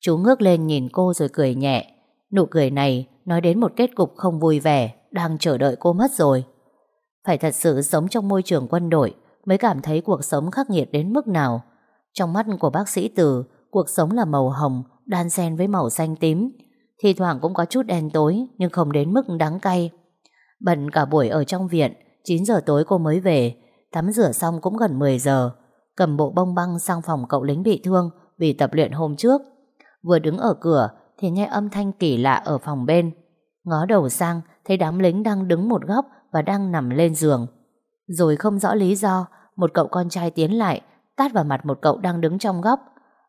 Chú ngước lên nhìn cô rồi cười nhẹ. Nụ cười này nói đến một kết cục không vui vẻ, Đang chờ đợi cô mất rồi. Phải thật sự sống trong môi trường quân đội Mới cảm thấy cuộc sống khắc nghiệt đến mức nào. Trong mắt của bác sĩ Từ, Cuộc sống là màu hồng, Đan xen với màu xanh tím. Thì thoảng cũng có chút đen tối, Nhưng không đến mức đắng cay. Bận cả buổi ở trong viện 9 giờ tối cô mới về. Tắm rửa xong cũng gần 10 giờ. Cầm bộ bông băng sang phòng cậu lính bị thương Vì tập luyện hôm trước. Vừa đứng ở cửa Thì nghe âm thanh kỳ lạ ở phòng bên. Ngó đầu sang, Thấy đám lính đang đứng một góc Và đang nằm lên giường. Rồi không rõ lý do, Một cậu con trai tiến lại, Tát vào mặt một cậu đang đứng trong góc.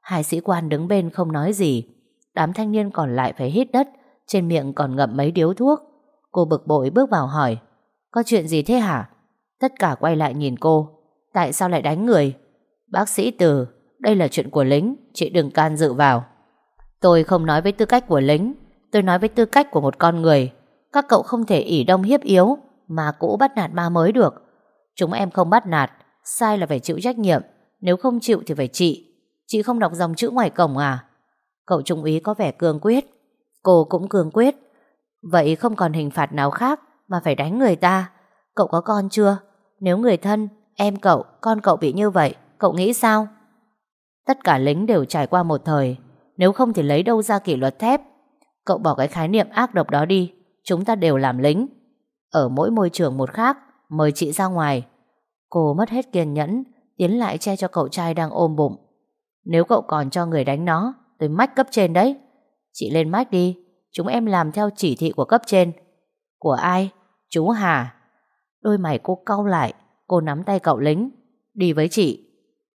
Hai sĩ quan đứng bên không nói gì. Đám thanh niên còn lại phải hít đất, Trên miệng còn ngậm mấy điếu thuốc. Cô bực bội bước vào hỏi, Có chuyện gì thế hả? Tất cả quay lại nhìn cô, Tại sao lại đánh người? Bác sĩ Từ, Đây là chuyện của lính, Chị đừng can dự vào. Tôi không nói với tư cách của lính, Tôi nói với tư cách của một con người. Các cậu không thể ỉ đông hiếp yếu Mà cũ bắt nạt ma mới được. Chúng em không bắt nạt, Sai là phải chịu trách nhiệm, Nếu không chịu thì phải trị. Chị không đọc dòng chữ ngoài cổng à? Cậu trung úy có vẻ cương quyết. Cô cũng cương quyết. Vậy không còn hình phạt nào khác Mà phải đánh người ta. Cậu có con chưa? Nếu người thân, em cậu, con cậu bị như vậy Cậu nghĩ sao? Tất cả lính đều trải qua một thời. Nếu không thì lấy đâu ra kỷ luật thép? Cậu bỏ cái khái niệm ác độc đó đi. Chúng ta đều làm lính. Ở mỗi môi trường một khác Mời chị ra ngoài. Cô mất hết kiên nhẫn Tiến lại che cho cậu trai đang ôm bụng. Nếu cậu còn cho người đánh nó Tôi mách cấp trên đấy. Chị lên mách đi. Chúng em làm theo chỉ thị của cấp trên Của ai? Chú Hà Đôi mày cô cau lại Cô nắm tay cậu lính Đi với chị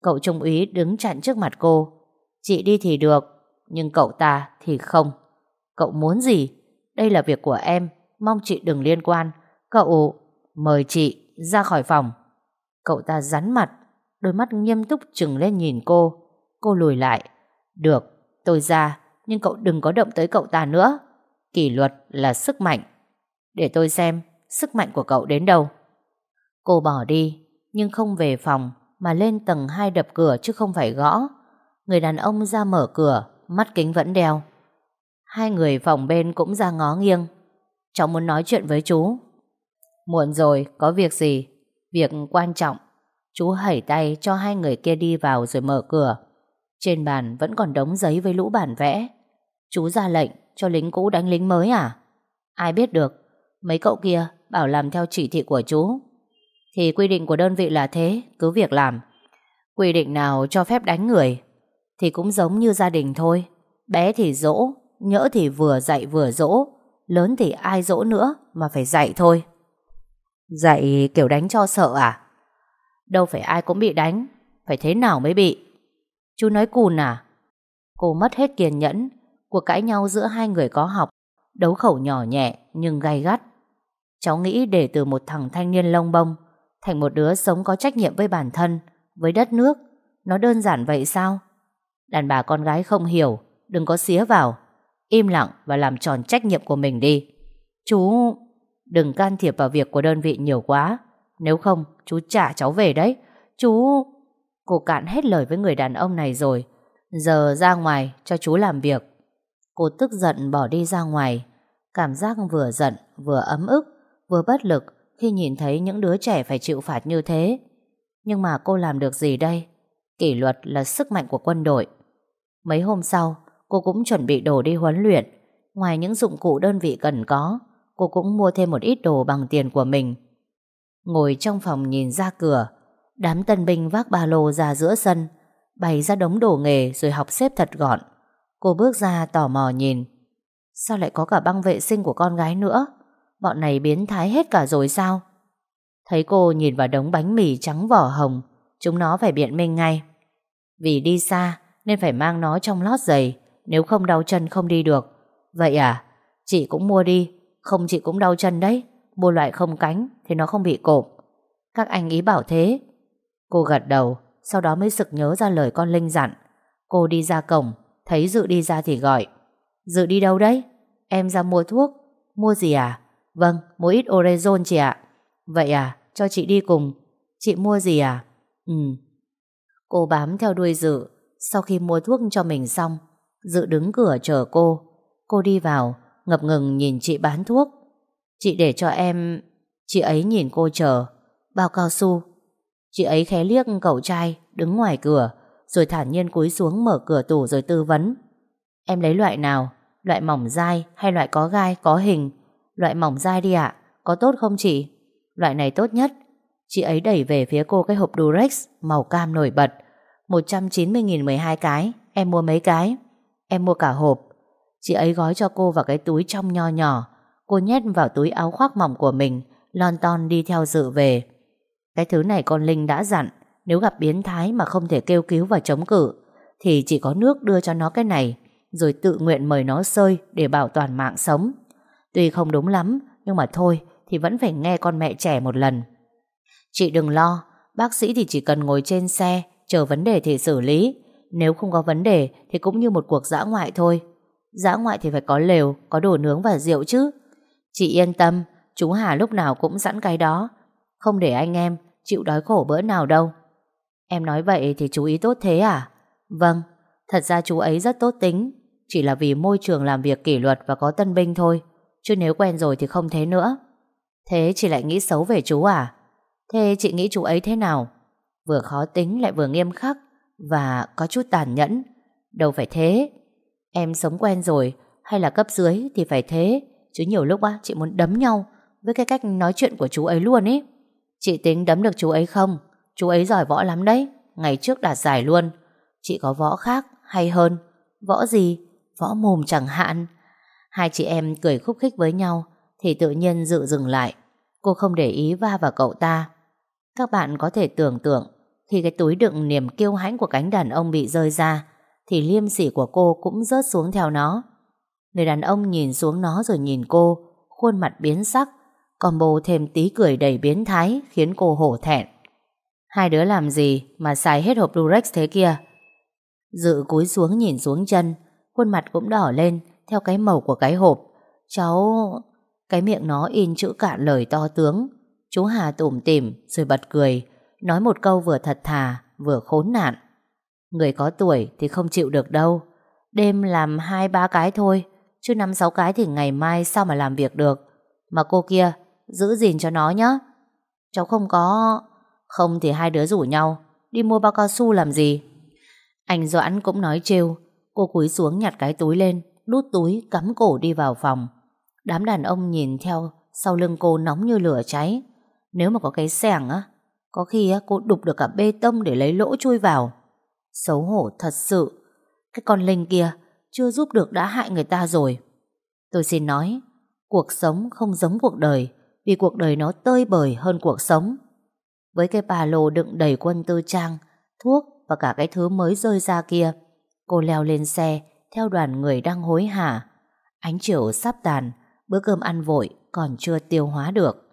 Cậu trung úy đứng chặn trước mặt cô Chị đi thì được Nhưng cậu ta thì không Cậu muốn gì? Đây là việc của em, mong chị đừng liên quan. Cậu... Mời chị ra khỏi phòng. Cậu ta rắn mặt, đôi mắt nghiêm túc trừng lên nhìn cô. Cô lùi lại. Được, tôi ra, nhưng cậu đừng có động tới cậu ta nữa. Kỷ luật là sức mạnh. Để tôi xem sức mạnh của cậu đến đâu. Cô bỏ đi, nhưng không về phòng, mà lên tầng 2 đập cửa chứ không phải gõ. Người đàn ông ra mở cửa, mắt kính vẫn đeo. Hai người phòng bên cũng ra ngó nghiêng. Cháu muốn nói chuyện với chú. Muộn rồi, có việc gì? Việc quan trọng. Chú hẩy tay cho hai người kia đi vào rồi mở cửa. Trên bàn vẫn còn đống giấy với lũ bản vẽ. Chú ra lệnh cho lính cũ đánh lính mới à? Ai biết được. Mấy cậu kia bảo làm theo chỉ thị của chú. Thì quy định của đơn vị là thế, cứ việc làm. Quy định nào cho phép đánh người thì cũng giống như gia đình thôi. Bé thì dỗ, nhỡ thì vừa dạy vừa dỗ, lớn thì ai dỗ nữa mà phải dạy thôi. Dạy kiểu đánh cho sợ à? Đâu phải ai cũng bị đánh, phải thế nào mới bị. Chú nói cùn à? Cô mất hết kiên nhẫn, cuộc cãi nhau giữa hai người có học, đấu khẩu nhỏ nhẹ nhưng gay gắt. Cháu nghĩ để từ một thằng thanh niên lông bông thành một đứa sống có trách nhiệm với bản thân, với đất nước, nó đơn giản vậy sao? Đàn bà con gái không hiểu, đừng có xía vào, im lặng và làm tròn trách nhiệm của mình đi. Chú, đừng can thiệp vào việc của đơn vị nhiều quá, nếu không chú trả cháu về đấy. Chú... Cô cạn hết lời với người đàn ông này rồi, giờ ra ngoài cho chú làm việc. Cô tức giận bỏ đi ra ngoài, cảm giác vừa giận vừa ấm ức, vừa bất lực khi nhìn thấy những đứa trẻ phải chịu phạt như thế. Nhưng mà cô làm được gì đây? Kỷ luật là sức mạnh của quân đội. Mấy hôm sau, cô cũng chuẩn bị đồ đi huấn luyện. Ngoài những dụng cụ đơn vị cần có, cô cũng mua thêm một ít đồ bằng tiền của mình. Ngồi trong phòng nhìn ra cửa, đám tân binh vác ba lô ra giữa sân, bày ra đống đồ nghề rồi học xếp thật gọn. Cô bước ra tò mò nhìn. Sao lại có cả băng vệ sinh của con gái nữa? Bọn này biến thái hết cả rồi sao? Thấy cô nhìn vào đống bánh mì trắng vỏ hồng, chúng nó phải biện minh ngay. Vì đi xa nên phải mang nó trong lót giày, nếu không đau chân không đi được. Vậy à? Chị cũng mua đi, không chị cũng đau chân đấy. Mua loại không cánh thì nó không bị cộp. Các anh ý bảo thế. Cô gật đầu, sau đó mới sực nhớ ra lời con Linh dặn. Cô đi ra cổng, thấy Dự đi ra thì gọi. Dự đi đâu đấy? Em ra mua thuốc. Mua gì à? Vâng, mua ít Orezon chị ạ. Vậy à, cho chị đi cùng. Chị mua gì à? Ừ. Cô bám theo đuôi Dự. Sau khi mua thuốc cho mình xong, Dự đứng cửa chờ cô. Cô đi vào, ngập ngừng nhìn chị bán thuốc. Chị để cho em... Chị ấy nhìn cô chờ. Bao cao su. Chị ấy khé liếc cậu trai đứng ngoài cửa, rồi thản nhiên cúi xuống mở cửa tủ rồi tư vấn. Em lấy loại nào? Loại mỏng dai hay loại có gai, có hình? Loại mỏng dai đi ạ, có tốt không chị? Loại này tốt nhất. Chị ấy đẩy về phía cô cái hộp Durex màu cam nổi bật. 190.000 12 cái, em mua mấy cái? Em mua cả hộp. Chị ấy gói cho cô vào cái túi trong nho nhỏ. Cô nhét vào túi áo khoác mỏng của mình, lon ton đi theo dự về. Cái thứ này con Linh đã dặn, nếu gặp biến thái mà không thể kêu cứu và chống cự, thì chỉ có nước đưa cho nó cái này, rồi tự nguyện mời nó sơi để bảo toàn mạng sống. Tuy không đúng lắm, nhưng mà thôi thì vẫn phải nghe con mẹ trẻ một lần. Chị đừng lo, bác sĩ thì chỉ cần ngồi trên xe, chờ vấn đề thì xử lý. Nếu không có vấn đề thì cũng như một cuộc dã ngoại thôi. Dã ngoại thì phải có lều, có đồ nướng và rượu chứ. Chị yên tâm, chú Hà lúc nào cũng sẵn cái đó. Không để anh em chịu đói khổ bữa nào đâu. Em nói vậy thì chú ý tốt thế à? Vâng, thật ra chú ấy rất tốt tính. Chỉ là vì môi trường làm việc kỷ luật và có tân binh thôi. Chứ nếu quen rồi thì không thế nữa. Thế chị lại nghĩ xấu về chú à? Thế chị nghĩ chú ấy thế nào? Vừa khó tính lại vừa nghiêm khắc Và có chút tàn nhẫn. Đâu phải thế. Em sống quen rồi Hay là cấp dưới thì phải thế. Chứ nhiều lúc á chị muốn đấm nhau Với cái cách nói chuyện của chú ấy luôn ý. Chị tính đấm được chú ấy không? Chú ấy giỏi võ lắm đấy Ngày trước đạt giải luôn. Chị có võ khác hay hơn. Võ gì? Võ mồm chẳng hạn. Hai chị em cười khúc khích với nhau Thì tự nhiên dự dừng lại. Cô không để ý va vào cậu ta. Các bạn có thể tưởng tượng Khi cái túi đựng niềm kiêu hãnh của cánh đàn ông bị rơi ra Thì liêm sỉ của cô cũng rớt xuống theo nó. Người đàn ông nhìn xuống nó rồi nhìn cô, khuôn mặt biến sắc, còn bồ thêm tí cười đầy biến thái khiến cô hổ thẹn. Hai đứa làm gì mà xài hết hộp Durex thế kia? Dự cúi xuống nhìn xuống chân, khuôn mặt cũng đỏ lên theo cái màu của cái hộp. Cháu... Cái miệng nó in chữ cạn lời to tướng. Chú Hà tủm tỉm rồi bật cười, nói một câu vừa thật thà, vừa khốn nạn. Người có tuổi thì không chịu được đâu. Đêm làm hai ba cái thôi, chứ năm sáu cái thì ngày mai sao mà làm việc được. Mà cô kia, giữ gìn cho nó nhé. Cháu không có... Không thì hai đứa rủ nhau, đi mua bao cao su làm gì? Anh Doãn cũng nói trêu, cô cúi xuống nhặt cái túi lên, đút túi, cắm cổ đi vào phòng. Đám đàn ông nhìn theo, sau lưng cô nóng như lửa cháy. Nếu mà có cái xẻng á, có khi á, cô đục được cả bê tông để lấy lỗ chui vào. Xấu hổ thật sự. Cái con Linh kia chưa giúp được đã hại người ta rồi. Tôi xin nói, cuộc sống không giống cuộc đời, vì cuộc đời nó tơi bời hơn cuộc sống. Với cái ba lô đựng đầy quân tư trang, thuốc và cả cái thứ mới rơi ra kia, cô leo lên xe theo đoàn người đang hối hả. Ánh chiều sắp tàn, bữa cơm ăn vội còn chưa tiêu hóa được.